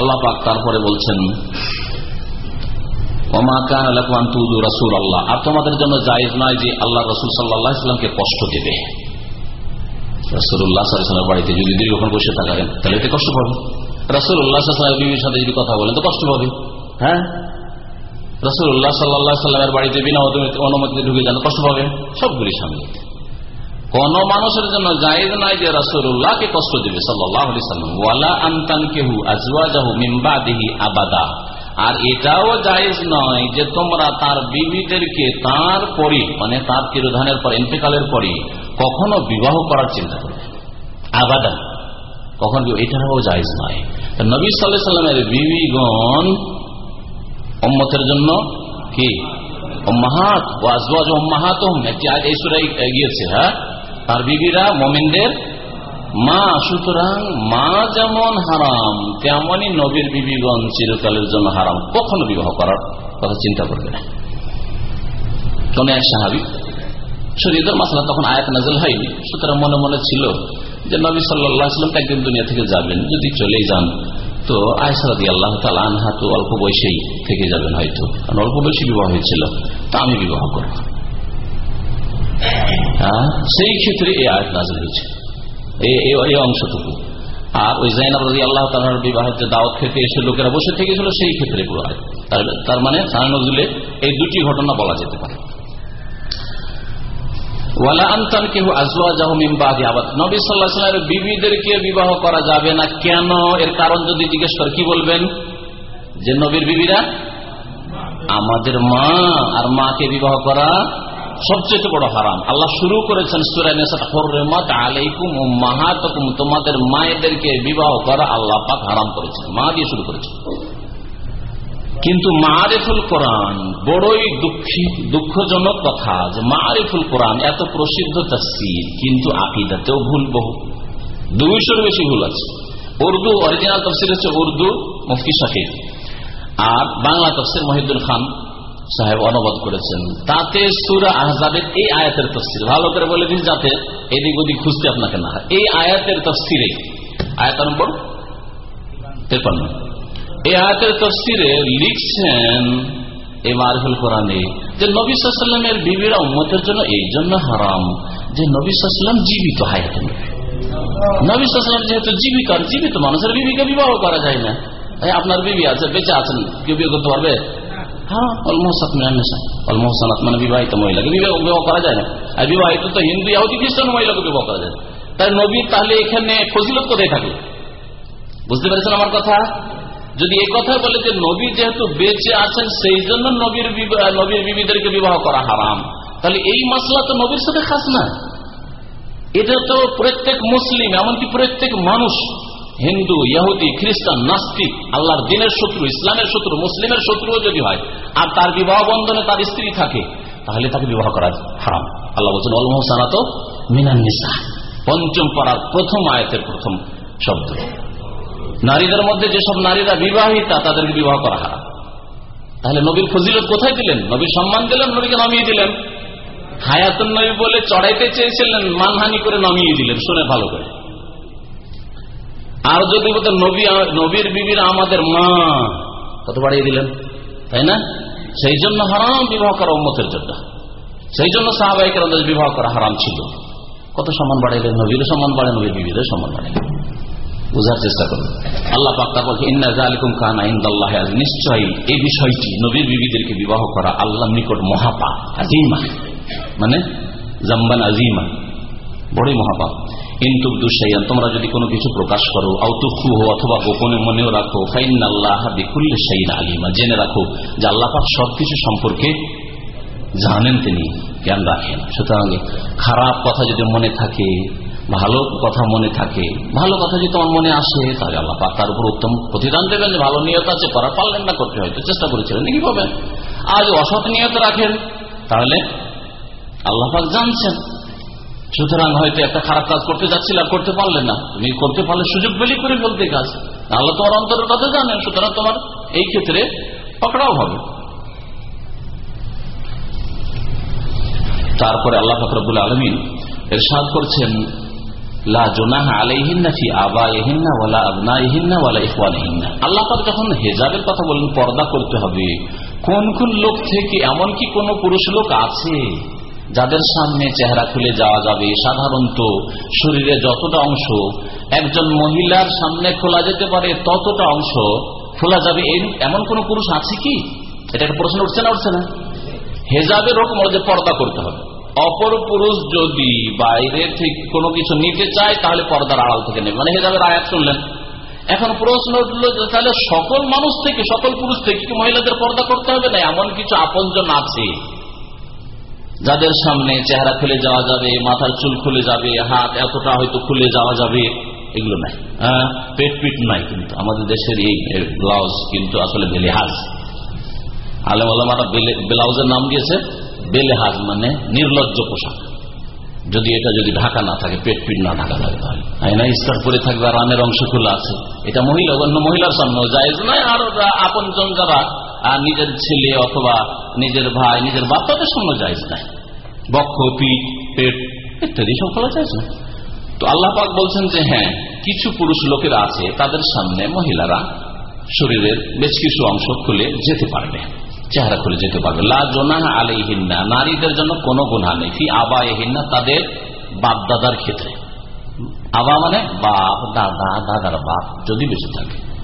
আল্লাহ পাক তারপরে বলছেন আর তোমাদের জন্য জায়েজ নয় যে আল্লাহ রসুল সাল্লাহ ইসলামকে কষ্ট দেবে। রসুল্লাহ বাড়িতে যদি দীর্ঘক্ষণ বসে থাকেন, তাহলে এতে কষ্ট পাবে রসুল্লাহ বিবির সাথে যদি কথা বলেন তো কষ্ট পাবে। হ্যাঁ? রসুল্লাহ সাল্লাহ সাল্লামের বাড়িতে বিনা অনুমতিতে ঢুকে যান, কষ্ট পাবে? সবগুলি সামনে। কোন মানুষের জন্য জায়েজ নাই যে রসুল্লাহকে কষ্ট দেবে সাল্লাহ সাল্লাম ওয়ালা আন্তান কেহু আজওয়া জাহু মিম্বা দিহি আবাদা। আর এটাও জায়েজ নয় যে তোমরা তার বিবিদেরকে তার পরে মানে তার তিরোধানের পর, ইন্তেকালের পরে কখনো বিবাহ করার চিন্তা করবে আবাদান কখন এটাও জায়েজ নয় নবী সাল্লাহ সাল্লামের বিবিগণ অম্মতের জন্য কি? মাহাত ওয়াজওয়াজ মাহাত একটি এই সুরাই গিয়েছে হ্যাঁ? তার বিবিরা, মোমিনদের, মা, সুতরাং মা যেমন হারাম তেমনই নবীর বিবিগণ চিরকালের জন্য হারাম। কখনো বিবাহ করার কথা চিন্তা করবে না। কোন এক সাহাবি। শরীরের মাসলা তখন আয়াত নাজল হয়নি, সুতরাং মনে মনে ছিল যে নবী সাল্লাম একদিন দুনিয়া থেকে যাবেন, যদি চলেই যান, তো আয়সাদি আল্লাহ তালা আনহা তো অল্প বয়সেই থেকে যাবেন হয়তো। কারণ অল্প বয়সে বিবাহ হয়েছিল, তা আমি বিবাহ করব। সেই ক্ষেত্রে এই আয়াত নাজল হয়েছে। এই অংশটুকু। আর ওই জাইনাব রাজি আল্লাহ তালার বিবাহের যে দাওয়াত খেতে এসে লোকেরা বসে থেকেছিল সেই ক্ষেত্রে পুরো তার মানে সারানজুলে এই দুটি ঘটনা বলা যেতে পারে। বিবিদেরকে বিবাহ করা যাবে না। কেন? এর কারণ যদি জিজ্ঞেস করে, কি বলবেন? যে নবীর বিবিরা আমাদের মা আর মাকে বিবাহ করা সবচেয়ে বড় হারাম। আল্লাহ শুরু করেছেন তোমাদের মায়েদেরকে বিবাহ করা আল্লাহ পাক হারাম করেছেন। মা দিয়ে শুরু করেছেন। কিন্তু মারেফুল কোরআন বড়ই দুঃখী, দুঃখজনক কথা যে মারেফুল কোরআন এত প্রসিদ্ধ তাফসির, কিন্তু আকিদাতেও ভুল বহু দুইশোর বেশি ভুল আছে। উর্দু অরিজিনাল তফসির হচ্ছে উর্দু মুফতি শাকির। আর বাংলা তফসির মহিদুল খান সাহেব অনুবাদ করেছেন। তাতে সুরা আহজাবের এই আয়াতের তফসির, ভালো করে বলে দিন যাতে এদিক ওদিক খুঁজতে আপনাকে না এই আয়াতের তফসিরে, আয়াত নম্বর তেপান্ন। এই আয়াতের তফসিরে লিখছেন এই মারফুল কোরআনে যে নবী সাল্লামের বিবিরা উম্মতের জন্য এই জন্য হারাম, যে নবী সাল্লাম জীবিত হায়াত নবী সাল্লাম যেহেতু জীবিত জীবিত মানুষের বিবিকে বিবাহ করা যায় না। আপনার বিবি আছে, বেঁচে আছেন, কেউ বিয়ে করতে পারবে? হ্যাঁ অলমোহসাত মিয়ান্নেসা অলমোহসানাত মানে বিবাহিত মহিলাকে বিবাহ করা যায় না। আর বিবাহিত তো হিন্দু, ইয়াহুদি, খ্রিস্টান মহিলাকে বিবাহ করা যায় তাই নবী তাহলে এখানে ফজিলত কোথায় থাকে? বুঝতে পেরেছেন আমার কথা? যদি এই কথা বলে যে নবী যেহেতু বেঁচে আছেন, সেই জন্য নবীর নবীর বিবিদেরকে বিবাহ করা হারাম। তাহলে এই মশলা তো নবীর সাথে খাস না। এটা তো প্রত্যেক মুসলিম, এমনকি প্রত্যেক মানুষ, হিন্দু, ইহুদি, খ্রিস্টান, নাস্তিক, আল্লাহর দিনের শত্রু, ইসলামের শত্রু, মুসলিমের শত্রুও যদি হয়, আর তার বিবাহ বন্ধনে তার স্ত্রী থাকে, তাহলে তাকে বিবাহ করা হারাম। আল্লাহ বলছেন অলমহসানা তো মিনান নিসা। পঞ্চম পাড়ার প্রথম আয়তের প্রথম শব্দ। নারীদের মধ্যে যেসব নারীরা বিবাহিতা, তাদেরকে বিবাহ করা হারাম। তাহলে নবীর ফজিলত কোথায় দিলেন? নবীর সম্মান দিলেন, নবীকে নামিয়ে দিলেন। হায়াতুন নবী বলে চড়াইতে চেয়েছিলেন, মানহানি করে নামিয়ে দিলেন, শুনে ভালো করে। আর যদি বলতে নবী, নবীর বিবির আমাদের মা, কত বাড়িয়ে দিলেন? তাই না? সেই জন্য হারাম বিবাহ করা উন্মতের জন্য। সেই জন্য সাহাবাহিকের বিবাহ করা হারাম ছিল। কত সম্মান বাড়াইলেন নবীর সম্মান বাড়ে নবীর বিবিদের সম্মান বাড়াইলেন। বোঝার চেষ্টা করুন। আল্লাহ পাক্তা বলছে আইন্দাল্লাহ নিশ্চয়ই এই বিষয়টি নবীর বিবিদেরকে বিবাহ করা আল্লাহ নিকট মহাপা আজিমা। মানে জাম্বান আজিমা। বড়ই মহাপাপ। ইন্তুক দুসাইয়ান তোমরা যদি কোনো কিছু প্রকাশ করো আউতুফু হো অথবা গোপনে মনেও রাখো ফাইন আল্লাহ বিকুল্লে সাইন আলিমা। জেনে রাখো যে আল্লাহ পাক সবকিছু সম্পর্কে জানেন তিনি, জ্ঞান রাখেন। সুতরাং খারাপ কথা যদি মনে থাকে ভালো কথা মনে থাকে, ভালো কথা যদি তোমার মনে আসে, তাহলে আল্লাহ পাক তার উপর উত্তম প্রতিদান দেবেন ভালো নিয়ত আছে, করার পারলেন না, করতে হয়তো চেষ্টা করেছিলেন কি পাবেন। আজ অসৎ নিয়ত রাখেন, তাহলে আল্লাহ পাক জানছেন। সুতরাং হয়তো একটা খারাপ কাজ করতে যাচ্ছিল আর করতে পারলে না। তুমি করতে পারলে সুযোগ পেলে করে বলতে কাজ। আল্লাহ তোমার অন্তরের কথা জানেন, সুতরাং তোমার এই ক্ষেত্রে পকড়াও হবে। তারপরে আল্লাহ ফকরবুল আলমিন এর সাদ করছেন আল্লাহ যখন হেজাবের কথা বলেন পর্দা করতে হবে। কোন কোন লোক থেকে এমন কি কোন পুরুষ লোক আছে, যাদের সামনে চেহারা খুলে যাওয়া যাবে? সাধারণত শরীরে যতটা অংশ একজন মহিলার সামনে খোলা যেতে পারে, ততটা অংশ খোলা যাবে। এমন কোন পুরুষ আছে কি? এটা একটা প্রশ্ন উঠছে না উঠছে না? হেজাবের রকম যে পর্দা করতে হবে। অপর পুরুষ যদি বাইরে থেকে কোনো কিছু নিতে চায়, তাহলে পর্দার আড়াল থেকে নেবে। মানে হেজাবের আয়াত শুনলেন। এখন প্রশ্ন উঠল তাহলে সকল মানুষ থেকে, সকল পুরুষ থেকে কি মহিলাদের পর্দা করতে হবে? না, এমন কিছু আপনজন আছে, যাদের সামনে চেহারা খুলে যাওয়া যাবে, মাথার চুল খুলে যাবে, হাত এতটা হয়তো খুলে যাওয়া যাবে, এগুলো নাই। পেট পিট নাই কিন্তু। আমাদের দেশের এই ব্লাউজ কিন্তু আসলে বেলেহাজ। আলম আলমারা ব্লাউজের নাম দিয়েছে। বেলেহাজ মানে নির্লজ্জ পোশাক। যদি এটা যদি ঢাকা না থাকে, পেট পিট না ঢাকা থাকে তাহলে। না? ইস্তার করে থাকবে আর রানের অংশ খোলা আছে। এটা মহিলা, অন্য মহিলার সামনেও জায়েজ নয়। আর আপনজন যারা নিজের ছেলে অথবা নিজের ভাই, নিজের বাপ তাদের সামনে জায়েজ নাই। বক্ষ, পিঠ, পেট, ইত্যাদি সব খোলা যায় না তো আল্লাহ পাক বলছেন যে হ্যাঁ কিছু পুরুষ লোকেরা আছে, তাদের সামনে মহিলারা শরীরের বেশ কিছু অংশ খুলে যেতে পারবে। চেহারা খুলে যেতে পারবে। আলাইহিন্না, নারীদের জন্য কোনো গুণা নেই। ফি আবা তাদের বাপ দাদার ক্ষেত্রে। আবা মানে বাপ, দাদা, দাদার বাপ, যদি বেশি থাকে।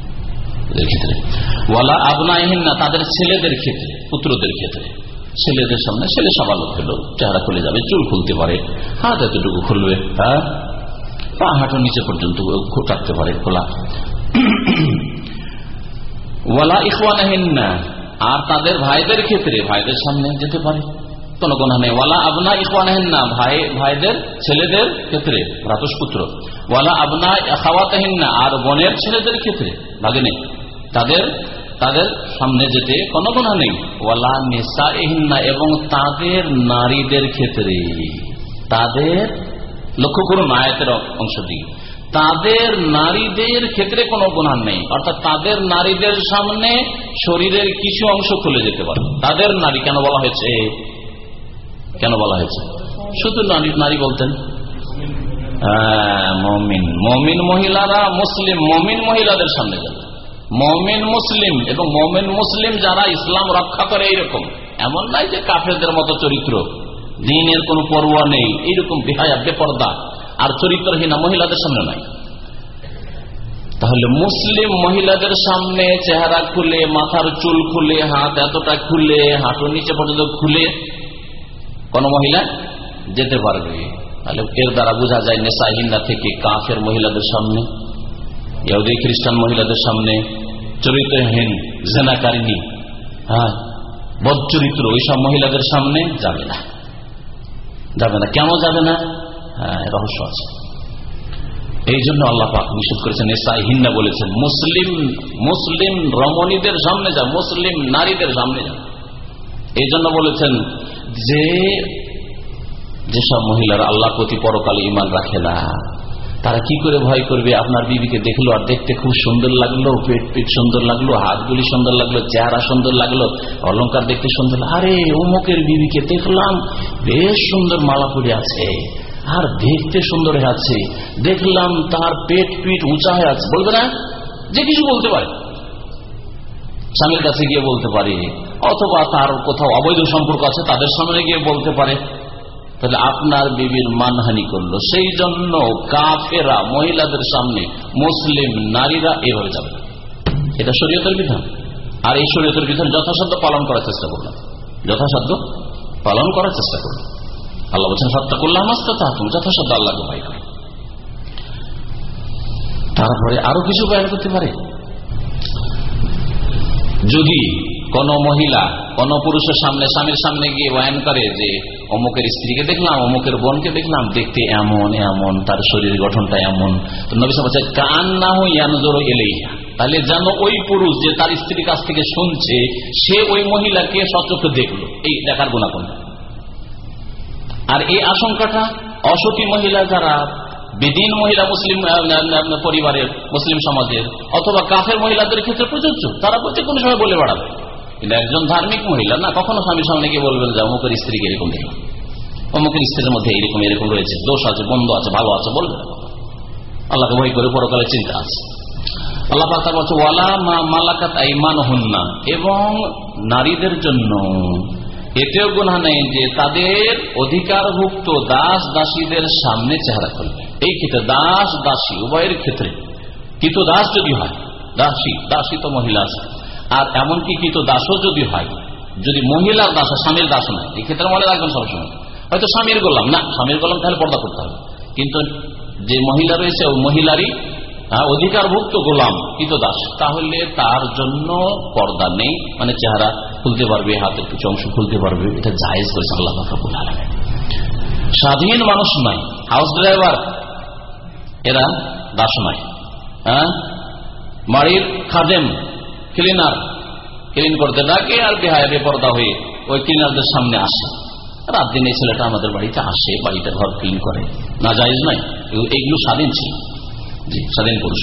তাদের ছেলেদের ক্ষেত্রে, পুত্রদের ক্ষেত্রে। ছেলেদের সামনে ছেলে সাবালক হলো চেহারা খুলে যাবে, চুল খুলতে পারে, হাত এতটুকু খুলবে হ্যাঁ? পা হাঁটু নিচে পর্যন্ত থাকতে পারে, খোলা। ওয়ালা ইফওয়ানাহিন্না আর তাদের ভাইদের ক্ষেত্রে, ভাইদের সামনে যেতে পারে। কোন কোন নেই। ওয়ালা আবনা ইফওয়ানহেন না ভাই, ভাইদের ছেলেদের ক্ষেত্রে, ভ্রাতুষ্পুত্র। ওয়ালা আবনা খাওয়াতাহিন না আর বোনের ছেলেদের ক্ষেত্রে, ভাগে নেই। তাদের তাদের সামনে যেতে কোনো গুণা নেই। ওয়ালা নেশা না এবং তাদের নারীদের ক্ষেত্রে। তাদের লক্ষ্য করুন, আয়াতের অংশ দিকে তাদের নারীদের ক্ষেত্রে কোনো গুণার নেই। অর্থাৎ তাদের নারীদের সামনে শরীরের কিছু অংশ খুলে যেতে পারে। তাদের নারী কেন বলা হয়েছে? কেন বলা হয়েছে? শুধু নারী নারী বলতেন। হ্যাঁ, মমিন। মমিন মহিলারা মুসলিম মমিন মহিলাদের সামনে যাবে মমিন মুসলিম এবং মমিন মুসলিম যারা ইসলাম রক্ষা করে এইরকম। এমন নাই যে কাফেরদের মতো চরিত্র। দিনের কোন পড়ুয়া নেই। এইরকম বিহায়া বেপর্দা। আর চরিত্রহীনা মহিলাদের সামনে নাই। তাহলে মুসলিম মহিলাদের সামনে চেহারা খুলে, মাথার চুল খুলে, হাত এতটা খুলে, হাঁটু নিচে পর্যন্ত খুলে কোন মহিলা যেতে পারবে। তাহলে এর দ্বারা বোঝা যায় নেশাহিন্দা থেকে কাফের মহিলাদের সামনে, ইহুদি, খ্রিস্টান মহিলাদের সামনে চরিত্রহীন জেনাকারিনী হ্যাঁ বদচরিত্র ওইসব মহিলাদের সামনে যাবে না। যাবে না। কেন যাবে না? রহস্য আছে। এই জন্য আল্লাহ নিষেধ করেছেন হিন্দা বলেছেন, মুসলিম মুসলিম রমণীদের সামনে যা, মুসলিম নারীদের সামনে যা। এই জন্য বলেছেন যে, যেসব মহিলারা আল্লাহ প্রতি পরকালে ইমান রাখে না, তারা কি করে ভয় করবে? আপনার বিবিকে দেখল আর দেখতে খুব সুন্দর লাগল, পেট পেট সুন্দর লাগল, হাতগুলি সুন্দর লাগল, চেহারা সুন্দর লাগল অলঙ্কার দেখতে সুন্দর আরে, অমুকের বিবিকে দেখলাম, বেশ সুন্দর মালা পড়ে আছে। আর দেখতে সুন্দর হয়ে আছে দেখলাম তার পেট পিট উঁচা হয়ে আছে। বলবে না? যে কিছু বলতে পারে। স্বামীর কাছে গিয়ে বলতে পারে। অথবা তার কোথাও অবৈধ সম্পর্ক আছে, তাদের সামনে গিয়ে বলতে পারে। তাহলে আপনার বিবির মানহানি করল। সেই জন্য কাফেরা, মহিলাদের সামনে মুসলিম নারীরা এভাবে যাবে। এটা শরীয়তের বিধান। আর এই শরীয়তের বিধান যথাসাধ্য পালন করার চেষ্টা করলাম যথাসাধ্য পালন করার চেষ্টা করলাম আল্লাহ বলছেন সত্তা করলাম আস্তে তুমি যথাসাধ্য আল্লাহকে ভয় করে। তারপরে আরও কিছু বয়ান করতে পারে? যদি কোন মহিলা কোন পুরুষের সামনে, স্বামীর সামনে গিয়ে বয়ান করে যে, অমুকের স্ত্রীকে দেখলাম, অমুকের বোনকে দেখলাম, দেখতে এমন এমন, তার শরীর গঠনটা এমন নবী সাহেব কান না হইয়ানজোর এলেই তাহলে যেন ওই পুরুষ যে তার স্ত্রীর কাছ থেকে শুনছে, সে ওই মহিলাকে সচক্ষে দেখল। এই দেখার গুণাগুণ আর এই আশঙ্কাটা অসতী মহিলা যারা, বেদিন মহিলা মুসলিম পরিবারের মুসলিম সমাজের, অথবা কাফের মহিলাদের ক্ষেত্রে প্রযোজ্য, তারা বলছে কোনো সময় বলে বেড়াবে। কিন্তু একজন ধার্মিক মহিলা, না, কখনো স্বামীর সামনে গিয়ে বলবেন যে অমুকের স্ত্রীকে এরকম দেখলাম অমুকের স্ত্রীর মধ্যে এরকম এরকম রয়েছে, দোষ আছে, বন্ধ আছে, ভালো আছে বলবে আল্লাহকে ভয় করে পরকালে চিন্তা আছে। আল্লাহ ওয়ালা মা মালাকাত হন্না এবং নারীদের জন্য এতেও গুণা নেই যে তাদের অধিকারভুক্ত দাস দাসীদের সামনে চেহারা করবে এই ক্ষেত্রে দাস দাসী, উভয়ের ক্ষেত্রে। কিন্তু দাস যদি হয়, দাসী দাসী তো মহিলা আছে। আর এমনকি কিন্তু দাসও যদি হয়, যদি মহিলার দাস স্বামীর দাস নয় এই ক্ষেত্রে মনে রাখবেন সবসময়। হয়তো স্বামীর গোলাম, না, স্বামীর গোলাম তাহলে পর্দা করতে হবে। কিন্তু যে মহিলা রয়েছে, ওই মহিলারই অধিকারভুক্ত গোলাম, কিন্তু দাস, তাহলে তার জন্য পর্দা নেই মানে চেহারা খুলতে পারবে, হাতের কিছু অংশ খুলতে পারবে, এটা জায়েজ করেছে আল্লাহ ফাকুল আলমে স্বাধীন মানুষ নয় হাউস ড্রাইভার এরা দাস নয় হ্যাঁ? বাড়ির খাদেম ক্লিনার ক্লিন করতে ডাকে আর বেহায় বেপর্দা হয়ে ওই ক্লিনারদের সামনে আসে। রাত দিন এই ছেলেটা আমাদের বাড়িতে আসে বাড়িতে ঘর ক্লিন করে। না যাইজ নয় এইগুলো স্বাধীন ছিল। জি, স্বাধীন পুরুষ।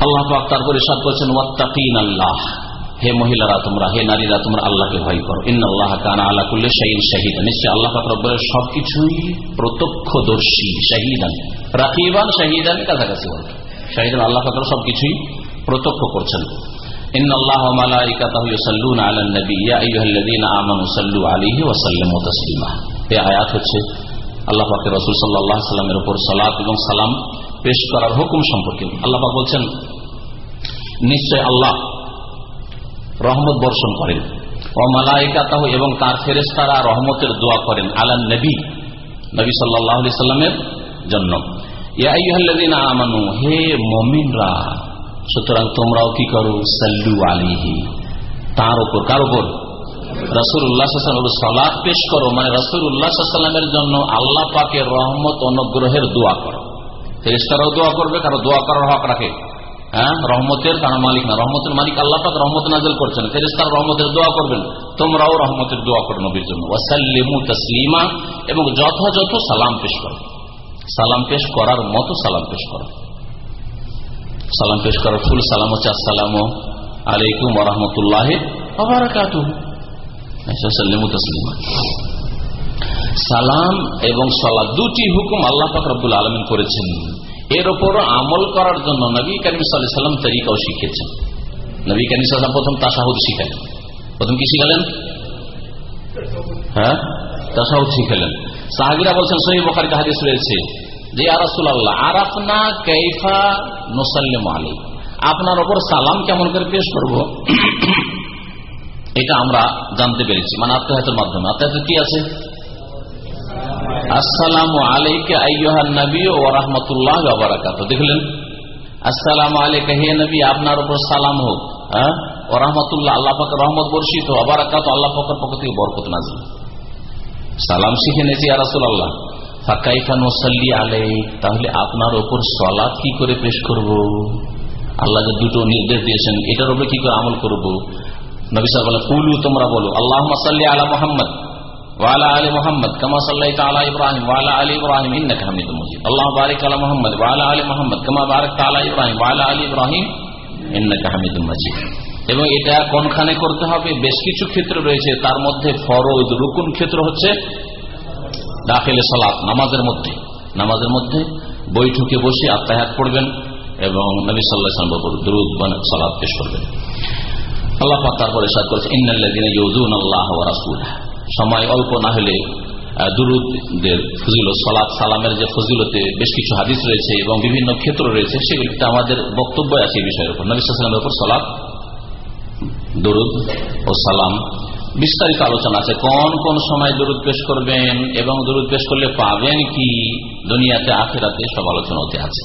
আল্লাহ পাক তারপরে সাত করছেন ওয়াত্তাকিন আল্লাহ হে মহিলারা তোমরা, হে নারীরা, তোমরা আল্লাহকে ভয় করো। ইন আল্লাহ কানা আল্লাহ করলে শাহিদ শাহিদ। নিশ্চয় আল্লাহ পাক রব্বরের সবকিছুই প্রত্যক্ষদর্শী, শাহিদান, রাকিবান, শাহিদান, কাছাকাছি বলবে শাহিদান আল্লাহ পাক সবকিছুই প্রত্যক্ষ করছেন। ইন আল্লাহ মালাইকাতাহু ইউসাল্লুনা আলান নবী, ইয়া আইয়ুহাল্লাযীনা আমানু সাল্লু আলাইহি ওয়া সাল্লিমু তাসলিমা। এই আয়াত হচ্ছে আল্লাহ পাকের রসুল সাল্লাহ সাল্লামের উপর সালাত এবং সালাম পেশ করার হুকুম সম্পর্কে। আল্লাহ পাক বলছেন, নিশ্চয় আল্লাহ রহমত বর্ষণ করেন। ও মালাইকাতাহ এবং তার ফেরেস্তারা রহমতের দোয়া করেন আলান নবী নবী সাল্লাহ সাল্লামের জন্য। আমানু, হে মমিনরা, সুতরাং তোমরাও কি করো? সাল্লু আলিহি তার উপর, কার উপর? রসুল উল্লাহ পেশ করো মানে রসুল উল্লাহামের জন্য আল্লাহ পাকে রহমত, অনুগ্রহের দোয়া করো। ফেরিস্তারাও দোয়া করবে, কারও দোয়া করার হক রাখে। হ্যাঁ? রহমতের তারা মালিক না। রহমতের মালিক আল্লাহ পাক রহমত নাজল করছেন। রহমতের দোয়া করবেন। তোমরাও রহমতের দোয়া করো নবীর জন্য। ওয়াসাল্লিমু তসলিমা এবং যথাযথ সালাম পেশ করো। সালাম পেশ করার মতো সালাম পেশ করা। সালাম পেশ করার ফুল সালাম হচ্ছে আসসালাম আলাইকুম রহমতুল্লাহ সালাম এবং সলাদ দুটি হুকুম আল্লাহ ফাকরাবুল আলমিন করেছেন। এর ওপর আমল করার জন্য নবী কারিম সাল্লাম তরিকাও শিখেছেন। নবী কারিম সাল্লাম প্রথম তাসাহুদ শিখালেন। প্রথম কি শিখালেন? হ্যাঁ? তাসাহুদ শিখালেন। সাহাবিরা বলছেন সহি বখারি হাদিস রয়েছে যে আরাসুল আল্লাহ আরাফনা কৈফা নোসাল্লিম আলী আপনার ওপর সালাম কেমন করে পেশ করব? এটা আমরা জানতে পেরেছি। মানে আত্মহাতের মাধ্যমে। আত্মহাত কি আছে? আসসালাম আলাইকে আইহান নবী ও রহমতুল্লাহ বারাকাত দেখলেন? আসসালাম আলাইকে, হে নবী, আপনার উপর সালাম হোক হ্যাঁ? ও রহমতুল্লাহ, আল্লাহ পাক রহমত বর্ষিত আবারাকাত আল্লাহ পাকের পক্ষ থেকে বরকত নাজিল। সালাম শিখে নিয়েছি আরাসুল আল্লাহ ফাঁকাইফা নসাল্লি আলাই তাহলে আপনার ওপর সলাদ কি করে পেশ করব? আল্লাহ যে দুটো নির্দেশ দিয়েছেন, এটার উপরে কি করে আমল করব? নবী সাহেব কুলু, তোমরা বলো আল্লাহ আলা মোহাম্মদ। এবং এটা কোনখানে করতে হবে? বেশ কিছু ক্ষেত্র রয়েছে, তার মধ্যে ফরজ রুকুন ক্ষেত্র হচ্ছে দাখিলে সালাত, নামাজের মধ্যে। নামাজের মধ্যে বৈঠকে বসে আত্মাহাত পড়বেন এবং নবী সাল্লাহ দ্রুদ সালাদ পেশ করবেন। আল্লাহ তারপরে সাদ করেছে ইন্দিন আল্লাহ সময় অল্প না হলে দুরুদের ফজিল সালাদ সালামের যে ফজিলতে বেশ কিছু হাদিস রয়েছে এবং বিভিন্ন ক্ষেত্র রয়েছে, সেগুলিতে আমাদের বক্তব্য আছে এই বিষয়ের উপর। নবী সাল্লামের উপর সালাদ দরুদ ও সালাম। বিস্তারিত আলোচনা আছে, কোন কোন সময় দরুদ পেশ করবেন এবং দরুদ পেশ করলে পাবেন কি? দুনিয়াতে, আখেরাতে সব আলোচনা হতে আছে।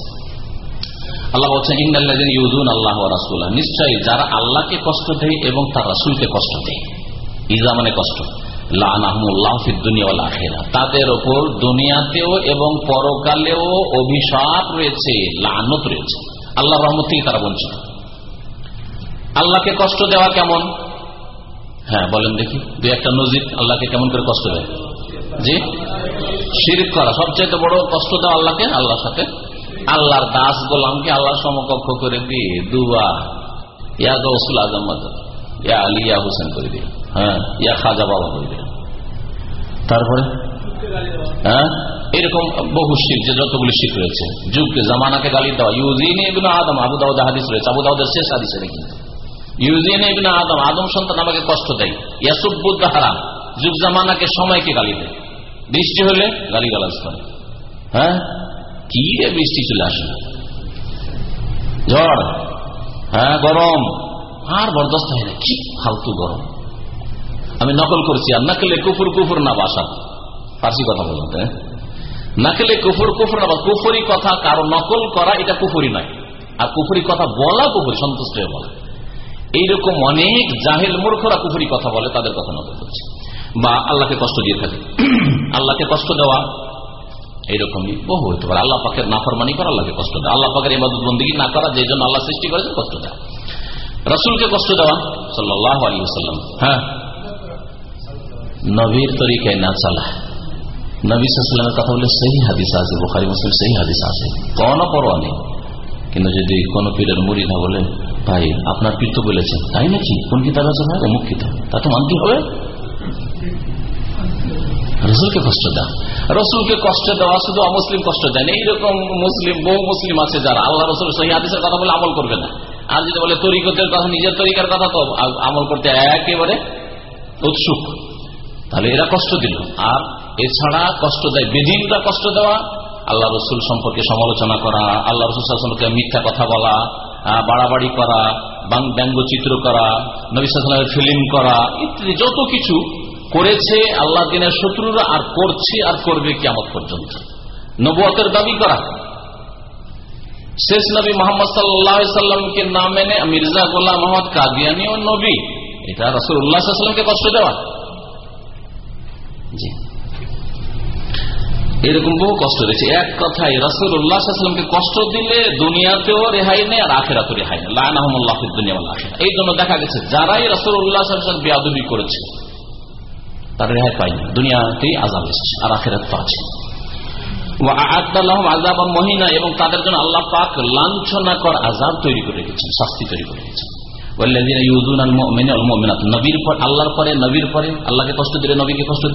আল্লাহ বলছেন ইন্দাল্লাদিন ইউদুন আল্লাহ রাসুল্লাহ নিশ্চয়ই যারা আল্লাহকে কষ্ট দেয় এবং তার রাসুলকে কষ্ট দেয়। ইজা মানে কষ্ট। তাদের ওপর দুনিয়াতেও এবং পরকালেও অভিশাপ রয়েছে, লানত রয়েছে। আল্লাহ রহমত থেকে তারা বঞ্চিত। আল্লাহকে কষ্ট দেওয়া কেমন? হ্যাঁ বলেন দেখি। দু একটা নজির আল্লাহকে কেমন করে কষ্ট দেয়? জি? শিরিক করা। সবচেয়ে বড় কষ্ট দেওয়া আল্লাহকে, আল্লাহর সাথে। আল্লাহর দাস গোলামকে আল্লাহর সমকক্ষ করে দিয়ে দুয়া। ইয়াদ আজম ইয়া আলী, ইয়া হোসেন করে দিয়ে। হ্যাঁ ইয়া খাজা বাবা করে তারপরে? হ্যাঁ এরকম বহু শিখ, যে যতগুলি শিখ রয়েছে, যুগকে জামানাকে গালি দেওয়া। ইউজিন আদম, আবু দাউদ হাদিস রয়েছে, আবু দাউদের শেষ হাদিসে কিন্তু ইউজিন ইবনা আদম আদম সন্তান আমাকে কষ্ট দেয়। ইয়াসুবুদ্দাহারা যুগ জামানাকে সময়কে গালি দেয়। বৃষ্টি হলে গালি গালাজ করে। হ্যাঁ কি রে বৃষ্টি চলে আসে। ঝড় হ্যাঁ গরম, আর বরদস্ত হয় না। কি ফালতু গরম। আমি নকল করছি, আর নাকলে কুফুর কুফুর না বাসা। ফার্সি কথা বলতে নাকলে কুফুর কুফুর না কুফুরি কথা কারও নকল করা, এটা কুফুরি নয়। আর কুফুরি কথা বলা কুফুরি, সন্তুষ্ট হয়ে বলা। এইরকম অনেক জাহেল মূর্খরা কুফুরি কথা বলে, তাদের কথা নজর করছে। বা আল্লাহকে কষ্ট দিয়ে থাকে আল্লাহকে কষ্ট দেওয়া, এইরকমই বহু হতে পারে। আল্লাহ পাকের নাফরমানি করা, আল্লাহকে কষ্ট দেয় আল্লাহ পাকের ইবাদত বন্দী না করা, যে জন্য আল্লাহ সৃষ্টি করেছে কষ্ট দেওয়া। রসুলকে কষ্ট দেওয়া সাল্লাহ আলী সাল্লাম হ্যাঁ? নবীর তরিকায় না চালা। নবী সাল্লামের কথা বলে সেই হাদিস আছে, বোখারি, মুসলিম, সেই হাদিস আছে। কোনো পরোয়া নেই। কিন্তু যদি কোন পীরের মুড়ি না বলে, ভাই, আপনার পীর তো বলেছেন তাই নাকি? কোন কিতাব আছে ভাই? অমুক কিতাব। তা তো মানতে হবে। রসুলকে কষ্ট দেওয়া রসুলকে কষ্ট দেওয়া শুধু অমুসলিম কষ্ট দেয় না। এইরকম মুসলিম, বহু মুসলিম আছে যারা। আল্লাহ রসুল সহি হাদিসের কথা বলে আমল করবে না। আর যদি বলে তরিকতের কথা, নিজের তরিকার কথা তো আমল করতে একেবারে উৎসুক। তাহলে এরা কষ্ট দিল। আর এছাড়া কষ্ট দেয়, বেদিনরা কষ্ট দেওয়া। আল্লাহ রসুল সম্পর্কে সমালোচনা করা, আল্লাহ রসুল সম্পর্কে মিথ্যা কথা বলা বাড়াবাড়ি করা ব্যঙ্গচিত্র করা নবিসের ফিল্ম করা, ইত্যাদি, যত কিছু করেছে আল্লাহ দিনের শত্রুরা আর করছে আর করবে কেমন পর্যন্ত। নবুয়তের দাবি করা। শেষ নবী মোহাম্মদ সাল্লামকে না মেনে মির্জা গোলাম মোহাম্মদ কাদিয়ানি ও নবী, এটা রসুল উল্লাহামকে কষ্ট দেওয়া। এরকম বহু কষ্ট রয়েছে। এক কথায় রসুল উল্লাহামকে কষ্ট দিলে দুনিয়াতেও রেহাই নেই আর আখেরাতেও রেহাই নেই। লাহমুল্লাহ দুনিয়া এই জন্য দেখা গেছে, যারাই রসুল উল্লাহ বেয়াদবি করেছে তার রেহাই পায়নি। দুনিয়াতেই আজাব এসছে আর আখেরাত তো আছে মহিনা এবং তাদের জন্য আল্লাহ পাক লাঞ্ছনা কর আজাব তৈরি করে রেখেছেন, শাস্তি তৈরি করে রেখেছেন।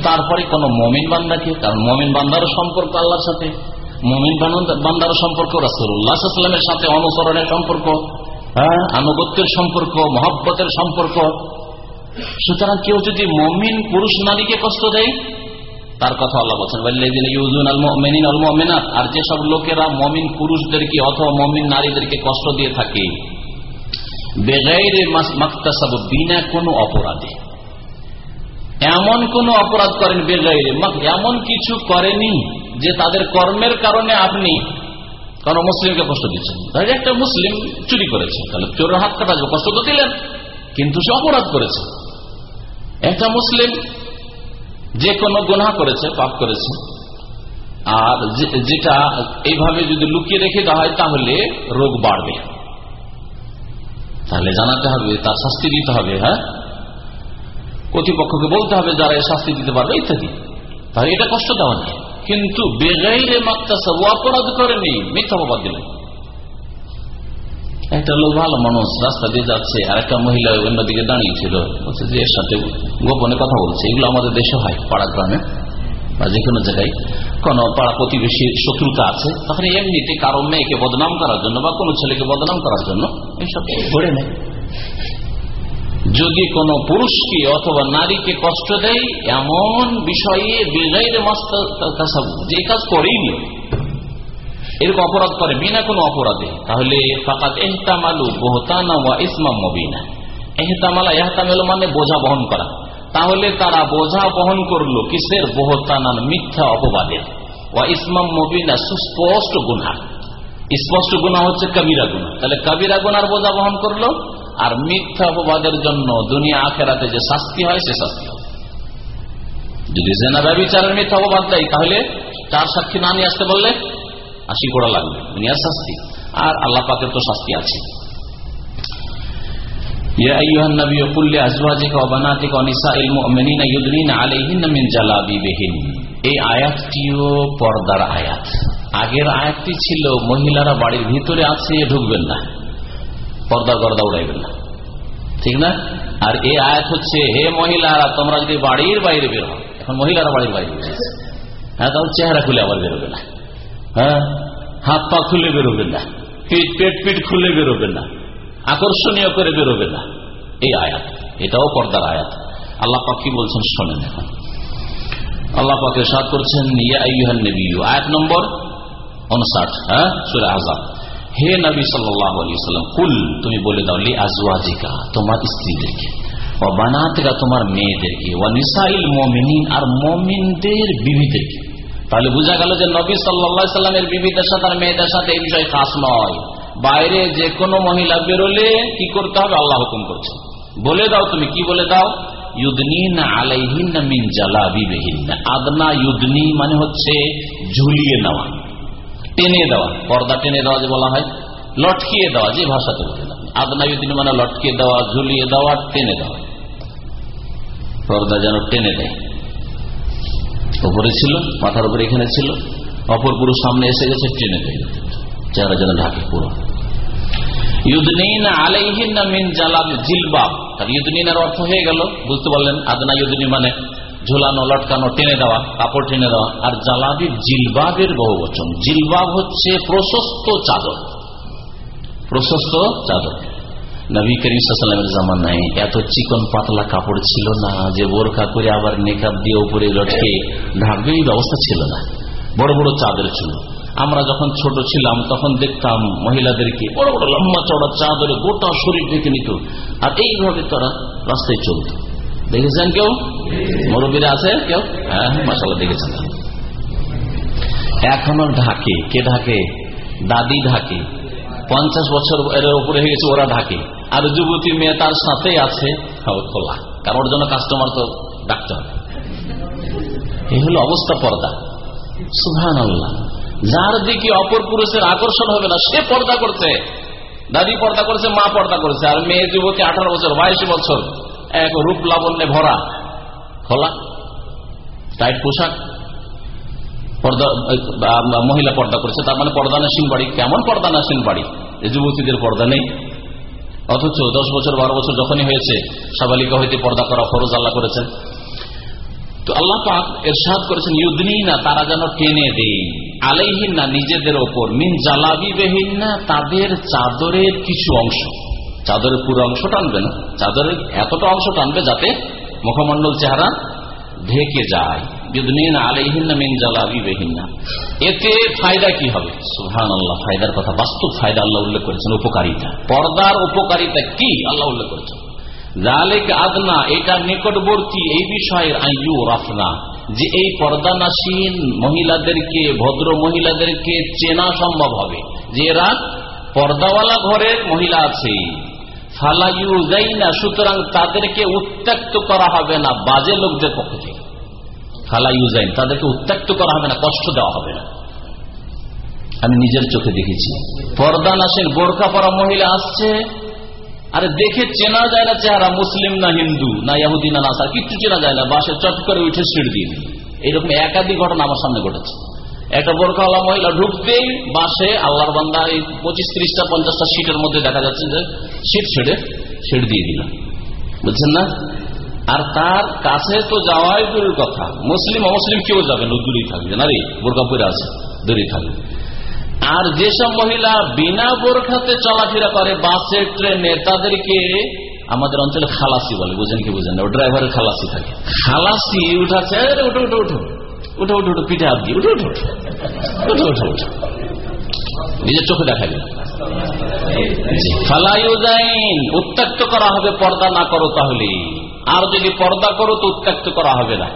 তারপরে কোন মমিন বান্দাকে, কারণ মমিন বান্দারও সম্পর্ক আল্লাহর সাথে। মমিন বান্দারও সম্পর্ক রাসুল্লাহামের সাথে অনুসরণের সম্পর্ক হ্যাঁ আনুগত্যের সম্পর্ক, মহব্বতের সম্পর্ক। সুতরাং কেউ যদি মমিন পুরুষ নারীকে কষ্ট দেয়, তার কথা আল্লাহ বলছেন আর যেসব লোকেরা মমিন পুরুষদেরকে অথবা মমিন নারীদেরকে কষ্ট দিয়ে থাকে বেগাইরে মাকতাসাব বিনা কোনো অপরাধে। এমন কোন অপরাধ করেন বেগাইরে। এমন কিছু করেনি যে তাদের কর্মের কারণে আপনি কোন মুসলিমকে কষ্ট দিচ্ছেন। তাহলে একটা মুসলিম চুরি করেছে। তাহলে চোরের হাত কাটা কষ্ট তো দিলেন, কিন্তু সে অপরাধ করেছে। একটা মুসলিম যে কোনো গুনা করেছে, পাপ করেছে, আর যেটা এইভাবে যদি লুকিয়ে রেখে দেওয়া হয়, তাহলে রোগ বাড়বে। তাহলে জানাতে হবে, তার শাস্তি দিতে হবে হ্যাঁ? কর্তৃপক্ষকে বলতে হবে যারা শাস্তি দিতে পারবে, ইত্যাদি। তাহলে এটা কষ্ট দেওয়া নেই। কিন্তু বেগাইরে মাত্রাসা ও অপরাধ করেনি, মিথ্যা অপবাদ দিলেন একটা লোক, ভালো মানুষ, রাস্তা দিয়ে যাচ্ছে আর একটা মহিলা অন্যদিকে দাঁড়িয়েছিল। বলছে যে, এর সাথে গোপনে কথা বলছে। এগুলো আমাদের দেশে হয়, পাড়া গ্রামে বা যে কোনো জায়গায়। কোন পাড়া প্রতিবেশী শত্রুতা আছে। তখন এমনিতে কারও মেয়েকে বদনাম করার জন্য বা কোনো ছেলেকে বদনাম করার জন্য এইসব ধরে নেয় যদি কোন পুরুষকে অথবা নারীকে কষ্ট দেয়, এমন বিষয়ে বেগাইরে মাস্তাবু যে কাজ করেইনি, এরকম অপরাধ করে বিনা কোনো অপরাধে, তাহলে ফাকাত এহতামালু বহতানা ওয়া ইসমাম মবিনা। এহতামালা, এহতামেল মানে বোঝা বহন করা। তাহলে তারা বোঝা বহন করল কিসের? বহতানান মিথ্যা অপবাদের। ওয়া ইসমাম মবিনা সুস্পষ্ট গুনা স্পষ্ট গুণা হচ্ছে কবিরা গুণা। তাহলে কবিরা গুনার বোঝা বহন করল, আর মিথ্যা অপবাদের জন্য দুনিয়া আখেরাতে যে শাস্তি হয়, সে শাস্তি যদি জেনা ব্যবচারের মিথ্যা অপবাদ দেয়, তাহলে চার সাক্ষী না নিয়ে আসতে বললে? আশি গোড়া লাগবে, দুনিয়ার শাস্তি। আর আল্লাহ পাকের তো শাস্তি আছে। আয়াতটিও পর্দার আয়াত। আগের আয়াতটি ছিল, মহিলারা বাড়ির ভিতরে আছে ঢুকবেন না। পর্দা গর্দা উড়াইবেন না। ঠিক না? আর এই আয়াত হচ্ছে, হে মহিলারা, তোমরা যদি বাড়ির বাইরে বের এখন মহিলারা বাড়ির বাইরে হ্যাঁ তাহলে চেহারা খুলে আবার বেরোবে না। হ্যাঁ? হাত পা খুলে বেরোবেন না। পিঠ, পেট, পিঠ খুলে বেরোবেন না। আকর্ষণীয় করে বেরোবে না। এই আয়াত, এটাও পর্দার আয়াত। আল্লাহ পাক বলছেন, শোনেন এখন। আল্লাহ পাকে সাত করছেন আয়াত নম্বর উনষাট হ্যাঁ সুরে আজাদ হে নবী সাল্লাম কুল তুমি বলে দাও লি আজওয়াজিকা তোমার স্ত্রীদেরকে। ও বানাতেকা তোমার মেয়েদেরকে। ও নিসাইল মমিন আর মমিনদের বিবিদেরকে। তাহলে বোঝা গেল যে নবী সাল্লা সাল্লামের বিবিদের সাথে আর মেয়েদের সাথে এই বিষয় খাস নয়। বাইরে যে কোনো মহিলা বেরোলে কি করতে হবে? আল্লাহ হুকুম করছে। বলে দাও তুমি, কি বলে দাও? আদনা ইউদনি মানে হচ্ছে ঝুলিয়ে নেওয়া। টেনে দেওয়া, পর্দা টেনে দেওয়া যে বলা হয়, লটকিয়ে দেওয়া, যে ভাষাতে বলে আদনা ইউদিন মানে লটকিয়ে দেওয়া, ঝুলিয়ে দেওয়া, টেনে দেওয়া। পর্দা যেন টেনে দেয়। ওপরে ছিল, মাথার উপরে এখানে ছিল, অপর পুরুষ সামনে এসে গেছে ট্রেনে দেয়। চেহারা যেন ঢাকে পুরো। অর্থ হয়ে গেল, বুঝতে পারলেন আদনা ইউদিনী মানে ঝুলানো, লটকানো, টেনে দেওয়া, কাপড় টেনে দেওয়া, আর জালাবি জিলবাবের বহু বচন জিলবাব হচ্ছে প্রশস্ত চাদর। প্রশস্ত চাদর। নবী করিমের জামানায় এত চিকন পাতলা কাপড় ছিল না যে বোরখা করে আবার মেকআপ দিয়ে উপরে লটকে ঢাকবে এই ব্যবস্থা ছিল না। বড় বড় চাদর ছিল। আমরা যখন ছোট ছিলাম, তখন দেখতাম মহিলাদেরকে বড় বড় লম্বা চড়া চাদরে গোটা শরীর দেখে নিত। আর এইভাবে তারা রাস্তায় চলত। দেখেছেন কেউ? মুরব্বীরা আছে? কেউ? হ্যাঁ মাসাল্লাহ দেখেছেন। এখনও ঢাকে। কে ঢাকে? দাদি ঢাকে। পঞ্চাশ বছর এর উপরে হয়ে গেছে, ওরা ঢাকে। আর যুবতী মেয়ে তার সাথে আছে, খোলা কারণ ওর জন্য কাস্টমার তো ডাকতে হবে এই হলো অবস্থা পর্দা। সুহান যার দিকে অপর পুরুষের আকর্ষণ হবে না, সে পর্দা করছে। দাদি পর্দা করছে, মা পর্দা করছে। আর মেয়ে যুবতী আঠারো বছর, বাইশ বছর। এক রূপ লাবণ্যে ভরা। খোলা টাইট পোশাক, পর্দা মহিলা পর্দা করেছে। তার মানে পর্দা পর্দানাসীন বাড়ি। কেমন পর্দা পর্দানাসীন বাড়ি? এই যুবতীদের পর্দা নেই। অথচ দশ বছর, বারো বছর যখনই হয়েছে, সাবালিকা হইতে পর্দা করা ফরজ আল্লাহ করেছেন। তো আল্লাহ পাক এরশাদ করেছেন ইউদিনী না তারা যেন টেনে দেয়। আলাইহীন না নিজেদের ওপর। মিন জালাবি বেহীন না তাদের চাদরের কিছু অংশ। চাদরের পুরো অংশ টানবে না। চাদরের এতটা অংশ টানবে যাতে মুখমন্ডল চেহারা ঢেকে যায়। এতে ফায়দা কি হবে? সুহান আল্লাহ ফায়দার কথা। বাস্তব ফায়দা আল্লাহ উল্লেখ করেছেন, উপকারিতা। পর্দার উপকারিতা কি আল্লাহ উল্লেখ করেছেন? জালেক আদনা, এটা নিকটবর্তী এই বিষয়ের আইয়ু রাফনা। যে এই পর্দানাসীন মহিলাদেরকে, ভদ্র মহিলাদেরকে চেনা সম্ভব হবে। যে এরা পর্দাওয়ালা ঘরের মহিলা আছে। ফালাইউ যাই না সুতরাং তাদেরকে উত্ত্যক্ত করা হবে না, বাজে লোকদের পক্ষ থেকে। ফালাইউ যাই তাদেরকে উত্ত্যক্ত করা হবে না, কষ্ট দেওয়া হবে না। আমি নিজের চোখে দেখেছি। পর্দানাসীন বোরখা পরা মহিলা আসছে, আরে দেখে চেনা যায় না চেহারা, মুসলিম না হিন্দু, না ইয়াহুদি, না নাসার, কিচ্ছু চেনা যায় না, বাসে চট করে উঠে সিঁড় দিয়ে এইরকম একাধিক ঘটনা আমার সামনে ঘটেছে। একটা বোরখাওয়ালা মহিলা ঢুকতেই বাসে আল্লাহর বান্দা এই পঁচিশ, ত্রিশটা, পঞ্চাশটা সিটের মধ্যে দেখা যাচ্ছে যে সিট ছেড়ে সিট দিয়ে দিলাম বুঝছেন না? আর তার কাছে তো যাওয়াই দূরের কথা। মুসলিম, অমুসলিম কেউ যাবে না, দূরেই থাকবে। না রে, বোরখা পরে আছে, দূরেই থাকবে। আর যেসব মহিলা বিনা বোরখাতে চলাফেরা করে, বাসে, ট্রেনে, তাদেরকে আমাদের অঞ্চলে খালাসি বলে। বুঝেন কি বুঝেন ও ড্রাইভারের খালাসি থাকে। খালাসি উঠাচ্ছে উঠো উঠো উঠো। উঠো উঠো উঠো পিঠে হাত দিয়ে উঠো উঠো উঠো উঠো উঠো নিজের চোখে দেখা ফালাইউজাইন উত্ত্যক্ত করা হবে পর্দা না করো তাহলে। আর যদি পর্দা করো তো উত্ত্যক্ত করা হবে না।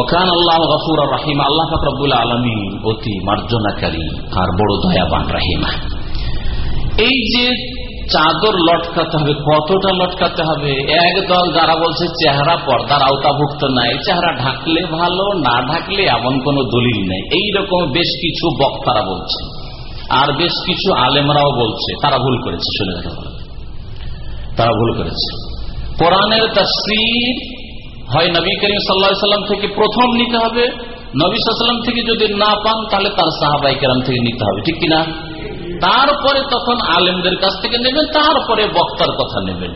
ওখান আল্লাহ গফুর রাহিম, আল্লাহ ফকরবুল আলমী অতি মার্জনাকারী আর বড় দয়াবান রাহিমা। এই যে চাদর লটকাতে হবে কতটা লটকাতে হবে। একদল যারা বলছে চেহারা পর্দার আওতাভুক্ত নাই, চেহারা ঢাকলে ভালো, না ঢাকলে এমন কোন দলিল নেই। এইরকম বেশ কিছু বক্তারা বলছে। আর বেশ কিছু আলেমরাও বলছে। তারা ভুল করেছে, শুনে দেখা তারা ভুল করেছে। কোরআনের তসির হয় নবী করিম সাল্লাম থেকে প্রথম নিতে হবে। নবী সাল্লাম থেকে যদি না পান, তাহলে তার সাহাবাই কেরাম থেকে নিতে হবে। ঠিক কিনা? তারপরে তখন আলেমদের কাছ থেকে নেবেন, তারপরে বক্তার কথা নেবেন।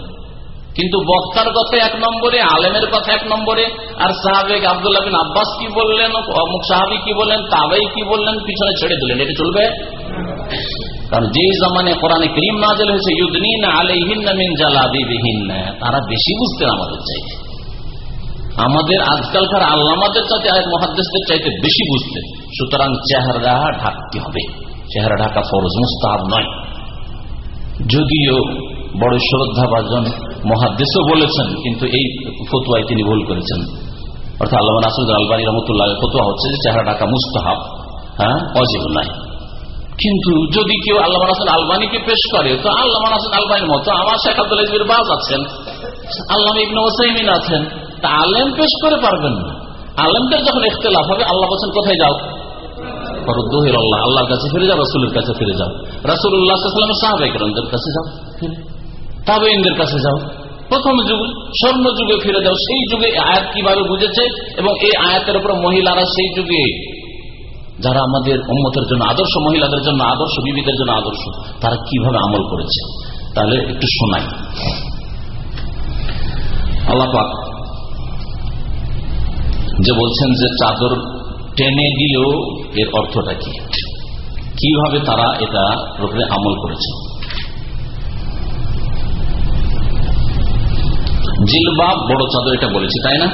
কিন্তু বক্তার কথা এক নম্বরে, আলেমের কথা এক নম্বরে, আর সাহাবেক আবদুল্লাহ বিন আব্বাস কি বললেন, অমুক সাহাবি কি বললেন তাবাই কি বললেন, পিছনে ছেড়ে দিলেন, এটা চলবে? কারণ যে জামানে কোরআনে ক্রিম নাজেল হয়েছে ইউদিন আলহিন তারা বেশি বুঝতেন আমাদের চাইতে। আমাদের আজকালকার আল্লামাদের চাইতে মহাদেশদের চাইতে বেশি বুঝতেন। সুতরাং চেহারা ঢাকতে হবে। চেহারা ঢাকা ফরজ মুস্তাহাব নয়। যদিও বড় শ্রদ্ধাভাজন মহাদেশও বলেছেন, কিন্তু এই ফতুয়ায় তিনি ভুল করেছেন। অর্থাৎ আল্লাহ নাসুদ আলবানী রহমতুল্লাহ ফতুয়া হচ্ছে যে চেহারা ঢাকা মুস্তাহাব হ্যাঁ অজীব নাই কিন্তু যদি কেউ আল্লাহ নাসুদ আলবানীকে পেশ করে, তো আল্লাহ নাসুদ আলবানীর মতো আমার শেখ আব্দুল ইজবির বাজ আছেন আল্লাহ ইবনে ওসাইমিন আছেন, তা আলেম পেশ করে পারবেন না। আলেমদের যখন ইখতলাফ হবে, আল্লাহ বলছেন, কোথায় যাও? দোহের আল্লাহ আল্লাহর কাছে ফিরে যাও সেই যুগে আয়াত কীভাবে বুঝেছে? এবং এই আয়াতের উপর মহিলারা সেই যুগে, যারা আমাদের উম্মতের জন্য আদর্শ, মহিলাদের জন্য আদর্শ, বিবিদের জন্য আদর্শ, তারা কীভাবে আমল করেছে? তাহলে একটু শোনাই। আল্লাহ পাক যে বলছেন যে চাদর টেনে দিলেও এর অর্থটা কি? কীভাবে তারা এটা রূপে আমল করেছে? জিলবাব বড় চাদর এটা বলেছি, তাই না?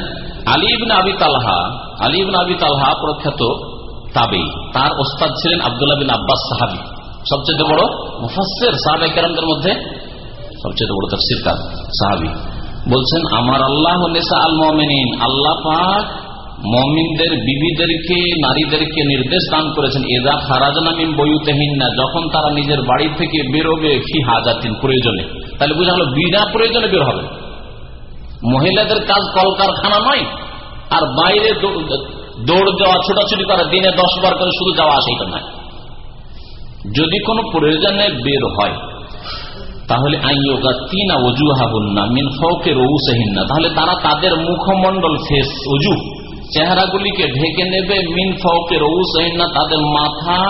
আলিবিন আবি তালহা আলিবিন আবি তালহা প্রখ্যাত তাবেই। তার ওস্তাদ ছিলেন আবদুল্লাহ বিন আব্বাস সাহাবি। সবচেয়ে বড় মুফাসের সাহাবাই মধ্যে সবচেয়ে বড় তফসির কাজ সাহাবি। বলছেন, আমার আল্লাহ আল মমিন আল্লাহ পাক মমিনদের বিবিদেরকে, নারীদেরকে নির্দেশ দান করেছেন এদা খারাজনামিম বইতেহীন না যখন তারা নিজের বাড়ি থেকে বেরোবে, ফি হাজাতিন, প্রয়োজনে। তাহলে বুঝা হলো বিনা প্রয়োজনে বের হবে। মহিলাদের কাজ কলকারখানা নয়, আর বাইরে দৌড় যাওয়া ছোটাছুটি করা, দিনে দশ বার করে শুধু যাওয়া আসে, এটা নয়। যদি কোনো প্রয়োজনে বের হয়, তাহলে আইয়োগা তিনা অজুহা না মিন ফৌকে রৌসহীন না তাহলে তারা তাদের মুখমন্ডল ফেস অজু চেহারাগুলিকে ঢেকে নেবে, মিন ফকে রৌসা তাদের মাথা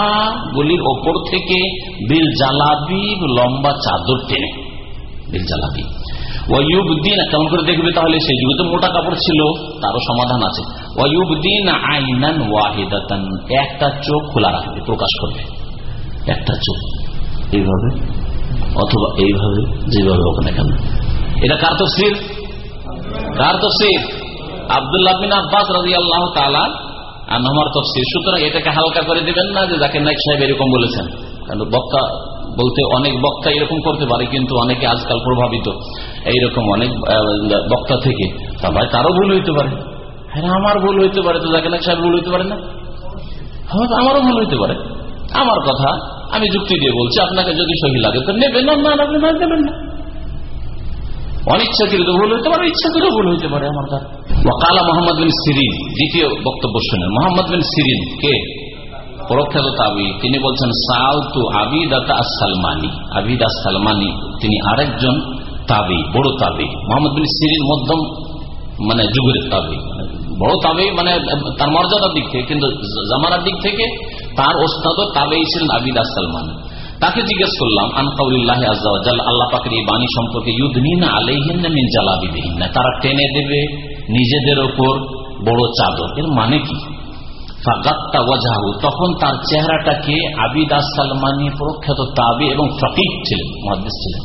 গুলির ওপর থেকে বিল জালাবি লম্বা চাদর টেনে। বিল জালাবি। কেমন করে দেখবে তাহলে? সেই যুগে তো মোটা কাপড় ছিল, তারও সমাধান আছে। ওয়ুব দিন আইনান ওয়াহিদাতান, একটা চোখ খোলা রাখবে, প্রকাশ করবে। একটা চোখ। এইভাবে, অথবা এইভাবে, যেভাবে হোক না কেন। এটা কার তফসির? কার তফসির? আবদুল্লাহ বিন আব্বাস রাজি আল্লাহ আমার তফসির সুতরাং এটাকে হালকা করে দিবেন না যে জাকির নাইক সাহেব এরকম বলেছেন। বক্তা বলতে অনেক বক্তা এরকম করতে পারে, কিন্তু অনেকে আজকাল প্রভাবিত। এইরকম অনেক বক্তা থেকে। ভাই, তারও ভুল হইতে পারে। হ্যাঁ আমার ভুল হইতে পারে তো জাকির নাইক সাহেব ভুল হইতে পারে না? হ্যাঁ আমারও ভুল হইতে পারে। আমার কথা, আমি যুক্তি দিয়ে বলছি, আপনাকে যদি সহি লাগে তো নেবেন, না লাগলে না দেবেন না। অনিচ্ছাকৃত ভুল হইতে পারে, ইচ্ছাকৃত ভুল হইতে পারে আমার কাছে। ওয়াকালা মোহাম্মদ বিন সিরিন, দ্বিতীয় বক্তব্য শুনেন। মোহাম্মদ বিন সিরিন কে? তাবি, তিনি বলছেন সাউতু আবিদাতা সালমানি আবিদ সালমানি তিনি আরেকজন তাবি, বড় তাবি। মোহাম্মদ বিন সিরিন মধ্যম মানে যুগের তাবি। বড় তাবে মানে তার মর্যাদার দিক থেকে, কিন্তু জামানার দিক থেকে তার ওস্তাদ তাবেই ছিলেন আবিদ সালমান তাকে জিজ্ঞেস করলাম আনকাউলিল্লাহ আজাল আল্লাহ পাকের এই বাণী সম্পর্কে ইউদ্দিন আলাইহিন মিন জালাবিবিহীন তারা টেনে দেবে নিজেদের ওপর বড় চাদর। এর মানে কি? তখন তার চেহারাটাকে আবিদ সালমানি প্রখ্যাত তাবি এবং ফকিক ছিলেন মহাদিস ছিলেন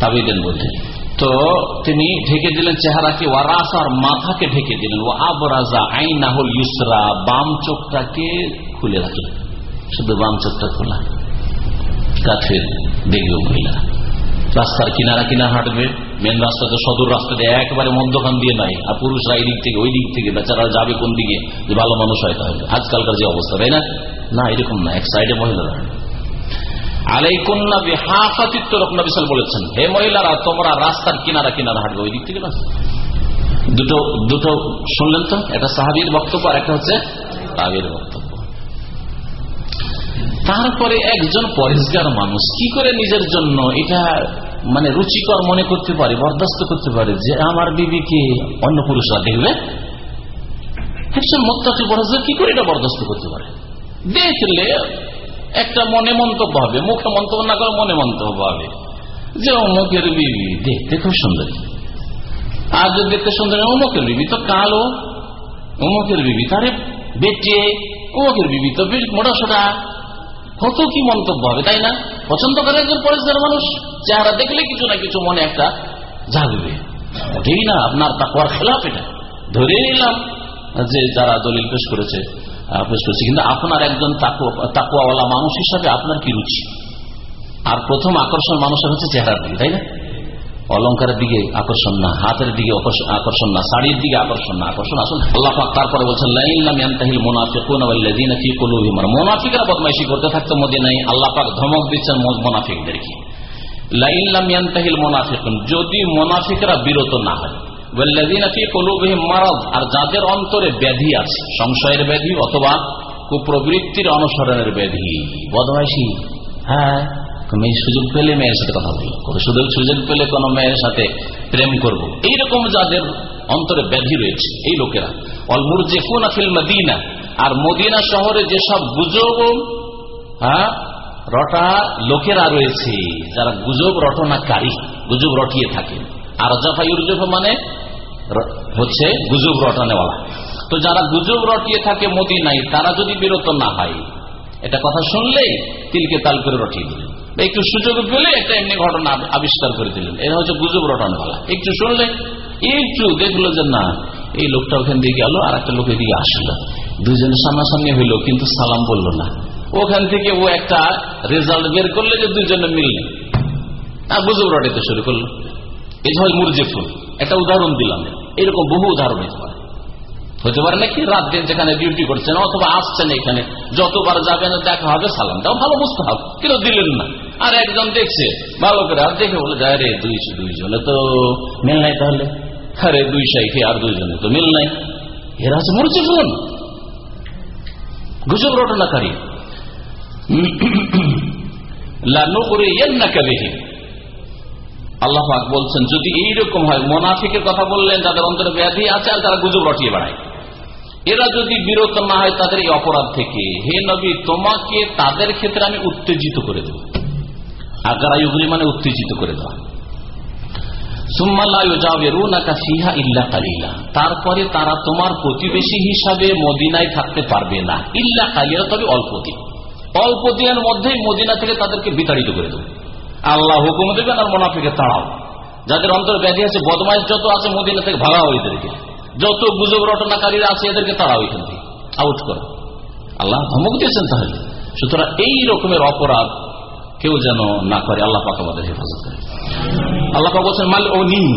তাবিদেন বলতে তো তিনি ঢেকে দিলেন চেহারাকে ওয়ারাস আর মাথাকে ঢেকে দিলেন। ও আবরাজা আইনাহুল ইউসরা, বাম চোখটাকে খুলে রাখলেন। শুধু বাম চোখটা খোলা। কাছের দেখবে মহিলা। রাস্তার কিনারা কিনা হাঁটবে মেন রাস্তাতে সদর রাস্তাতে একেবারে মধ্যখান দিয়ে নাই, আর পুরুষরা এই দিক থেকে, ওই দিক থেকে বেচারা যাবে কোন দিকে? যে ভালো মানুষ হয় তাহলে। আজকালকার যে অবস্থা, তাই না? না, এরকম না, এক সাইডে মহিলারা আলাইকুন্না বিহাফাতিত্ব রকনা বিশাল বলেছেন, হে মহিলারা, তোমরা রাস্তার কিনারা কিনারা হাঁটবে, ওই দিক থেকে না? দুটো দুটো শুনলেন তো? একটা সাহাবির বক্তব্য আর একটা হচ্ছে তাবির বক্তব্য। তারপরে একজন পরিষ্কার মানুষ কি করে নিজের জন্য এটা মানে রুচিকর মনে করতে পারে, বরদাস্ত করতে পারে যে আমার বিবিকে অন্য পুরুষরা দেখবে একজন মোত্তাকি পরিষ্কার কি করে এটা বরদাস্ত করতে পারে? দেখলে একটা মনে মন্তব্য হবে, মুখে মন্তব্য না করে মনে মন্তব্য হবে। যে অমুকের বিবি দেখতে খুব সুন্দর। আর যদি দেখতে সুন্দর, অমুকের বিবি তো কালো। অমুকের বিবি তারে বেটে। অমুকের বিবি তো মোটা সোটা। কত কি মন্তব্য হবে, তাই না? পছন্দ করে একজন পরিষ্কার মানুষ, চেহারা দেখলে কিছু না কিছু মনে একটা জাগবে ওটাই না, আপনার তাকুয়ার খেলাফ এটা। ধরে নিলাম যে যারা দলিল পেশ করেছে পেশ করেছে, কিন্তু আপনার একজন তাকুয়াওয়ালা মানুষ হিসাবে আপনার কি রুচি? আর প্রথম আকর্ষণ মানুষের হচ্ছে চেহারা দিকে, তাই না? অলঙ্কারের দিকে আকর্ষণ না, হাতের দিকে আকর্ষণ না, শাড়ির দিকে আকর্ষণ না, আকর্ষণ, আসুন। আল্লাহ তারপরে বলছেন মোনাফিকরা বদমাইশি করতে থাকতো মদিনায়, আল্লাহ পাক ধমক দিচ্ছেন মোনাফিকদেরকে। লাইনতাহিল মোনাফিকুন, যদি মোনাফিকরা বিরত না হয় আর যাদের অন্তরে ব্যাধি আছে, সংশয়ের ব্যাধি অথবা কুপ্রবৃত্তির অনুসরণের ব্যাধি, বদমাইশি। হ্যাঁ। সুযোগ পেলে মেয়ের সাথে কথা বলব সুযোগ সুযোগ পেলে কোন মেয়ের সাথে প্রেম করব। এইরকম যাদের অন্তরে ব্যাধি রয়েছে, এই লোকেরা। অলমুর যে ফিল মদিনা। আর মদিনা শহরে যেসব গুজব হ্যাঁ রটা লোকেরা রয়েছে, যারা গুজব রটনাকারী, গুজব রটিয়ে থাকে। আর জাফা ইউরজফা মানে হচ্ছে গুজব রটানেওয়ালা। তো যারা গুজব রটিয়ে থাকে মদিনায়, তারা যদি বিরত না হয়, এটা কথা শুনলেই তিলকে তাল করে রটিয়ে দিলেন। একটু সুযোগ পেলে একটা এমনি ঘটনা আবিষ্কার করে দিলেন। এটা হচ্ছে গুজব রটানওয়ালা। একটু শুনলে একটু দেখল যে না, এই লোকটা ওখান দিয়ে গেল আর একটা লোক এদিকে আসলো। দুজন সামনাসামনি হইল, কিন্তু সালাম বলল না। ওখান থেকে ও একটা রেজাল্ট বের করলে যে দুজনে মিললে। আর গুজব রটাইতে শুরু করল। এই যে মুরজেফুল। একটা উদাহরণ দিলাম। এরকম বহু উদাহরণ হতে পারে। হতে পারে নাকি? রাত দিন যেখানে ডিউটি করছেন অথবা আসছেন এখানে। যতবার যাবেন, দেখা হবে, সালাম দাও, ভালো বুঝতে হবে। কেউ দিলেন না। আর একজন দেখছে, ভালো করে আর দেখে বলে যায় রে, দুই দুইজনে তো মিল নাই তাহলে? আরে, দুই সাইকে আর দুইজনে তো মিল নাই। এরা আছে মরছে ফোন গুজব রটনাকারী। লানু করে ইয়েন না কেবেহীন আল্লাহ বলছেন, যদি এইরকম হয়, মোনাফিকের কথা বললেন, যাদের অন্তরে ব্যাধি আছে, আর তারা গুজব রটিয়ে বেড়ায়। এরা যদি বিরত না হয় তাদের এই অপরাধ থেকে। হে নবী, তোমাকে তাদের ক্ষেত্রে আমি উত্তেজিত করে দেব। আগারাইগুলি মানে উত্তেজিত করে দেওয়া। তারপরে তারা তোমার প্রতিবেশী হিসাবে মদিনায় থাকতে পারবে না। ইল্লা কালিয়া তবে অল্প দিন। অল্প দিনের মধ্যেই মদিনা থেকে তাদেরকে বিতাড়িত করে দেবে। আল্লাহ হুকুম দেবেন আর মোনাফিকে তাড়াও। যাদের অন্তর ব্যাধি আছে, বদমাইশ যত আছে মদিনা থেকে ভাগাও এদেরকে যত গুজব রটনাকারীরা আছে, এদেরকে তারা এখান থেকে আউট করো। আল্লাহ ধমক দিয়েছেন তাহলে। সুতরাং এই রকমের অপরাধ কেউ যেন না করে, আল্লাহ পাক আমাদের হেফাজত করে আল্লাহ পাক বলছেন, মাল ও নিন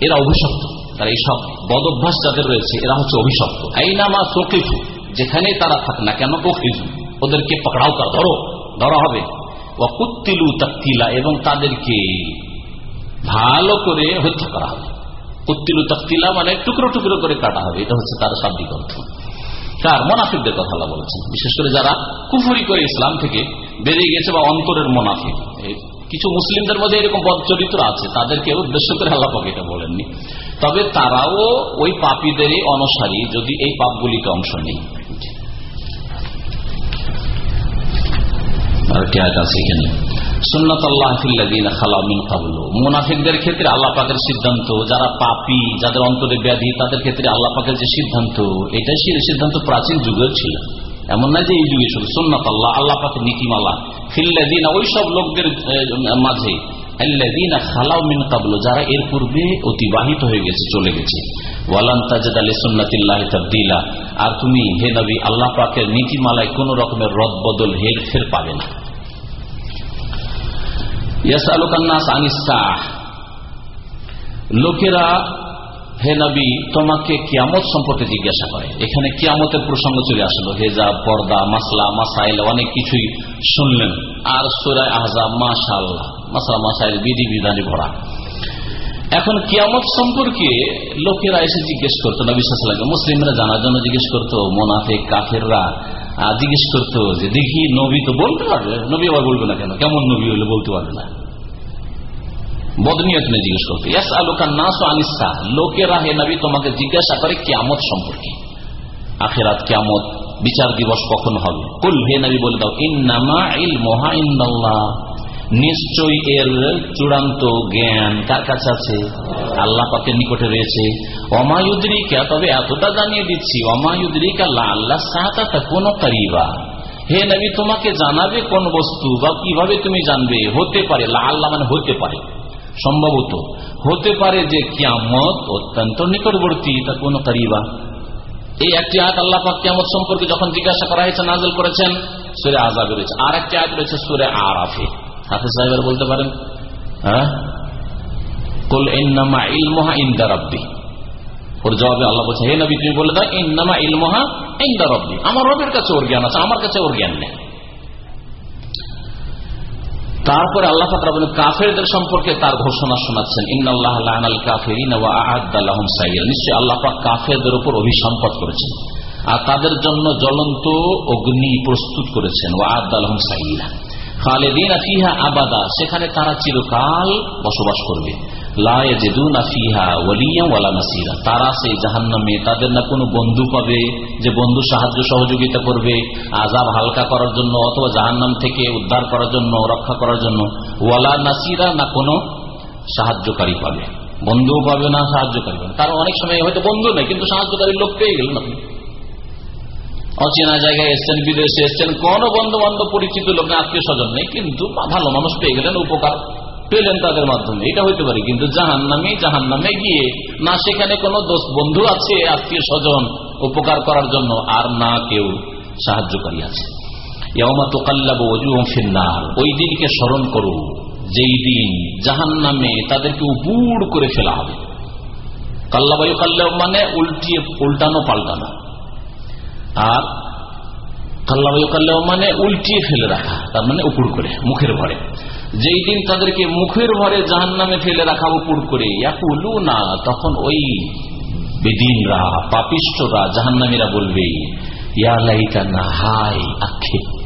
এরা অভিশপ্ত। তারা এইসব বদ অভ্যাস যাদের রয়েছে, এরা হচ্ছে অভিশপ্ত। এই নামা সকিফু যেখানে তারা থাক না কেন ওখিজু ওদেরকে পকড়াও কর ধরো, ধরা হবে। ও কুত্তিলু তাক্তিলা এবং তাদেরকে ভালো করে হত্যা করা হবে। কুত্তিলু তাক্তিলা মানে টুকরো টুকরো করে কাটা হবে, এটা হচ্ছে তার শাব্দিক অর্থ। কার? মোনাফিকদের কথা বলেছেন। বিশেষ করে যারা কুফুরি করে ইসলাম থেকে বেরিয়ে গেছে বা অন্তরের মোনাফিক। কিছু মুসলিমদের মধ্যে এরকম বদ চরিত্র আছে, তাদেরকে উদ্দেশ্য করে আল্লাপাক এটা বলেননি। তবে তারাও ওই পাপীদেরই অনুসারী, যদি এই পাপগুলিতে অংশ নেই। আর কে আছে এখানে? আল্লাহ ক্ষেত্রে সিদ্ধান্ত, যারা পাপি, যাদের অন্তরে ব্যাধি, তাদের ক্ষেত্রে আল্লাহ যে সিদ্ধান্ত, এটাই সিদ্ধান্ত প্রাচীন যুগের ছিল। এমন না যে এই যুগে শুধু সুন্নত আল্লাহ আল্লাহ নীতিমালা ওই সব লোকদের মাঝে যারা এর পূর্বে অতিবাহিত হয়ে গেছে, চলে গেছে। আর তুমি, হে নবী, আল্লাহ পাকের নীতিমালায় কোন রকমের রদ বদল হের ফের পাবে না। লোকেরা, হে নবী, তোমাকে কিয়ামত সম্পর্কে জিজ্ঞাসা করে। এখানে কিয়ামতের প্রসঙ্গ চলে আসলো। হেজা পর্দা, মাসলা, মাসাইল, অনেক কিছুই শুনলেন। আর সুরায় আহজাব মাসাল মাসলা, মাসাইল, বিধি বিধানে ভরা। এখন কিয়ামত সম্পর্কে লোকেরা এসে জিজ্ঞেস করতো, নবী সাল্লামকে মুসলিমরা জানার জন্য জিজ্ঞেস করতো, মোনাফেক, কাফেররা জিজ্ঞেস করতো যে, দেখি নবী তো বলতে পারবে নবী আবার বলবে না কেন? কেমন নবী হলে বলতে পারবে না? বদনিয়ত নিয়ে জিজ্ঞেস করতো ইয়াস আলুকার নাস আনিসা লোকেরা হে নবী তোমাকে জিজ্ঞাসা করে কিয়ামত সম্পর্কে। আখেরাত কিয়ামত, বিচার দিবস কখন হবে? কুল, হে নবী, বলে দাও, ইন্নামা ইল মহা ইন্দাল্লাহ। নিশ্চয় এর চূড়ান্ত জ্ঞান কার কাছে আছে? আল্লাহ পাকের নিকটে রয়েছে। অমায়ুদ্রিকা তবে এতটা জানিয়ে দিচ্ছি অমায়ুদ্রিকা আল্লাহ সাহাতা কোন কারিবা হে নবী, তোমাকে জানাবে কোন বস্তু বা কীভাবে তুমি জানবে? হতে পারে আল্লাহ মানে হতে পারে। সম্ভবত হতে পারে যে কিয়ামত অত্যন্ত নিকটবর্তী তা কোন কারিবা এই একটি আয়াত আল্লাহ পাক কিয়ামত সম্পর্কে যখন জিজ্ঞাসা করা হয়েছে নাজল করেছেন, সুরে আজাবে রয়েছে। আর একটি আয়াত রয়েছে সুরে আরাফে। হাফিজ সাহেবের বলতে পারেন হ্যাঁ? আল্লাহ তারপরে আল্লাহ কাফেরদের সম্পর্কে তার ঘোষণা শোনাচ্ছেন ইন্নআল্লাহ কাফেরিন নিশ্চয়ই আল্লাহ কাফেরদের উপর অভিসম্পদ করেছেন আর তাদের জন্য জ্বলন্ত অগ্নি প্রস্তুত করেছেন ও আদালহম সাইলা সেখানে তারা চিরকাল বসবাস করবে। তারা সেই জাহান্নামে তাদের না কোনো বন্ধু পাবে যে বন্ধু সাহায্য সহযোগিতা করবে আজাব হালকা করার জন্য অথবা জাহান্নাম থেকে উদ্ধার করার জন্য, রক্ষা করার জন্য ওয়ালা নাসিরা না কোনো সাহায্যকারী পাবে। বন্ধুও পাবে না, সাহায্যকারী পাবে কারণ অনেক সময় হয়তো বন্ধু নেই, কিন্তু সাহায্যকারী লোক পেয়ে গেলেন আপনি। অচেনা জায়গায় এসছেন, বিদেশে এসছেন, কোন বন্ধু বান্ধব পরিচিত লোক না আত্মীয় স্বজন নেই, কিন্তু ভালো মানুষ পেয়ে গেলেন, উপকার পেলেন তাদের মাধ্যমে। এটা হইতে পারে, কিন্তু জাহান নামে জাহান নামে গিয়ে না সেখানে কোনো বন্ধু আছে, আত্মীয় স্বজন উপকার করার জন্য, আর না কেউ সাহায্যকারী আছে। ওই দিনকে স্মরণ করো, যেই দিন জাহান নামে তাদেরকে উপুড় করে ফেলা হবে। কাল্লাবায়ু কাল্লা মানে উল্টিয়ে, উল্টানো পাল্টানো। আর মানে উল্টিয়ে ফেলে রাখা, তার মানে উপুর করে, মুখের ভরে। যেই দিন তাদেরকে মুখের ভরে জাহান নামে ফেলে রাখা উপুর করে না তখন ওই বেদিনরা পাপিষ্টরা জাহান্নামীরা বলবে না হাই আক্ষেপ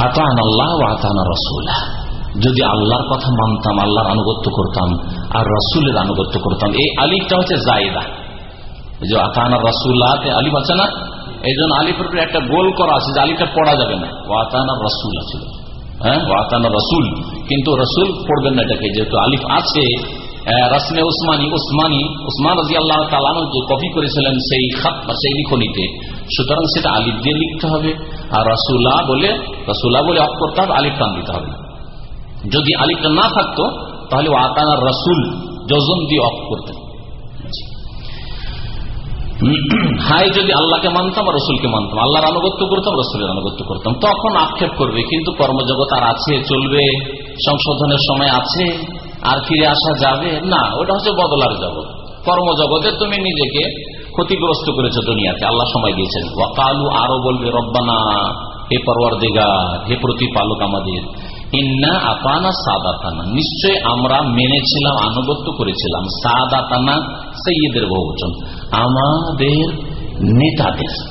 আতান আল্লাহ আতানা রসুলা। যদি আল্লাহর কথা মানতাম, আল্লাহর আনুগত্য করতাম, আর রসুলের আনুগত্য করতাম, এই আলিফটা হচ্ছে জায়দা। যে আতানা রাসুল্লাহ আলিফ আছে না এই জন্য আলিফের উপরে একটা গোল করা আছে যে আলিফটা পড়া যাবে না। ও আতানা রাসুল আছে। হ্যাঁ? ও আতানা রসুল। কিন্তু রসুল পড়বেন না এটাকে, যেহেতু আলিফ আছে রাসমে উসমানী উসমানী উসমান রাজি আল্লাহ তালানো যে কপি করেছিলেন সেই খাত বা সেই লিখনিতে, সুতরাং সেটা আলিফ দিয়ে লিখতে হবে। আর রসুল্লাহ বলে রসুল্লাহ বলে অফ করতে হবে আলিফ টান দিতে হবে। যদি আলিফটা না থাকতো, তাহলে ও আতানা রসুল যজন দিয়ে অফ করতেন। হাই যদি আল্লাহকে মানতাম আর রসুলকে মানতাম, আল্লাহর আনুগত্য করতাম, রসুলের আনুগত্য করতাম, তখন আক্ষেপ করবে, কিন্তু কর্মজগৎ আর আছে, চলবে, সংশোধনের সময় আছে, আর ফিরে আসা যাবে? না, ওটা হচ্ছে বদলার জগৎ। কর্মজগতে তুমি নিজেকে ক্ষতিগ্রস্ত করেছ দুনিয়াতে, আল্লাহ সময় দিয়েছেন। ওয়াকালু আরও বলবে, রব্বানা, হে পরওয়ার হে প্রতিপালক আমাদের ইন্না আপানা সাদাতানা। নিশ্চয় আমরা মেনেছিলাম, আনুগত্য করেছিলাম। সাদাতানা সৈয়দের বহুবচন আমাদের নেতাদের।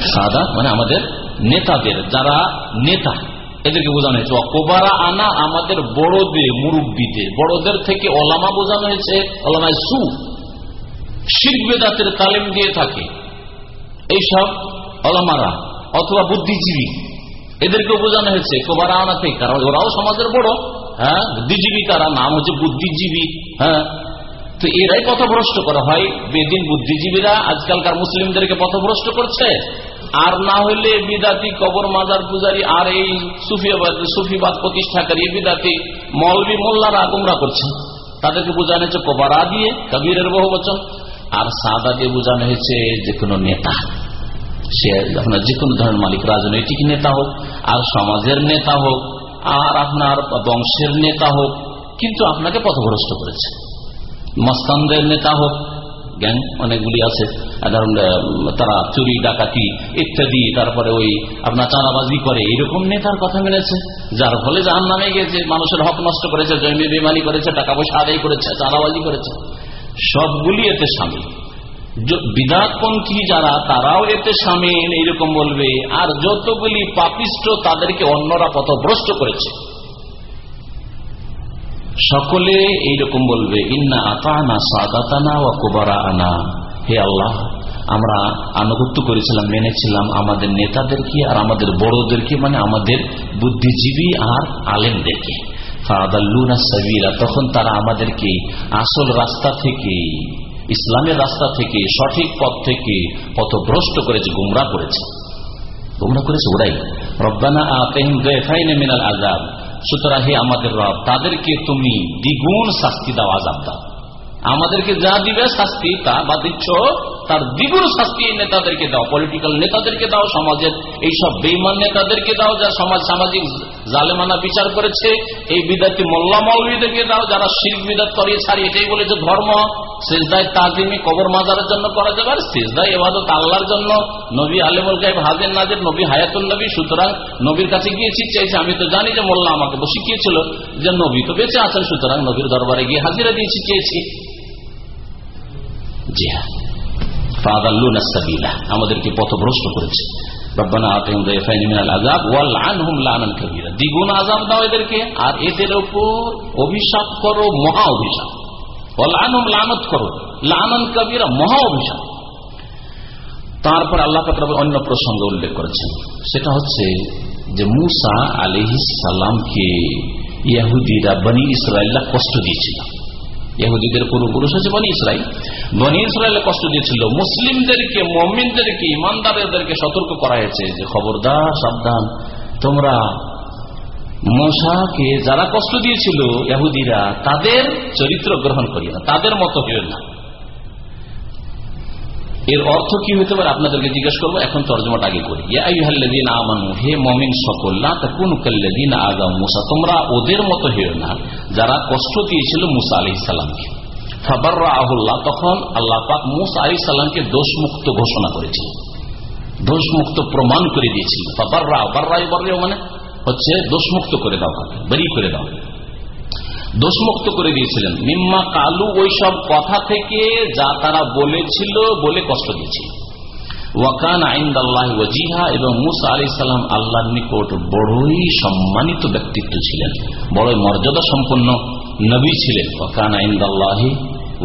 সাদা মানে আমাদের নেতাদের, যারা নেতা। এদেরকে বোঝানো হয়েছে কোবারা আনা আমাদের বড়দের, মুরব্বীদের। বড়দের থেকে ওলামা বোঝানো হয়েছে, ওলামায় সু। শিখ বেদাতের তালিম দিয়ে থাকে। এইসব ওলামারা, অথবা বুদ্ধিজীবী। এদেরকেও বোঝানো হয়েছে কোবারা আনা থেকে কারণ ওরাও সমাজের বড় হ্যাঁ? বুদ্ধিজীবী তারা, নাম হচ্ছে বুদ্ধিজীবী হ্যাঁ? তো এরাই পথভ্রষ্ট করা হয়। বেদিন বুদ্ধিজীবীরা আজকালকার মুসলিমদেরকে পথভ্রষ্ট করছে। আর না হলে বিদাতি, কবর মাজার পূজারি, আর এই সুফিয়াবাদ, সুফিবাদ প্রতিষ্ঠাকারী বিদাতি, মৌলবি মোল্লারা গুমরা করছে। তাদেরকে বোঝানো হয়েছে, কোবারা দিয়ে কবিরের বহু বচন আর সাদা দিয়ে বোঝানো হয়েছে যে কোনো নেতা। সে আপনার যে কোনো ধরনের মালিক, রাজনৈতিক নেতা হোক, আর সমাজের নেতা হোক, আর আপনার বংশের নেতা হোক, কিন্তু আপনাকে পথভ্রষ্ট করেছে। মস্তানদের নেতা হোক, গ্যাং অনেকগুলি আছে ধরুন তারা চুরি, ডাকাতি ইত্যাদি, তারপরে ওই আপনার চাঁদাবাজি করে এরকম নেতার কথা মেনেছে যার ফলে জাহান নামে গেছে মানুষের হক নষ্ট করেছে জমি বেমানি করেছে টাকা পয়সা আদায় করেছে, চাঁদাবাজি করেছে। সবগুলি এতে সামিল। বিদাতপন্থী যারা, তারাও এতে সামিল, এইরকম বলবে। আর যতগুলি পাপিষ্ট তাদেরকে অন্যরা পথভ্রষ্ট করেছে। সকলে এইরকম বলবে, ইন্না আতানা সাদাতানা ও কোবারা আনা হে আল্লাহ, আমরা আনুগত্য করেছিলাম, মেনেছিলাম, আমাদের নেতাদেরকে আর আমাদের বড়দেরকে মানে আমাদের বুদ্ধিজীবী আর আলেমদেরকে। ফাদাল্লুনা সাবিরা তখন তারা আমাদেরকে আসল রাস্তা থেকে ইসলামের রাস্তা থেকে, সঠিক পথ থেকে পথভ্রষ্ট করেছে গুমরা করেছে। গুমরা করেছে ওরাই। রব্বানা মিনাল আজাব সুতরাং হে আমাদের রব, তাদেরকে তুমি দ্বিগুণ শাস্তি দাও আজাব দাও। আমাদেরকে যা দিবে শাস্তি তা বা দিচ্ছ, তার দ্বিগুণ শাস্তি নেতাদেরকে দাও। পলিটিক্যাল নেতাদেরকে দাও, সমাজের এইসব বেইমান নেতাদেরকে দাও, যা সমাজ, সামাজিক জালেমানা বিচার করেছে, এই বিদ্যার্থী মোল্লা মৌলবীদেরকে দাও যারা শিখ বিদাত করিয়ে ছাড়ি এটাই বলেছে ধর্ম। সেজদায় তাজিমি কবর মাজারের জন্য করা যাবে, আর সেজদায় এবাদত আল্লাহর জন্য। নবী আলিমুল গাইব হাজির নাজির, নবী হায়াতুল নবী, সুতরাং নবীর কাছে গিয়েছি চেয়েছি, আমি তো জানি যে মোল্লা আমাকে শিখিয়েছিল যে নবী তো বেঁচে আছেন, সুতরাং নবীর দরবারে গিয়ে হাজিরা দিয়েছি, চেয়েছি। জি হ্যাঁ আমাদেরকে পথভ্রষ্ট করেছে। দ্বিগুণ আজাব দাও এদেরকে আর এদের ওপর অভিশাপ করো, মহা অভিশাপ। লানত করো, লানন কবিরা, মহা অভিশাপ। তারপর আল্লাহ অন্য প্রসঙ্গ উল্লেখ করেছেন। সেটা হচ্ছে যে মুসা আলিহিস সালামকে ইয়াহুদিরা, বনি ইসরায়েল্লা কষ্ট দিয়েছিল। ইহুদিদের পূর্বপুরুষ হচ্ছে বনি ইসরাইল। বনি ইসরায়েল কষ্ট দিয়েছিল। মুসলিমদেরকে, মমিনদেরকে, ইমানদারদেরকে সতর্ক করা হয়েছে যে, খবরদার, সাবধান। তোমরা মশাকে যারা কষ্ট দিয়েছিল ইহুদিরা, তাদের চরিত্র গ্রহণ করিও না। তাদের মতো হইও না। এর অর্থ কি হইতে পারে? আপনাদেরকে জিজ্ঞেস করব, এখন তর্জমাটা আগে করি। আমানু, হে মমিন সকল কোন কাল্লাদিন আগা মুসা, তোমরা ওদের মতো হেও না যারা কষ্ট দিয়েছিল মুসা আলি সাল্লামকে ফাবাররা আহুল্লাহ তখন আল্লাহ পাক মুসা আলি সাল্লামকে দোষমুক্ত ঘোষণা করেছিল দোষমুক্ত প্রমাণ করে দিয়েছিল ফাবাররা বার্রা মানে হচ্ছে দোষমুক্ত করে দাও বেরিয়ে করে দাও দোষমুক্ত করে দিয়েছিলেন। মিম্মা কালু ওই সব কথা থেকে যা তারা বলেছিল বলে কষ্ট দিয়েছিল। ওয়াকান আইন্দাল্লাহ ওয়াজিহা এবং মুসা আলি সাল্লাম আল্লাহর নিকট বড়ই সম্মানিত ব্যক্তিত্ব ছিলেন। বড়ই মর্যাদা সম্পন্ন নবী ছিলেন। ওয়াকান আইন্দাল্লাহি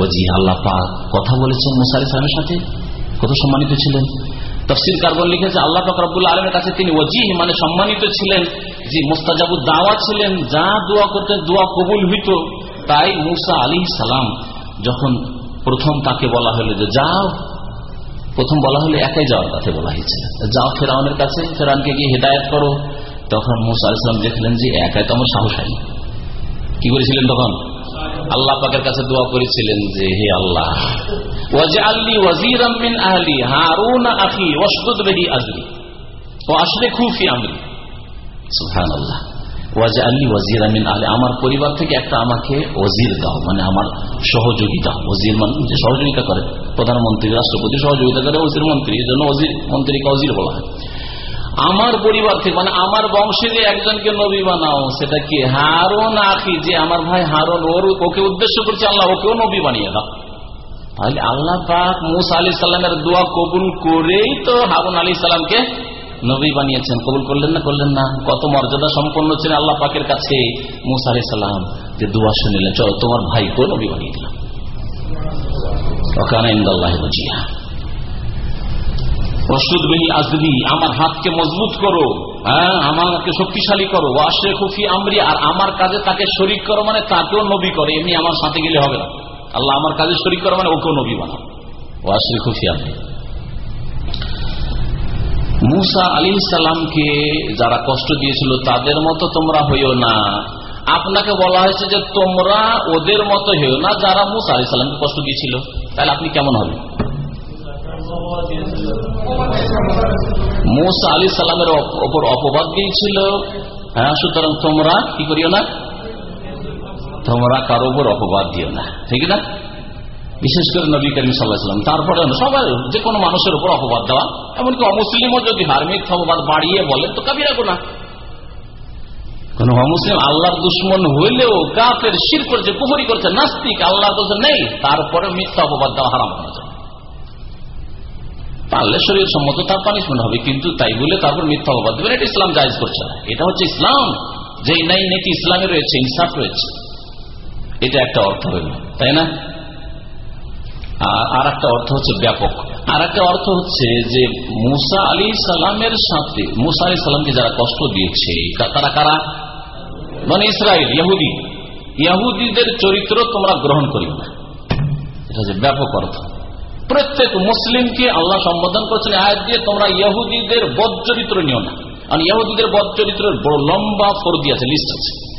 ওজি আল্লাহ কথা বলেছেন মুসার ইসলামের সাথে। কত সম্মানিত ছিলেন। তফসিল কার্বন লিখেছে, আল্লাহ পাক আলমের কাছে তিনি ওজি মানে সম্মানিত ছিলেন। যে মুস্তাজাবু দাওয়া ছিলেন, যা দোয়া করতে দোয়া কবুল হইত, তাই মুসা আলী সালাম যখন প্রথম তাকে বলা হলো যে যাও, প্রথম বলা হলো একাই যাওয়ার কথা বলা হয়েছে যাও ফেরাউনের কাছে, ফেরাউনকে গিয়ে হেদায়ত করো। তখন মুসা আলাইসলাম দেখলেন যে একাই তো আমার সাহস হয়নি কি করেছিলেন তখন? আল্লাহ পাকের কাছে দোয়া করেছিলেন যে, হে আল্লাহ হারুন আখি ওয়াশদুদ বিহি আজরি। ও আসলে খুফি আমরি। আমার পরিবার থেকে একটা আমাকে ওজির দাও মানে আমার সহযোগী দাও ওজির মানে সহযোগিতা করে, প্রধানমন্ত্রী, রাষ্ট্রপতি সহযোগিতা করে, ওজির মন্ত্রী, এই জন্য ওজির মন্ত্রীকে ওজির বলা হয়। আমার পরিবার থেকে মানে আমার বংশের একজনকে নবী বানাও, সেটা কি হারুন আখি? যে আমার ভাই হারুন, ওর ওকে উদ্দেশ্য করছে আল্লাহ, ওকেও নবী বানিয়ে দাও। তাহলে আল্লাহ পাক মুসা আলি সাল্লামের দোয়া কবুল করেই তো হারুন আলী সাল্লামকে নবী বানিয়েছেন, কবুল করলেন না করলেন না? কত মর্যাদা সম্পন্ন ছিলেন আল্লাহ পাকের কাছে মুসা আলি সাল্লাম যে দোয়া শুনিলেন চলো, তোমার ভাইকেও নবী বানিয়ে দিলাম। আমার হাতকে মজবুত করো হ্যাঁ আমাকে শক্তিশালী করো। খুফি আমরি, আর আমার কাজে তাকে শরিক করো মানে তাকেও নবী করে। এমনি আমার সাথে গেলে হবে না। আল্লাহ আমার কাজে শরিক করো মানে ওকেও নবী বানাও। ওয়াশে খুফি আমরি। মুসা আলী সালামকে যারা কষ্ট দিয়েছিল, তাদের মতো তোমরা হইও না। আপনাকে বলা হয়েছে যে, তোমরা ওদের মতো হইও না যারা মুসা আলী সালামকে কষ্ট দিয়েছিল। তাহলে আপনি কেমন হবেন? মুসা আলী সালামের ওপর অপবাদ দিয়েছিল। হ্যাঁ সুতরাং তোমরা কি করিও না? তোমরা কারও ওপর অপবাদ দিও না। ঠিক না? বিশেষ করে নবী করিম সাল্লাহাম তারপরে সবাই যে কোনো মানুষের উপর অপবাদ দেওয়া। এমনকি অমুসলিমও যদি ধার্মিক অপবাদ বাড়িয়ে বলেন তো কাবিরা গোনা কোন অমুসলিম আল্লাহর দুশ্মন হইলেও কাফের শির করছে, কুহরি করছে, নাস্তিক আল্লাহ বলছে নেই। তারপরে মিথ্যা অপবাদ দেওয়া হারাম করা যায়। পারলে শরীর সম্মত তার পানিশমেন্ট হবে, কিন্তু তাই বলে তারপর মিথ্যা অপবাদ দেবেন। এটা ইসলাম জায়জ করছে না। এটা হচ্ছে ইসলাম। যে নাই নীতি ইসলামে রয়েছে, ইনসাফ রয়েছে। এটা একটা অর্থ হইল। তাই না? আর একটা অর্থ হচ্ছে ব্যাপক। আর একটা অর্থ হচ্ছে যে মুসা আলী সালামের সাথে, মুসা আলী সালামকে যারা কষ্ট দিয়েছে তারা কারা? মানে ইসরায়েল, ইহুদি। ইহুদিদের চরিত্র তোমরা গ্রহণ করিও না। এটা হচ্ছে ব্যাপক অর্থ। প্রত্যেক মুসলিমকে আল্লাহ সম্বোধন করছেন আয়াত দিয়ে তোমরা ইহুদিদের বদ চরিত্র নিও না। কারণ ইহুদিদের বদ চরিত্রের বড় লম্বা ফরদি আছে লিস্ট আছে।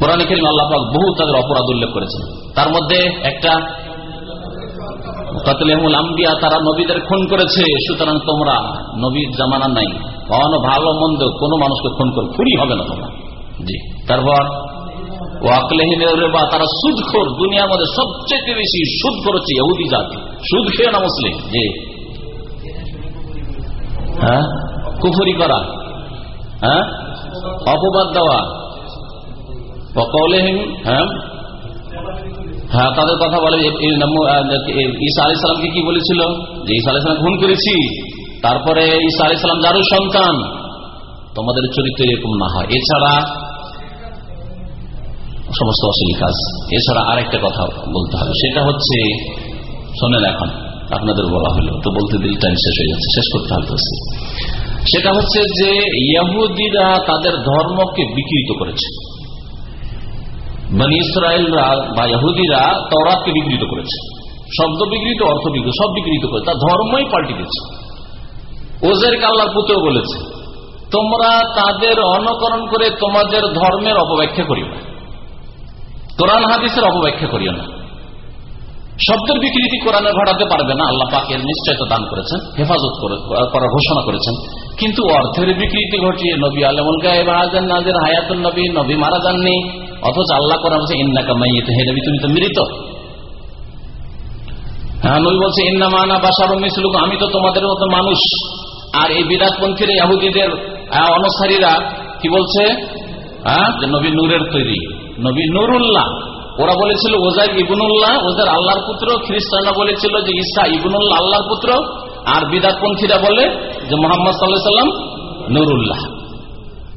কোরআন আল্লাহ বহু তাদের অপরাধ উল্লেখ করেছেন। তার মধ্যে একটা আম্বিয়া তারা নবীদের খুন করেছে, সুতরাং তোমরা নবীর জামানা নাই। কখনো ভালো মন্দ কোনো মানুষকে খুন করে খুনই হবে না তোমরা। জি। তারপর তারা দুনিয়ার মধ্যে সবচেয়ে বেশি সুদ করেছে ইহুদি জাতি। সুদ খেয়ে না মুসলিম। যে হ্যাঁ? কুফরি করা। হ্যাঁ? অপবাদ দেওয়া। কৌলেহীন হ্যাঁ? হ্যাঁ তাদের কথা বলে ঈসা আলি সালামকে কি বলেছিল? যে ঈসা আলি সালাম খুন করেছি। তারপরে ঈসা আলি সালাম যারও সন্তান। তোমাদের চরিত্র এরকম না হয়। এছাড়া সমস্ত অশ্লীল কাজ। এছাড়া আরেকটা কথা বলতে হবে। সেটা হচ্ছে, শোনেন এখন, আপনাদের বলা হলো। তো বলতে দিল টাইম শেষ হয়ে যাচ্ছে। শেষ করতে হবে সেটা হচ্ছে যে, ইয়াহুদিরা তাদের ধর্মকে বিকৃত করেছে। মানে ইসরায়েলরা বা ইহুদিরা তরাতকে বিকৃত করেছে। শব্দ বিকৃত অর্থ বিকৃত সব বিকৃত করে, তার ধর্মই পাল্টে দিয়েছে। ওজের কাল্লার পুত্র বলেছে, তোমরা তাদের অনুকরণ করে তোমাদের ধর্মের অপব্যাখ্যা করিও না। কোরআন হাদিসের অপব্যাখ্যা করিও না। শব্দের বিকৃতি কোরআনে ঘটাতে পারবে না, আল্লাহ পাকের নিশ্চয়তা দান করেছেন, হেফাজত করার ঘোষণা করেছেন। কিন্তু অর্থের বিকৃতি ঘটিয়ে নবী আলমুল গায়েব হাজান নাজের হায়াতুল নবী নবী মারা যাননি। অথচ আল্লাহ কোরআন বলছে, ইন্নাকা তুমি তো মৃত। হ্যাঁ নবী বলছে ইন্না মানা বাসার মিসলুক আমি তো তোমাদের মতো মানুষ। আর এই বিরাটপন্থীর ইয়াহুদিদের অনুসারীরা কি বলছে? হ্যাঁ নবী নূরের তৈরি। নবী নুরুল্লাহ। ওরা বলেছিল ওজার ইবনুল্লাহ ওজার আল্লাহর পুত্র। খ্রিস্টানরা বলেছিল যে, ঈসা ইবনুল্লাহ, আল্লাহর পুত্র আর বিদাতপন্থীরা বলে যে, মোহাম্মদ সাল্লাহ সাল্লাম নুরুল্লাহ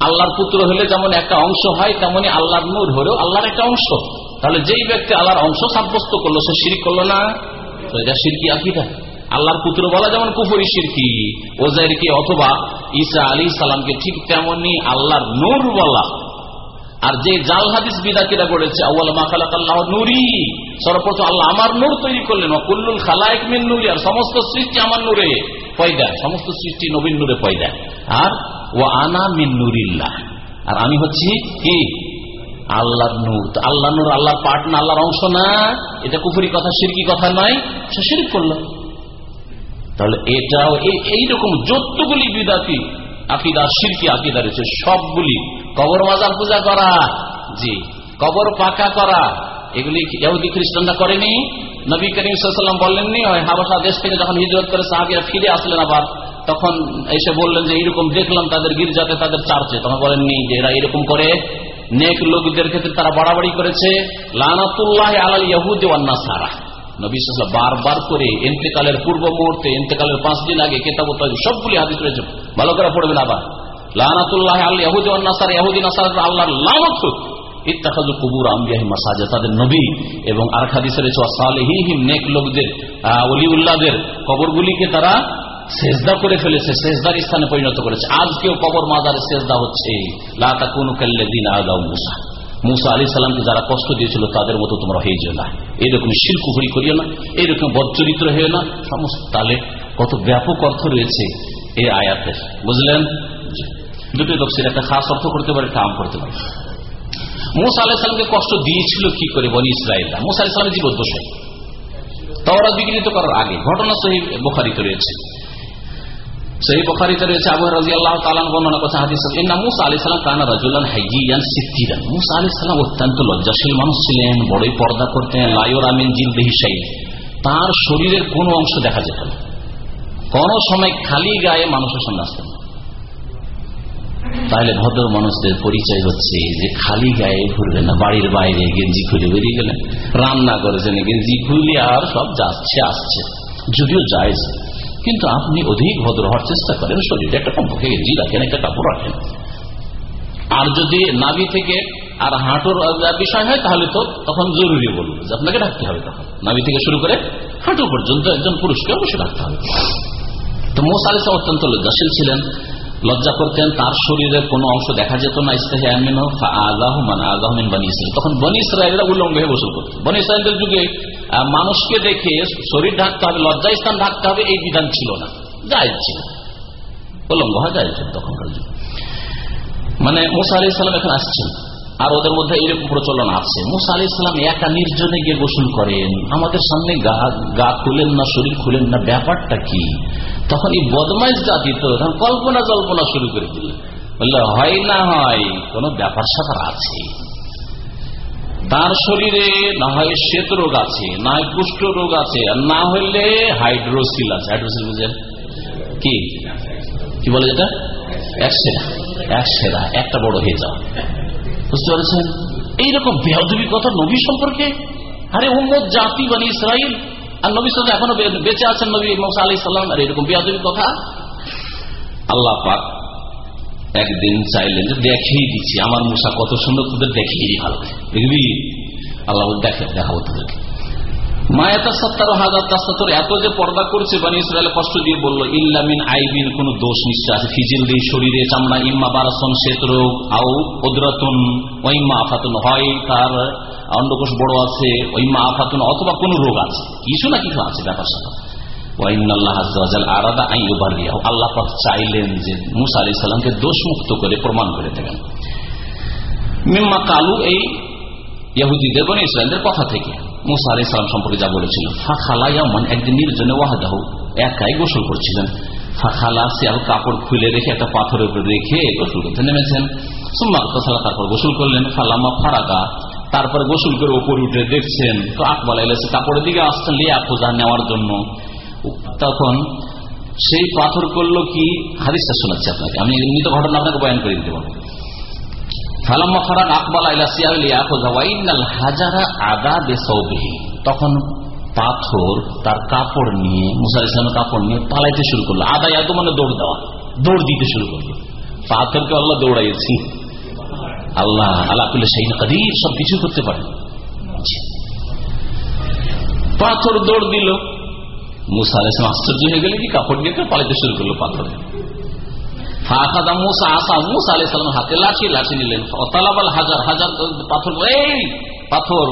আল্লাহর পুত্র হলে যেমন একটা অংশ হয়, তেমনি আল্লাহর নূর হলেও আল্লাহর একটা অংশ। তাহলে যেই ব্যক্তি আল্লাহর অংশ সাব্যস্ত করল, সে শিরিক করল না? তো এটা সিরকি আকিদা। আল্লাহর পুত্র বলা যেমন কুফরি সিরকি ওজাইরকে অথবা ঈসা আলী সালামকে ঠিক তেমনি আল্লাহর নূর বলা। আর যে জাল হাদিস বিদাকিরা করেছে সর্বপ্রথম আল্লাহ আমার নূর তৈরি করলেন। খালায়ক মিন নুরি, আর সমস্ত সৃষ্টি আমার নূরে পয়দা সমস্ত সৃষ্টি নবীন নূরে পয়দা আর ও আনা মিন নুরিল্লাহ। আর আমি হচ্ছি কি? আল্লাহর নূর। আল্লাহ নূর আল্লাহর পাঠ না, আল্লাহর অংশ না, এটা কুফুরি কথা, সিরকি কথা নয়, সে শিরিক করল। তাহলে এটাও এইরকম যতগুলি বিদাতি, আকিদা, সিরকি আকিদা রয়েছে, সবগুলি কবর মাজার পূজা করা, জি, কবর পাকা করা, এগুলি ইহুদি খ্রিস্টানরা করেনি? নবী করিম সাল্লাম বললেননি হাবাসা দেশ থেকে যখন হিজরত করে সাহাবিরা ফিরে আসলেন আবার তখন এসে বললেন যে, এইরকম দেখলাম তাদের গির্জাতে তাদের চার্চে। তখন বলেননি যে, এরা এরকম করে। নেক লোকদের ক্ষেত্রে তারা বাড়াবাড়ি করেছে। লানাতুল্লাহ আলাল ইয়াহুদ সারা নবী বারবার করে এন্তেকালের পূর্ব মুহূর্তে, এন্তেকালের পাঁচ দিন আগে সবগুলি ভালো করে আবার। আল্লাহ কুবুর নবী। এবং নেক লোকদের অলিউল্লাহদের তারা সেজদা করে ফেলেছে, সেজদার স্থানে পরিণত করেছে। আজকেও কবর মাজারে সেজদা হচ্ছে। লাতা কোন দিন আগাও মুসা। মুসা আলী সালামকে যারা কষ্ট দিয়েছিল, তাদের মতো তোমরা হয়ে যেও না। এরকম শিল্কুহরি করিও না, এরকম বদচরিত্র হয়ে না। সমস্ত তালে কত ব্যাপক অর্থ রয়েছে এই আয়াতের। বুঝলেন? দুটো তফসির একটা খাস অর্থ করতে পারে কাম করতে পারে। মুসা আলাহিসামকে কষ্ট দিয়েছিল কি করে বনি ইসরায়েলরা? মুসা আলাহিসামের জীবদ্দশায়। তাওরা বিকৃত করার আগে, ঘটনা সহি বোখারিতে রয়েছে। সেই বখারিতে রয়েছে আবু রাজি আল্লাহ বর্ণনা করছে হাদিস ইন্না মুসা আলি সাল্লাম কানা রাজুল্লান হাইজিয়ান সিদ্দিরান মুসা আলি সাল্লাম অত্যন্ত লজ্জাশীল মানুষ ছিলেন বড়ই পর্দা করতেন লাইর আমিন জিলদেহি সাই তার শরীরের কোনো অংশ দেখা যেত না। কোন সময় খালি গায়ে মানুষের সামনে আসতেন তাহলে ভদ্র মানুষদের পরিচয় হচ্ছে যে খালি গায়ে ঘুরবে না, বাড়ির বাইরে গেঞ্জি খুলে বেরিয়ে গেলেন। রান্না করেছেন, গেঞ্জি খুলে আর সব যাচ্ছে, আসছে। যদিও যায় কিন্তু আপনি অধিক ভদ্র হওয়ার চেষ্টা করেন শরীরে একটা কমপক্ষে গেঞ্জি রাখেন একটা কাপড় রাখেন। আর যদি নাভি থেকে আর হাঁটুর বিষয় হয়, তাহলে তো তখন জরুরি বলব যে আপনাকে রাখতে হবে তখন। নাভি থেকে শুরু করে হাঁটু পর্যন্ত একজন পুরুষকে অবশ্যই রাখতে হবে। তো মোস আলিসা অত্যন্ত লজ্জাশীল ছিলেন। লজ্জা করতেন, তার শরীরের কোনো অংশ দেখা যেত না তখন বনি ইসরায়েলরা উল্লঙ্গ হয়ে গোসল করত। বনি ইসরায়েলদের যুগে মানুষকে দেখে শরীর ঢাকতে হবে লজ্জা স্থান ঢাকতে হবে, এই বিধান ছিল না। জায়জ ছিল। উল্লঙ্গ হয় জায়জ তখনকার যুগে। মানে মোসা আলি ইসলাম এখন আসছেন। আর ওদের মধ্যে এরকম প্রচলন আছে। মুসা আলি ইসলাম একা নির্জনে গিয়ে গোসল করেন। আমাদের সামনে গা খুলেন না, শরীর খুলেন না, ব্যাপারটা কি? তখন এই বদমাইশ জাতি তো তখন কল্পনা জল্পনা শুরু করে দিল হয় না হয়, কোন ব্যাপার স্যাপার আছে। তার শরীরে না হয় শ্বেত রোগ আছে, না হয় কুষ্ঠ রোগ আছে, আর না হইলে হাইড্রোসিল আছে। হাইড্রোসিল কি? কি বলে যেটা? একসেরা একসেরা একটা বড় হয়ে যাওয়া বুঝতে পারছেন? এইরকম বেহদবি কথা নবী সম্পর্কে? আরে উম্মদ জাতি মানে ইসরায়েল আর নবী সাল এখনও বেঁচে আছেন নবী মৌসা আলি সাল্লাম আর এরকম বেহদবি কথা? আল্লাহ পাক একদিন চাইলেন যে দেখিয়ে দিচ্ছি, আমার মূষা কত সুন্দর তোদের দেখিয়ে ভালো। দেখবি? আল্লাহ দেখে দেখাবো তোদেরকে। মায়াতা সত্তার হাজার এত যে পর্দা করছে বানি ইসরায়েল কষ্ট দিয়ে বলল ইল্লামিন আইবিন, কোন দোষ নিশ্চয় আছে ফিজিল দিয়ে, শরীরে চামড়া, ইম্মা বারাসন ওইম্মা আফাতুন, হয় তার অন্ডকোষ বড় আছে ওইম্মা আফাতুন, অথবা রোগ আছে, কিছু না কিছু আছে ব্যাপার সাথে আল্লাহ চাইলেন যে মুসা দোষ মুক্ত করে, প্রমাণ করে এই ইহুদিদের, বনে ইসরায়েলদের কথা থেকে। মুসা আলি সম্পর্কে যা বলেছিল। ফাখালাইয়ামান একদিন নির্জনে ওয়াহাদাহ, একাই গোসল করছিলেন। ফাখালা শিয়াল কাপড় খুলে রেখে একটা পাথরের উপরে রেখে গোসল করতে নেমেছেন। সুম্মা তারপর গোসল করলেন। ফালামা ফারাকা তারপর গোসল করে ওপরে উঠে দেখছেন। তো আকবাল এলেছে কাপড়ের দিকে আসছেন লিয়া খোঁজা নেওয়ার জন্য। তখন সেই পাথর করল কি? হাদিসটা শোনাচ্ছি আপনাকে। আমি এমনি তো ঘটনা আপনাকে বয়ান করে দিতে পারব। তখন পাথর তার কাপড় নিয়ে মুসার ইসলামের কাপড় নিয়ে পালাইতে শুরু করল। আদায় এত মানে দৌড় দেওয়া, দৌড় দিতে শুরু করল। পাথরকে আল্লাহ দৌড়াইছি আল্লাহ আল্লাহ সেই কাদির, সব কিছু করতে পারে। পাথর দৌড় দিল। মুসা আলাইসলাম আশ্চর্য হয়ে গেলে কি, কাপড় দিয়ে পালাইতে শুরু করল পাথরে। আসা, মুসা আলাইসালাম হাতে লাঠি নিলেন। হাজার হাজার এই পাথর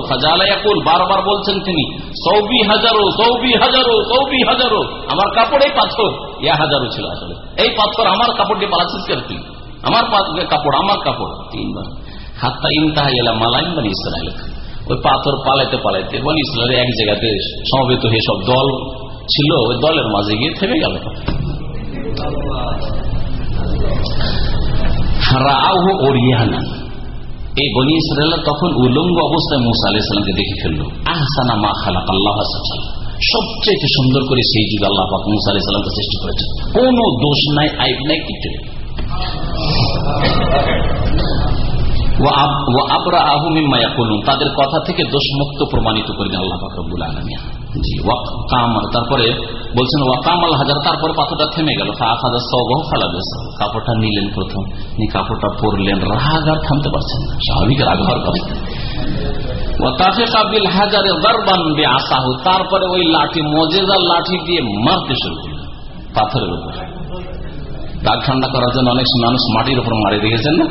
বলছেন তিনি হাজারো হাজারো হাজারো, আমার কাপড় পাথর। ইয়া হাজারো ছিল আসলে। এই পাথর আমার কাপড় দিয়ে পালাচ্ছিস কেন তুই? আমার কাপড় আমার কাপড়। তিনবার। হাত্তা ইনতাহা এলা মালাইন মানে ইসরায়েল ওই পাথর পালাইতে পালাইতে বনি ইসরায়েল এক জায়গাতে সমবেত হয়ে সব দল ছিল, ওই দলের মাঝে গিয়ে থেমে গেল। এই বনি ইসরায়েল তখন উলঙ্গ অবস্থায় মুসা আলাইসালামকে দেখে ফেলল। আহসানা মা খালাক আল্লাহ সবচেয়ে সুন্দর করে সেই যুগ আল্লাহ মুসা আলাইসালামকে সৃষ্টি করেছেন। কোন দোষ নাই, আইব নাই কিছু তাদের কথা থেকে দোষমুক্ত প্রমাণিত করে দেন আল্লাহ ফাকরুল আলমিয়া জি তারপরে বলছেন ওয়াকামাল হাজার, তারপরে পাথরটা থেমে গেল। কাপড়টা নিলেন প্রথম। কাপড়টা পরলেন, রাগ আর থামতে পারছেন না। স্বাভাবিক রাগ হওয়ার কথা। তারপরে ওই লাঠি, মজেদার লাঠি দিয়ে মারতে শুরু করলেন, পাথরের উপর। রাগ ঠান্ডা করার জন্য অনেক মানুষ মাটির উপর মারে দেখেছেন না?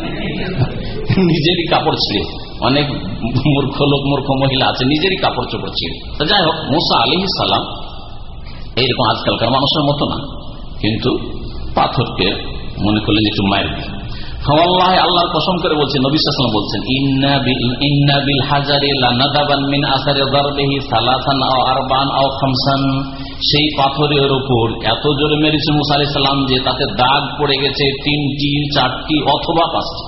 নিজেরই কাপড় ছিঁড়ে। অনেক মূর্খ লোক, মূর্খ মহিলা আছে, নিজেরই কাপড় চোপড় ছিঁড়ে। যাই হোক, মুসা আলি সালাম এইরকম আজকালকার মানুষের মতো না। কিন্তু পাথরকে মনে করলেন একটু মায়ের সেই পাথরের উপর এত জোরে মেরেছে মুসা আলি সাল্লাম যে তাতে দাগ পড়ে গেছে তিনটি, চারটি অথবা পাঁচটি।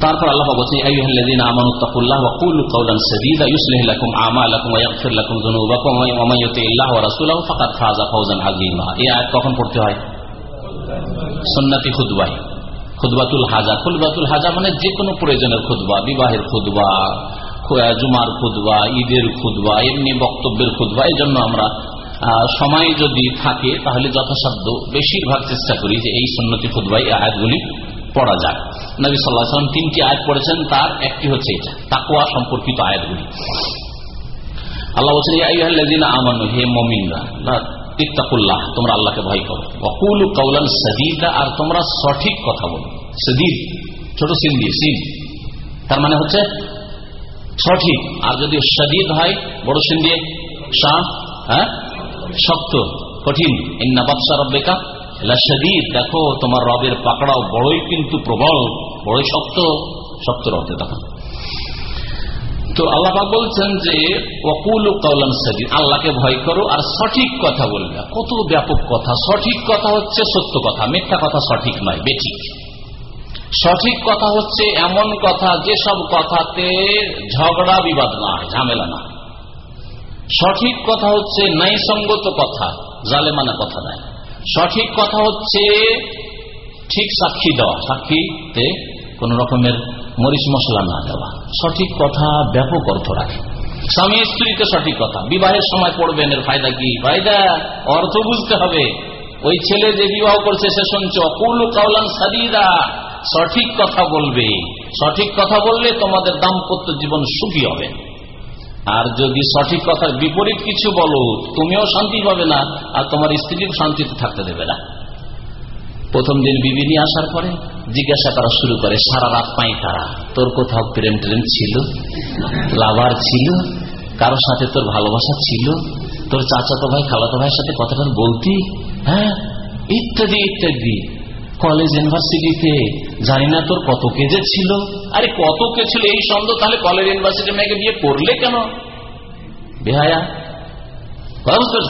তারপর আল্লাহ বলছেন আইয়ুহাল্লাযিনা আমানু তাকুল্লাহ ওয়া কুলু কাওলান কখন পড়তে হয়? সন্ন্যাতি খুদবাই খুদবাতুল হাজা। খুদবাতুল হাজা মানে যে কোনো প্রয়োজনের খুদবা বিবাহের খুদবা জুমার খুদবা ঈদের খুদবা এমনি বক্তব্যের খুদবা এই জন্য আমরা সময় যদি থাকে তাহলে যথাসাধ্য বেশিরভাগ চেষ্টা করি যে এই সন্ন্যতি খুদবাই আয়াতগুলি পড়া যায়। নবী সাল্লাহ সাল্লাম তিনটি আয়াত পড়েছেন, তার একটি হচ্ছে এটা তাকুয়া সম্পর্কিত আয়াতগুলি। আল্লাহ বলছেন আমানু, হে তোমরা আল্লাহকে ভয় করো। অকুল কৌলান সদিদা, আর তোমরা সঠিক কথা বলো। সদিদ, ছোট সিন দিয়ে সিন তার মানে হচ্ছে সঠিক, আর যদি সদিদ হয়, বড় সিন দিয়ে শাহ হ্যাঁ? শক্ত, কঠিন। ইন্না বাদশা রব্বেকা সদিদ দেখো, তোমার রবের পাকড়াও বড়ই কিন্তু প্রবল, বড়ই শক্ত শক্ত রবে তখন তো আল্লাহ বলছেন যে অকুল কৌলান সাদিদ, আল্লাহকে ভয় করো আর সঠিক কথা বলবে। কত ব্যাপক কথা। সঠিক কথা হচ্ছে সত্য কথা, মিথ্যা কথা সঠিক নয়, বেঠিক। সঠিক কথা হচ্ছে এমন কথা যেসব কথাতে ঝগড়া বিবাদ না ঝামেলা না সঠিক কথা হচ্ছে ন্যায়সঙ্গত কথা, জালেমানা কথা নয়। সঠিক কথা হচ্ছে, ঠিক সাক্ষী দেওয়া। সাক্ষীতে কোন রকমের মরিচ মশলা না দেওয়া। সঠিক কথা ব্যাপক অর্থ রাখে। স্বামী স্ত্রীকে সঠিক কথা। বিবাহের সময় পড়বেন, এর ফায়দা কি? ফায়দা, অর্থ বুঝতে হবে। ওই ছেলে যে বিবাহ করছে, সে শুনছে অকুল কাউলান সাদিদা। সঠিক কথা বলবে। সঠিক কথা বললে তোমাদের দাম্পত্য জীবন সুখী হবে। আর যদি সঠিক কথার বিপরীত কিছু বলো, তুমিও শান্তি পাবে না, আর তোমার স্ত্রীও শান্তিতে থাকতে দেবে না। প্রথম দিন বিবি নিয়ে আসার পরে জিজ্ঞাসা করা শুরু করে, সারা রাত পাই তারা তোর কোথাও প্রেম ট্রেম ছিল? লাভার ছিল? কারোর সাথে তোর ভালোবাসা ছিল? তোর চাচাতো ভাই, খালাতো ভাইয়ের সাথে কথাটা বলতি? হ্যাঁ ইত্যাদি ইত্যাদি। কলেজ ইউনিভার্সিটিতে, জানি না তোর কত কেজে ছিল। আরে, কত কে ছিল? এই সন্দেহ, তাহলে কলেজ ইউনিভার্সিটি মেয়েকে বিয়ে করলে কেন? বেহায়া।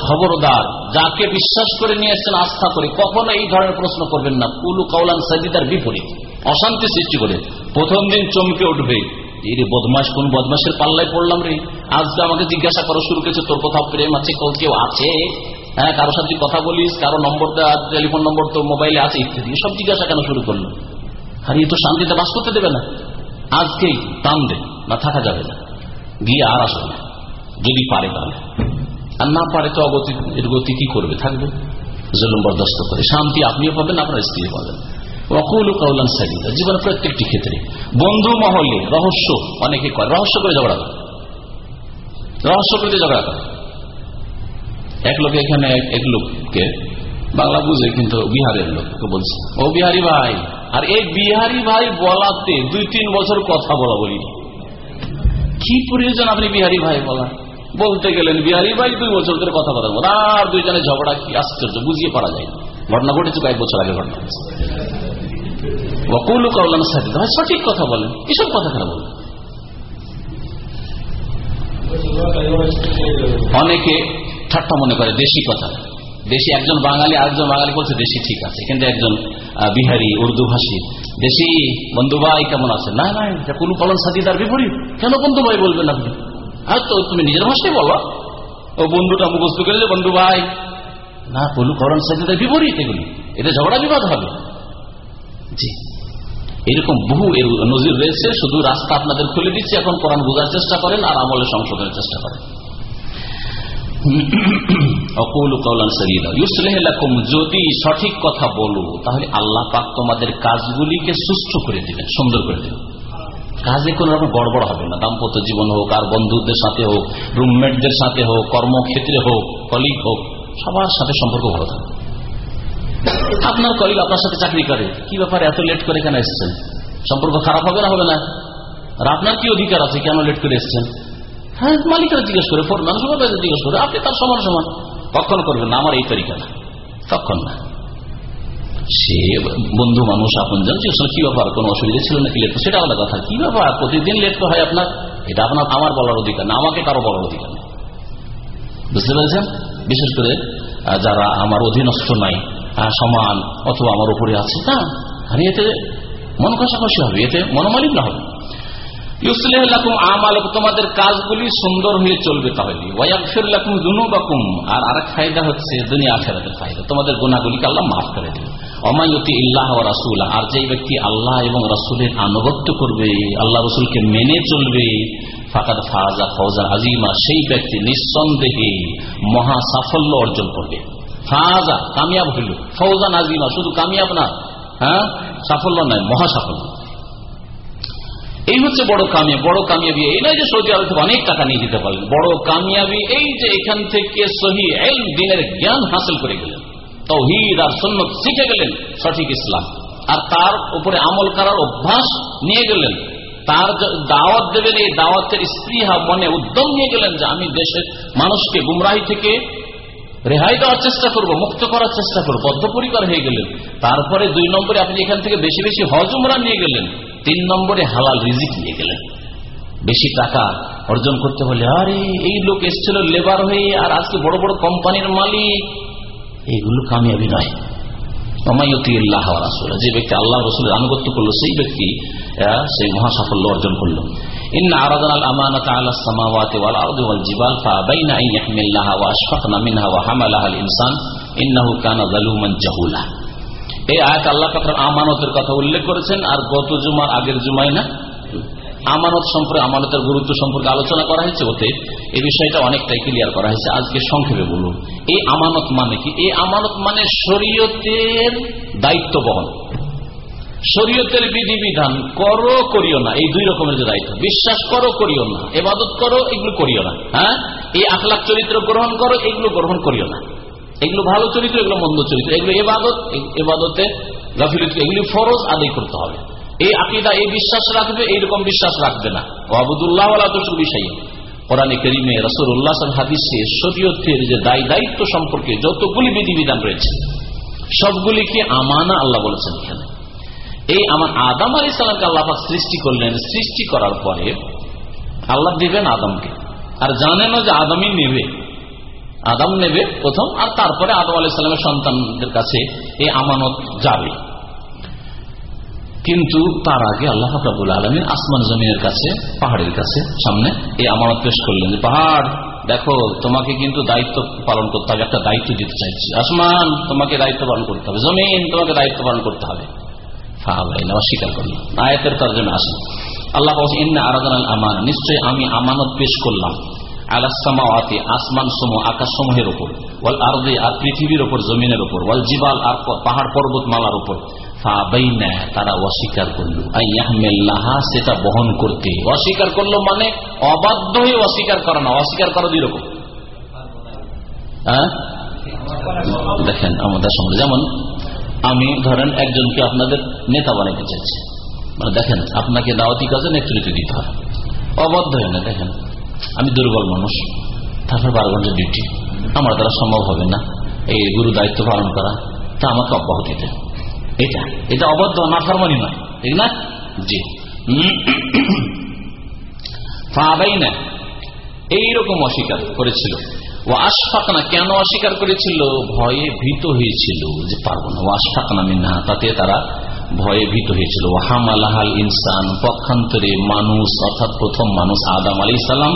খবরদার। যাকে বিশ্বাস করে নিয়ে এসছেন আস্থা করে, কখনো এই ধরনের প্রশ্ন করবেন না। কুলু কাউলান সাজিদার বিপরীত। অশান্তি সৃষ্টি করে। প্রথম দিন চমকে উঠবে। রে বদমাস কোন বদমাসের পাল্লায় পড়লাম রে? আজকে আমাকে জিজ্ঞাসা করা শুরু করেছে, তোর কোথাও প্রেম আছে, কেউ আছে? হ্যাঁ কারোর সাথে কথা বলিস, কারও নম্বর টেলিফোন নম্বর তোর মোবাইলে আছে ইত্যাদি। সব জিজ্ঞাসা কেন শুরু করল? আর তো শান্তিতে বাস করতে দেবে না। আজকেই টান দে না থাকা যাবে না। গিয়ে আর আসবে না। যদি পারে তাহলে। আর না পারে তো অগতি, এর গতি কি করবে? থাকবে। জলুম বরদাস্ত করে। শান্তি আপনিও পাবেন, আপনার স্ত্রী পাবেন। জীবনের প্রত্যেকটি ক্ষেত্রে। বন্ধু মহলে রহস্য, অনেকে করে রহস্য করে ঝগড়া করে। রহস্য করে ঝগড়া করে। এক লোক এখানে, এক লোককে। বাংলা বুঝে কিন্তু বিহারের লোককে বলছে। ও বিহারি ভাই, আর এই বিহারি ভাই বলাতে দুই তিন বছর কথা বলা বলি। কি প্রয়োজন আপনি বিহারি ভাই বলা? বলতে গেলেন, বিহারি ভাই দুই বছর ধরে কথা কথা বল। আর দুইজনে ঝগড়া, কি আশ্চর্য, বুঝিয়ে পারা যায় ঘটনা ঘটেছে কয়েক বছর আগে ঘটনা ওকুলু কাউলান সাথে ভাই সঠিক কথা বলেন এসব কথা কেন বলেন? অনেকে ঠাট্টা মনে করে, দেশি কথা। দেশি একজন বাঙালি, আরেকজন বাঙালি বলছে দেশি ঠিক আছে। কিন্তু একজন বিহারি, উর্দু ভাষী, দেশি বন্ধু ভাই কেমন আছে? না না, এটা কুলু পালন সাথী তার বিপরীত। কেন বন্ধু ভাই বলবেন আপনি? আর তো তুমি নিজের ভাষায় বলো। ও বন্ধুটা মুখস্থ করে বন্ধু ভাই। না, কুলু করণ সাথী তার বিপরীত এগুলি। এটা ঝগড়া বিবাদ হবে। জি। এরকম বহু নজির রয়েছে, শুধু রাস্তা আপনাদের খুলে দিচ্ছে, এখন কোরআন বোঝার চেষ্টা করেন আর আমলে সংশোধনের চেষ্টা করেন। যদি সঠিক কথা বলো, তাহলে আল্লাহ পাক তোমাদের কাজগুলিকে সুস্থ করে দিবেন, সুন্দর করে দিবেন। কাজে কোন রকম গড়বড় হবে না। দাম্পত্য জীবন হোক, আর বন্ধুদের সাথে হোক, রুমমেটদের সাথে হোক, কর্মক্ষেত্রে হোক কলিগ হোক, সবার সাথে সম্পর্ক ভালো থাকবে। আপনার কলিগ আপনার সাথে চাকরি করে, কি ব্যাপারে এত লেট করে কেন এসছেন? সম্পর্ক খারাপ হবে না হবে না? আর আপনার কি অধিকার আছে, কেন লেট করে এসছেন? হ্যাঁ জিজ্ঞেস করে ফোরম্যান সুপারভাইজার জিজ্ঞেস করে, আপনি তার সমান সমান কখন করবেন না, আমার এই তরিকা না। তখন না। সে বন্ধু মানুষ আপন জন কি ব্যাপার, কোনো অসুবিধা ছিল নাকি লেট? সেটা আলাদা কথা। কি ব্যাপার? প্রতিদিন লেট হয় আপনার। এটা আপনার, আমার বলার অধিকার না, আমাকে কারও বলার অধিকার নেই বুঝতে পেরেছেন? বিশেষ করে যারা আমার অধীনস্থ নাই সমান অথবা আমার উপরে আছে না আমি এতে মন কষাকষি হবে, এতে মনোমালিন্য হবে। তোমাদের কাজগুলি সুন্দর হয়ে চলবে তাহলে। ওয়াকফিরুম দুনুবাকুম আর আরেক ফায়দা হচ্ছে দুনিয়া আখেরাতের ফায়দা। তোমাদের গুণাগুলিকে আল্লাহ মাফ করে দেবে অমায়তি ইল্লাহ রাসুল, আর যে ব্যক্তি আল্লাহ এবং রাসুলের আনুগত্য করবে, আল্লাহ রসুলকে মেনে চলবে, ফাকাদ ফাজা ফৌজা আজিমা সেই ব্যক্তি নিঃসন্দেহে মহা সাফল্য অর্জন করবে। ফাজা, কামিয়াব হইল। ফৌজা নাজিমা শুধু কামিয়াব না হ্যাঁ? সাফল্য নয়, মহা সাফল্য। এই হচ্ছে বড় কামিয়াবি বড় কামিয়াবি এই নয় যে সৌদি আরব থেকে অনেক টাকা নিয়ে যেতে পারলেন। বড় কামিয়াবি এই যে এখান থেকে সহি দিনের জ্ঞান হাসিল করে গেলেন। তৌহিদ আর সন্ন্যত শিখে গেলেন সঠিক ইসলাম। আর তার উপরে আমল করার অভ্যাস নিয়ে গেলেন। তার দাওয়াত দেবেন, এই দাওয়াতের স্ত্রীহা মনে উদ্যম নিয়ে গেলেন যে আমি দেশের মানুষকে গুমরাহি থেকে রেহাই দেওয়ার চেষ্টা করব, মুক্ত করার চেষ্টা করব। বদ্ধপরিকর হয়ে গেলেন। তারপরে দুই নম্বরে আপনি এখান থেকে বেশি বেশি হজ উমরা নিয়ে গেলেন। তিন নম্বরে হালাল রিজিক নিয়ে গেলেন। বেশি টাকা অর্জন করতে হলে, আরে, এই লোক এসছিল লেবার হয়ে, আর আজকে বড় বড় কোম্পানির মালিক। এইগুলো কামিয়াবি নয়। যে ব্যক্তি আল্লাহ রসুলের আনুগত্য করল, সেই ব্যক্তি সেই মহা সাফল্য অর্জন করল। إن এই আয়াত আল্লাহ পাকের আমানতের কথা উল্লেখ করেছেন, আর গত জুমার আগের জুমায় না? আমানত সম্পর্কে, আমানতের গুরুত্ব সম্পর্কে আলোচনা করা হয়েছে ওতে এই বিষয়টা অনেকটাই ক্লিয়ার করা হয়েছে। আজকে সংক্ষেপে বলুন, এই আমানত মানে কি? এই আমানত মানে শরীয়তের দায়িত্ব বহন। শরীয়তের বিধিবিধান, করো, করিও না। এই দুই রকমের যে দায়িত্ব। বিশ্বাস করো, করিও না। এবাদত করো, এগুলো করিও না। হ্যাঁ? এই আখলাখ চরিত্র গ্রহণ করো, এগুলো গ্রহণ করিও না। এগুলো ভালো চরিত্র, এগুলো মন্দ চরিত্র। এগুলো এবাদত এবাদতে গাফিলত এগুলি ফরজ আদায় করতে হবে। এই আকিদা, এই বিশ্বাস রাখবে, এইরকম বিশ্বাস রাখবে না। আবুদুল্লাহ বিষয় কোরআন করিমে রসুল্লাহ হাদিসে শরীয়তের যে দায়ী, দায়িত্ব সম্পর্কে যতগুলি বিধিবিধান রয়েছে, সবগুলিকে আমানা আল্লাহ বলেছেন এখানে। এই আমার আদাম আলী সালামকে আল্লাহ সৃষ্টি করলেন। সৃষ্টি করার পরে আল্লাহ দিবেন আদমকে। আর জানেন যে আদমই নেবে। আদাম নেবে প্রথম, আর তারপরে আদম আলি সাল্লামের সন্তানদের কাছে এই আমানত যাবে। কিন্তু তার আগে আল্লাহ ফাবুল আলমী আসমান জমিনের কাছে, পাহাড়ের কাছে, সামনে এই আমানত পেশ করলেন যে, পাহাড়, দেখো, তোমাকে কিন্তু দায়িত্ব পালন করতে হবে, একটা দায়িত্ব দিতে চাইছি। আসমান, তোমাকে দায়িত্ব পালন করতে হবে। জমিন, তোমাকে দায়িত্ব পালন করতে হবে। অস্বীকার করল। আয়াতের তর্জমে আসেন। আল্লাহ ইন্না আরাদান আমান। নিশ্চয় আমি আমানত পেশ করলাম। আলাসামাওয়াতে আসমান সমূহ আকাশ সমূহের উপর, ওয়াল আর পৃথিবীর উপর, জমিনের উপর, ওয়াল জিবাল, আর পাহাড় উপর। তারা অস্বীকার করল। সেটা বহন করতে। অস্বীকার করল মানে অবাধ্য হয়ে অস্বীকার করা না, অস্বীকার করা দুই রকম। হ্যাঁ? দেখেন আমাদের সমাজে, যেমন আমি ধরেন একজনকে আপনাদের নেতা বানাইতে চাইছি। মানে দেখেন, আপনাকে দাওয়াতি কাজে নেতৃত্ব দিতে হয় অবদ্ধ হয় না, দেখেন। আমি দুর্বল মানুষ, তারপর বারো ঘণ্টা ডিউটি। আমার দ্বারা সম্ভব হবে না। এই গুরু দায়িত্ব পালন করা, তা আমাকে অব্যাহতি দেয় এটা এটা অবদ্ধ না ফারমানি নয়। ঠিক না? জি। না এইরকম অস্বীকার করেছিল। ও আশফাক না কেন অস্বীকার করেছিল? ভয়ে ভীত হয়েছিল যে পারব না। ও আশফাক না মিনা তাতে তারা ভয়ে ভীত হয়েছিল। হামালাহাল ইনসান, পক্ষান্তরে মানুষ, অর্থাৎ প্রথম মানুষ আদাম আলী সালাম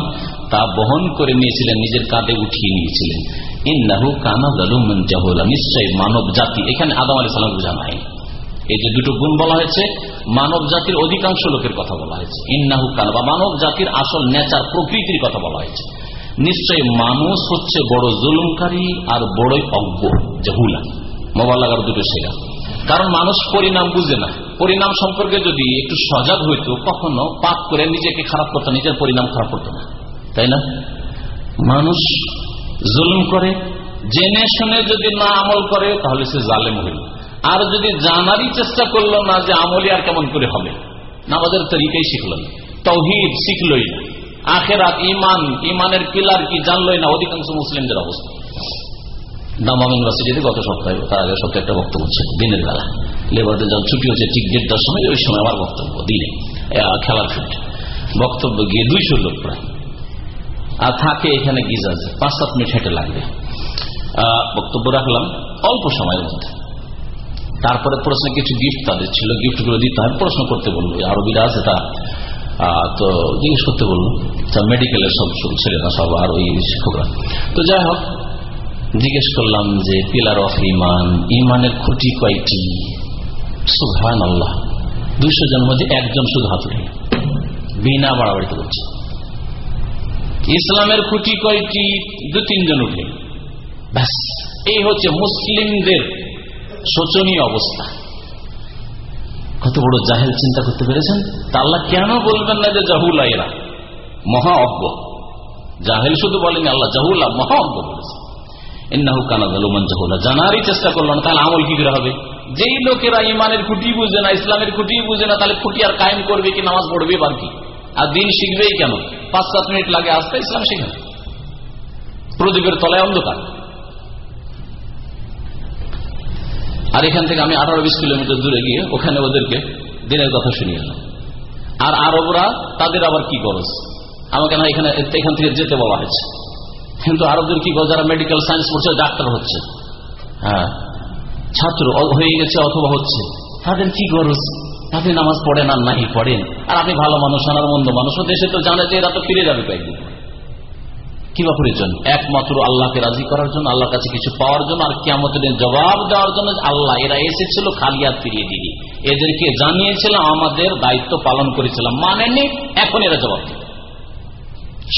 তা বহন করে নিয়েছিলেন, নিজের কাঁধে উঠিয়ে নিয়েছিলেন। কানা জাহুলা নিশ্চয় মানব জাতি, এখানে আলী সালাম এই যে দুটো গুণ বলা হয়েছে, মানব জাতির অধিকাংশ লোকের কথা বলা হয়েছে। ইন্নাহু কান, বা মানব জাতির আসল নেচার প্রকৃতির কথা বলা হয়েছে। নিশ্চয় মানুষ হচ্ছে বড় জুলুমকারী আর বড়ই অজ্ঞ, জাহুলা। মোবাইল লাগার দুটো শেখা কারণ মানুষ পরিণাম বুঝে না। পরিণাম সম্পর্কে যদি একটু সজাগ হইতো, কখনো পাপ করে নিজেকে খারাপ করতো নিজের পরিণাম খারাপ করতো না। তাই না? মানুষ জুলুম করে, জেনে শুনে যদি না আমল করে, তাহলে সে জালেম হইল আর যদি জানারই চেষ্টা করল না যে আমলি আর কেমন করে হবে, নামাজের তরিকাই শিখল না, তৌহিদ শিখলই না, আখেরাত ইমান ইমানের পিলার কি জানলই না, অধিকাংশ মুসলিমদের অবস্থা। দামাম গত সপ্তাহে একটা ছুটি হচ্ছে সময়, ওই সময় বক্তব্য খেলার ছুটি বক্তব্য গিয়ে দুইশো লোক প্রায়। থাকে এখানে গিজাজ পাঁচ সাত মিনিট হেঁটে লাগবে। বক্তব্য রাখলাম অল্প সময়ের মধ্যে। তারপরে প্রশ্নে কিছু গিফট তাদের ছিল গিফটগুলো দিতে হয়। প্রশ্ন করতে বলল আরবিরা আছে, তা তো জিজ্ঞেস করতে বলল মেডিকেলের সব ছেলেরা সব আর ওই শিক্ষকরা। তো যাই হোক, জিজ্ঞেস করলাম যে পিলার অফ ইমান ইমানের খুঁটি কয়টি? সুহান আল্লাহ দুইশো জন মধ্যে একজন শুধু হাত বিনা বাড়াবাড়িতে বলছে ইসলামের খুঁটি কয়টি? দু তিনজন উঠে। ব্যাস, এই হচ্ছে মুসলিমদের শোচনীয় অবস্থা। কত বড় জাহেল চিন্তা করতে পেরেছেন? তা কেন বলবেন না যে জাহুলা এরা মহা অজ্ঞ জাহেল শুধু বলেনি, আল্লাহ জাহুল্লাহ মহা অজ্ঞ বলেছে জানারই চেষ্টা করল না, তাহলে আমল কি করে হবে? যেই লোকেরা ইমানের খুঁটি বুঝে না, ইসলামের খুঁটি বুঝে না, তাহলে খুঁটি আর কায়েম করবে কি, নামাজ পড়বে বার কি? আর দিন শিখবেই কেন? পাঁচ, সাত মিনিট লাগে আসতে, ইসলাম শিখে। প্রদীপের তলায় অন্ধকার। আর এখান থেকে আমি আঠারো, বিশ কিলোমিটার দূরে গিয়ে ওখানে ওদেরকে দিনের কথা শুনিয়ে এলাম। আর আরবরা, তাদের আবার কি খরচ আমাকে না এখানে, এখান থেকে যেতে বলা হয়েছে। কিন্তু আরবদের কি গরজ? যারা মেডিকেল সায়েন্স পড়ছে, ডাক্তার হচ্ছে। হ্যাঁ। ছাত্র হয়ে গেছে অথবা হচ্ছে। তাদের কি খরচ আপনি নামাজ পড়েন আর নাহি পড়েন। আর আপনি ভালো মানুষ আনার মন্দ মানুষ দেশে তো জানে যে এরা তো ফিরে যাবে কয়েকদিন। কি বা প্রয়োজন? একমাত্র আল্লাহকে রাজি করার জন্য, আল্লাহর কাছে কিছু পাওয়ার জন্য, আর কেমতের জবাব দেওয়ার জন্য আল্লাহ, এরা এসেছিল খালিয়াত ফিরিয়ে দিয়ে এদেরকে জানিয়েছিলাম, আমাদের দায়িত্ব পালন করেছিলাম। মানেনি এখন এরা জবাব দিবে।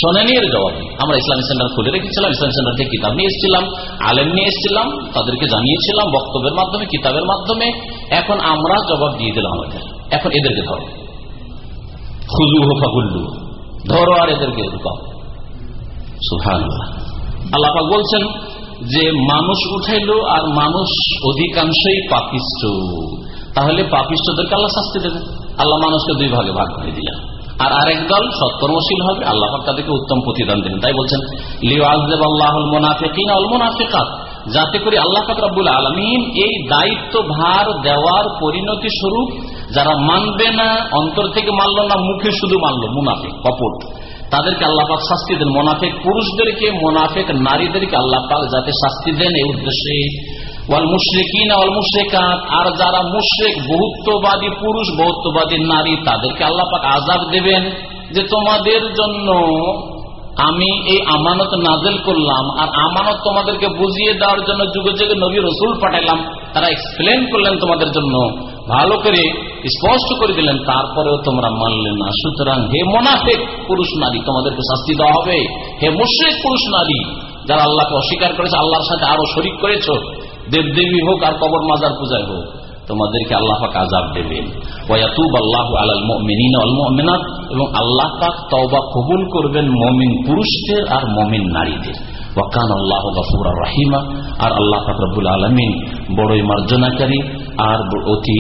শোনেনি, এর জবাব আমরা ইসলামী সেন্টার খুলে রেখেছিলাম ইসলামিক সেন্টার থেকে কিতাব নিয়ে এসেছিলাম, আলেম নিয়ে এসেছিলাম, তাদেরকে জানিয়েছিলাম বক্তব্যের মাধ্যমে, কিতাবের মাধ্যমে। এখন আমরা জবাব দিয়ে দিলাম আমাদের। এখন এদেরকে ধরো। খুজু হোফা গুল্লু ধরো আর এদেরকে ঢুকাও। আল্লাহ বলছেন যে, মানুষ উঠাইলো আর মানুষ অধিকাংশই পাপিষ্ট তাহলে পাপিষ্টদেরকে আল্লাহ শাস্তি দেবে আল্লাহ মানুষকে দুই ভাগে ভাগ করে দিলেন। আর আরেক দল সৎকর্মশীল হবে। আল্লাহ তাদেরকে উত্তম প্রতিদান দেবেন। তাই বলছেন লিওয়াজদেব আল্লাহ মোনাফিকিন অল মোনাফিকাত। যাতে করে আল্লাহ ফাকরাবুল আলমিন এই দায়িত্ব ভার দেওয়ার পরিণতি স্বরূপ যারা মানবে না, অন্তর থেকে মানল না, মুখে শুধু মানল, মুনাফিক কপট তাদেরকে আল্লাহ পাক শাস্তি দেন। মোনাফেক পুরুষদেরকে, মোনাফেক নারীদেরকে আল্লাহ পাক যাতে শাস্তি দেন এই উদ্দেশ্যে। ওয়াল মুশ্রিকিন ওয়াল মুশ্রিকাত, আর যারা মুশ্রিক, বহুত্ববাদী পুরুষ, বহুত্ববাদী নারী, তাদেরকে আল্লাহ পাক আজাব দেবেন যে তোমাদের জন্য আমি এই আমানত নাজেল করলাম, আর আমানত তোমাদেরকে বুঝিয়ে দেওয়ার জন্য যুগে যুগে নবী রসুল পাঠাইলাম, তারা এক্সপ্লেন করলেন তোমাদের জন্য। ভালো করে স্পষ্ট করে দিলেন, তারপরেও তোমরা মানলে না। সুতরাং হে মোনাফেক পুরুষ নারী, তোমাদেরকে শাস্তি দেওয়া হবে। হে মুশ্রিক পুরুষ নারী, যারা আল্লাহকে অস্বীকার করেছে, আল্লাহর সাথে আরও শরিক করেছ, দেবদেবী হোক আর কবর মাজার পূজায় হোক। তোমাদেরকে আল্লাহ পাক আজাব দেবেন। ওয়াতুব আল্লাহ আলাল মুমিনিন ওয়াল মুমিনাত, এবং আল্লাহ পাক তওবা কবুল করবেন মমিন পুরুষদের আর মমিন নারীদের। ওয়াকান আল্লাহ গফুর রাহিমা, আর আল্লাহ পাক রব্বুল আলমিন বড়ই মার্জনাকারী আর অতি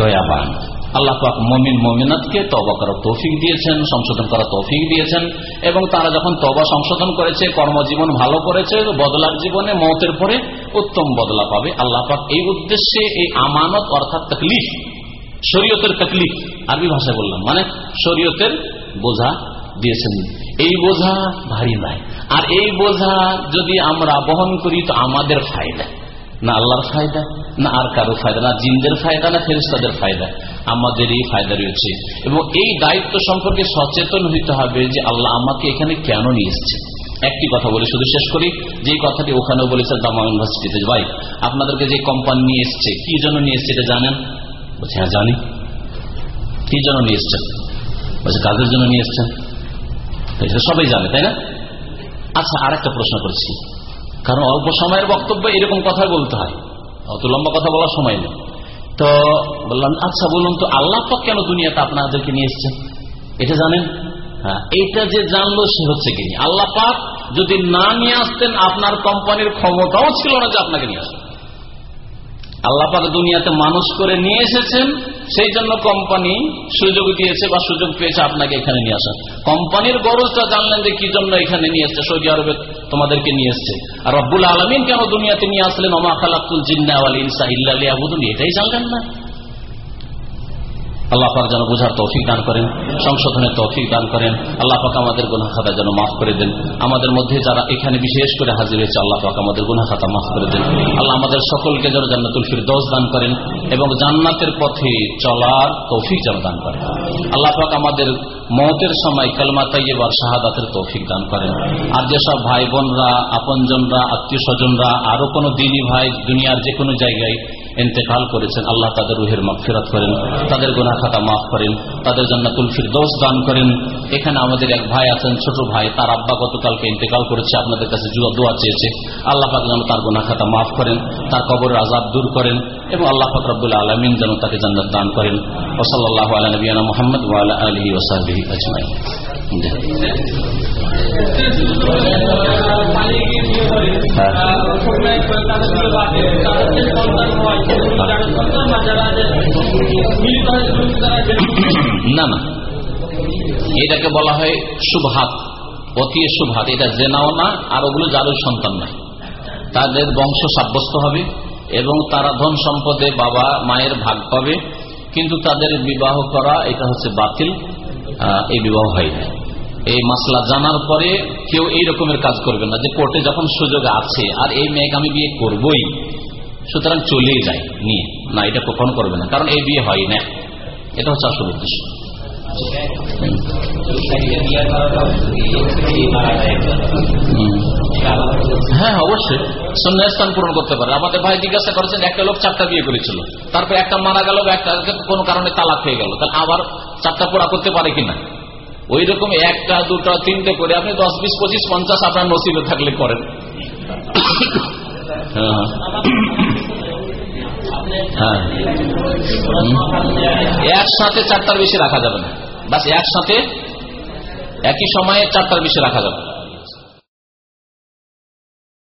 দয়াবান। আল্লাহ পাক মমিন মমিনাতকে তবা করার তৌফিক দিয়েছেন, সংশোধন করার তৌফিক দিয়েছেন এবং তারা যখন তবা সংশোধন করেছে, কর্মজীবন ভালো করেছে, বদলার জীবনে মতের পরে উত্তম বদলা পাবে। আল্লাহ পাক এই উদ্দেশ্যে এই আমানত অর্থাৎ তকলিফ, শরীয়তের তকলিফ, আরবি ভাষায় বললাম মানে শরীয়তের বোঝা দিয়েছেন। এই বোঝা ভারী নাই আর এই বোঝা যদি আমরা বহন করি, তো আমাদের ফায়দা। না আল্লাহর ফায়দা, না আর কারও ফায়দা, না জিনদের ফায়দা, না ফেরিস্তাদের ফায়দা। আমাদের এই ফায়দা রয়েছে। এবং এই দায়িত্ব সম্পর্কে সচেতন হইতে হবে যে আল্লাহ আমাকে এখানে কেন নিয়ে এসছে একটি কথা বলে শুধু শেষ করি যে কথাটি ওখানে বলেছে দামা ইউনিভার্সিটিতে ভাই, আপনাদেরকে যে কোম্পানি নিয়ে এসছে, কি জন্য নিয়ে এসছে এটা জানেন? বলছে হ্যাঁ জানি। কি জন্য নিয়ে এসছেন? বলছে কাজের জন্য নিয়ে এসছেন? সবাই জানে, তাই না? আচ্ছা আর একটা প্রশ্ন করছি। কারণ অল্প সময়ের বক্তব্য এরকম কথা বলতে হয়। অত লম্বা কথা বলার সময় নেই। তো বললাম আচ্ছা বলুন তো, আল্লাহ পাক কেন দুনিয়াতে আপনাদেরকে নিয়ে এসছেন? এটা জানেন? হ্যাঁ এইটা যে জানলো সে হচ্ছে কি আল্লাহ পাক যদি না নিয়ে আসতেন, আপনার কোম্পানির ক্ষমতাও ছিল না যে আপনাকে নিয়ে আসতেন আল্লাহ পাক দুনিয়াতে মানুষ করে নিয়ে এসেছেন, সেই জন্য কোম্পানি সুযোগ দিয়েছে বা সুযোগ পেয়েছে আপনাকে এখানে নিয়ে আসা কোম্পানির গরজটা জানলেন যে কি জন্য এখানে নিয়ে এসছে, সৌদি আরবে তোমাদেরকে নিয়ে এসছে। আর রব্বুল আলমিন কেন দুনিয়াতে নিয়ে আসলেন? ওমা খালাকুল জিন্না ইনসা ইল্লা এটাই জানলেন না। আল্লাহ পাক যেন বোঝার তৌফিক দান করেন, সংশোধনের তৌফিক দান করেন। আল্লাহ পাক আমাদের গুনা খাতা যেন মাফ করে দেন। আমাদের মধ্যে যারা এখানে বিশেষ করে হাজির হয়েছে, আল্লাহ পাক আমাদের গুনা খাতা মাফ করে দেন। আল্লাহ আমাদের সকলকে যেন জান্নাতুল দোষ দান করেন এবং জান্নাতের পথে চলার তৌফিক যেন দান করেন। আল্লাহ পাক আমাদের মতের সময় কালমা তাইয়েবার শাহাদাতের তৌফিক দান করেন। আর যেসব ভাই বোনরা আপনজনরা আত্মীয় স্বজনরা আরও কোনো দিনী ভাই দুনিয়ার যে কোনো জায়গায় ইন্তেকাল করেছেন, আল্লাহ তাদের রুহের ফেরত করেন, তাদের গোনা খাতা মাফ করেন, তাদের জন্য তুলফির দোষ দান করেন। এখানে আমাদের এক ভাই আছেন, ছোট ভাই, তার আব্বা গতকালকে ইন্তেকাল করেছে, আপনাদের কাছে জুয়া দোয়া চেয়েছে। আল্লাহ পাক যেন তার গোনা খাতা মাফ করেন, তার কবরের আজাব দূর করেন, এবং আল্লাহ পাক রব্বুল্লাহ আলমিন যেন তাকে জান্নাত দান করেন। ওসল্লাহ আলা নবীনা মোহাম্মদ আলহি ওসাহি আজমাই না না। এটাকে বলা হয় শুভাত অতি শুভাত এটা জেনাও না, আর ওগুলো যারও সন্তান নাই তাদের বংশ সাব্যস্ত হবে এবং তারা ধন সম্পদে বাবা, মায়ের ভাগ পাবে। কিন্তু তাদের বিবাহ করা, এটা হচ্ছে বাতিল। এই বিবাহ হয় না এই মাসলা জানার পরে কেউ এই রকমের কাজ করবে না যে কোর্টে যখন সুযোগ আছে, আর এই মেয়েকে আমি বিয়ে করবই, সুতরাং চলেই যায়, নিয়ে। না, এটা কখন করবে না, কারণ এই বিয়ে হয় না এটা হচ্ছে আসল উদ্দেশ্য। হ্যাঁ অবশ্যই। সন্ন্যাস্থান পূরণ করতে পারে। আমাদের ভাই জিজ্ঞাসা করেছেন, একটা লোক চারটা বিয়ে করেছিল। তারপর একটা মারা গেল, একটা কোনো কারণে তালাক হয়ে গেল। তাহলে আবার চারটা পোড়া করতে পারে কিনা? ওই রকম একটা, দুটা, তিনটে করে আপনি দশ বিশ, পঁচিশ, পঞ্চাশ আপনার নসিবে থাকলে করেন। হ্যাঁ। হ্যাঁ। একসাথে চারটার বেশি রাখা যাবে না। বাস একসাথে, একই সময়ে চারটার বেশি রাখা যাবে।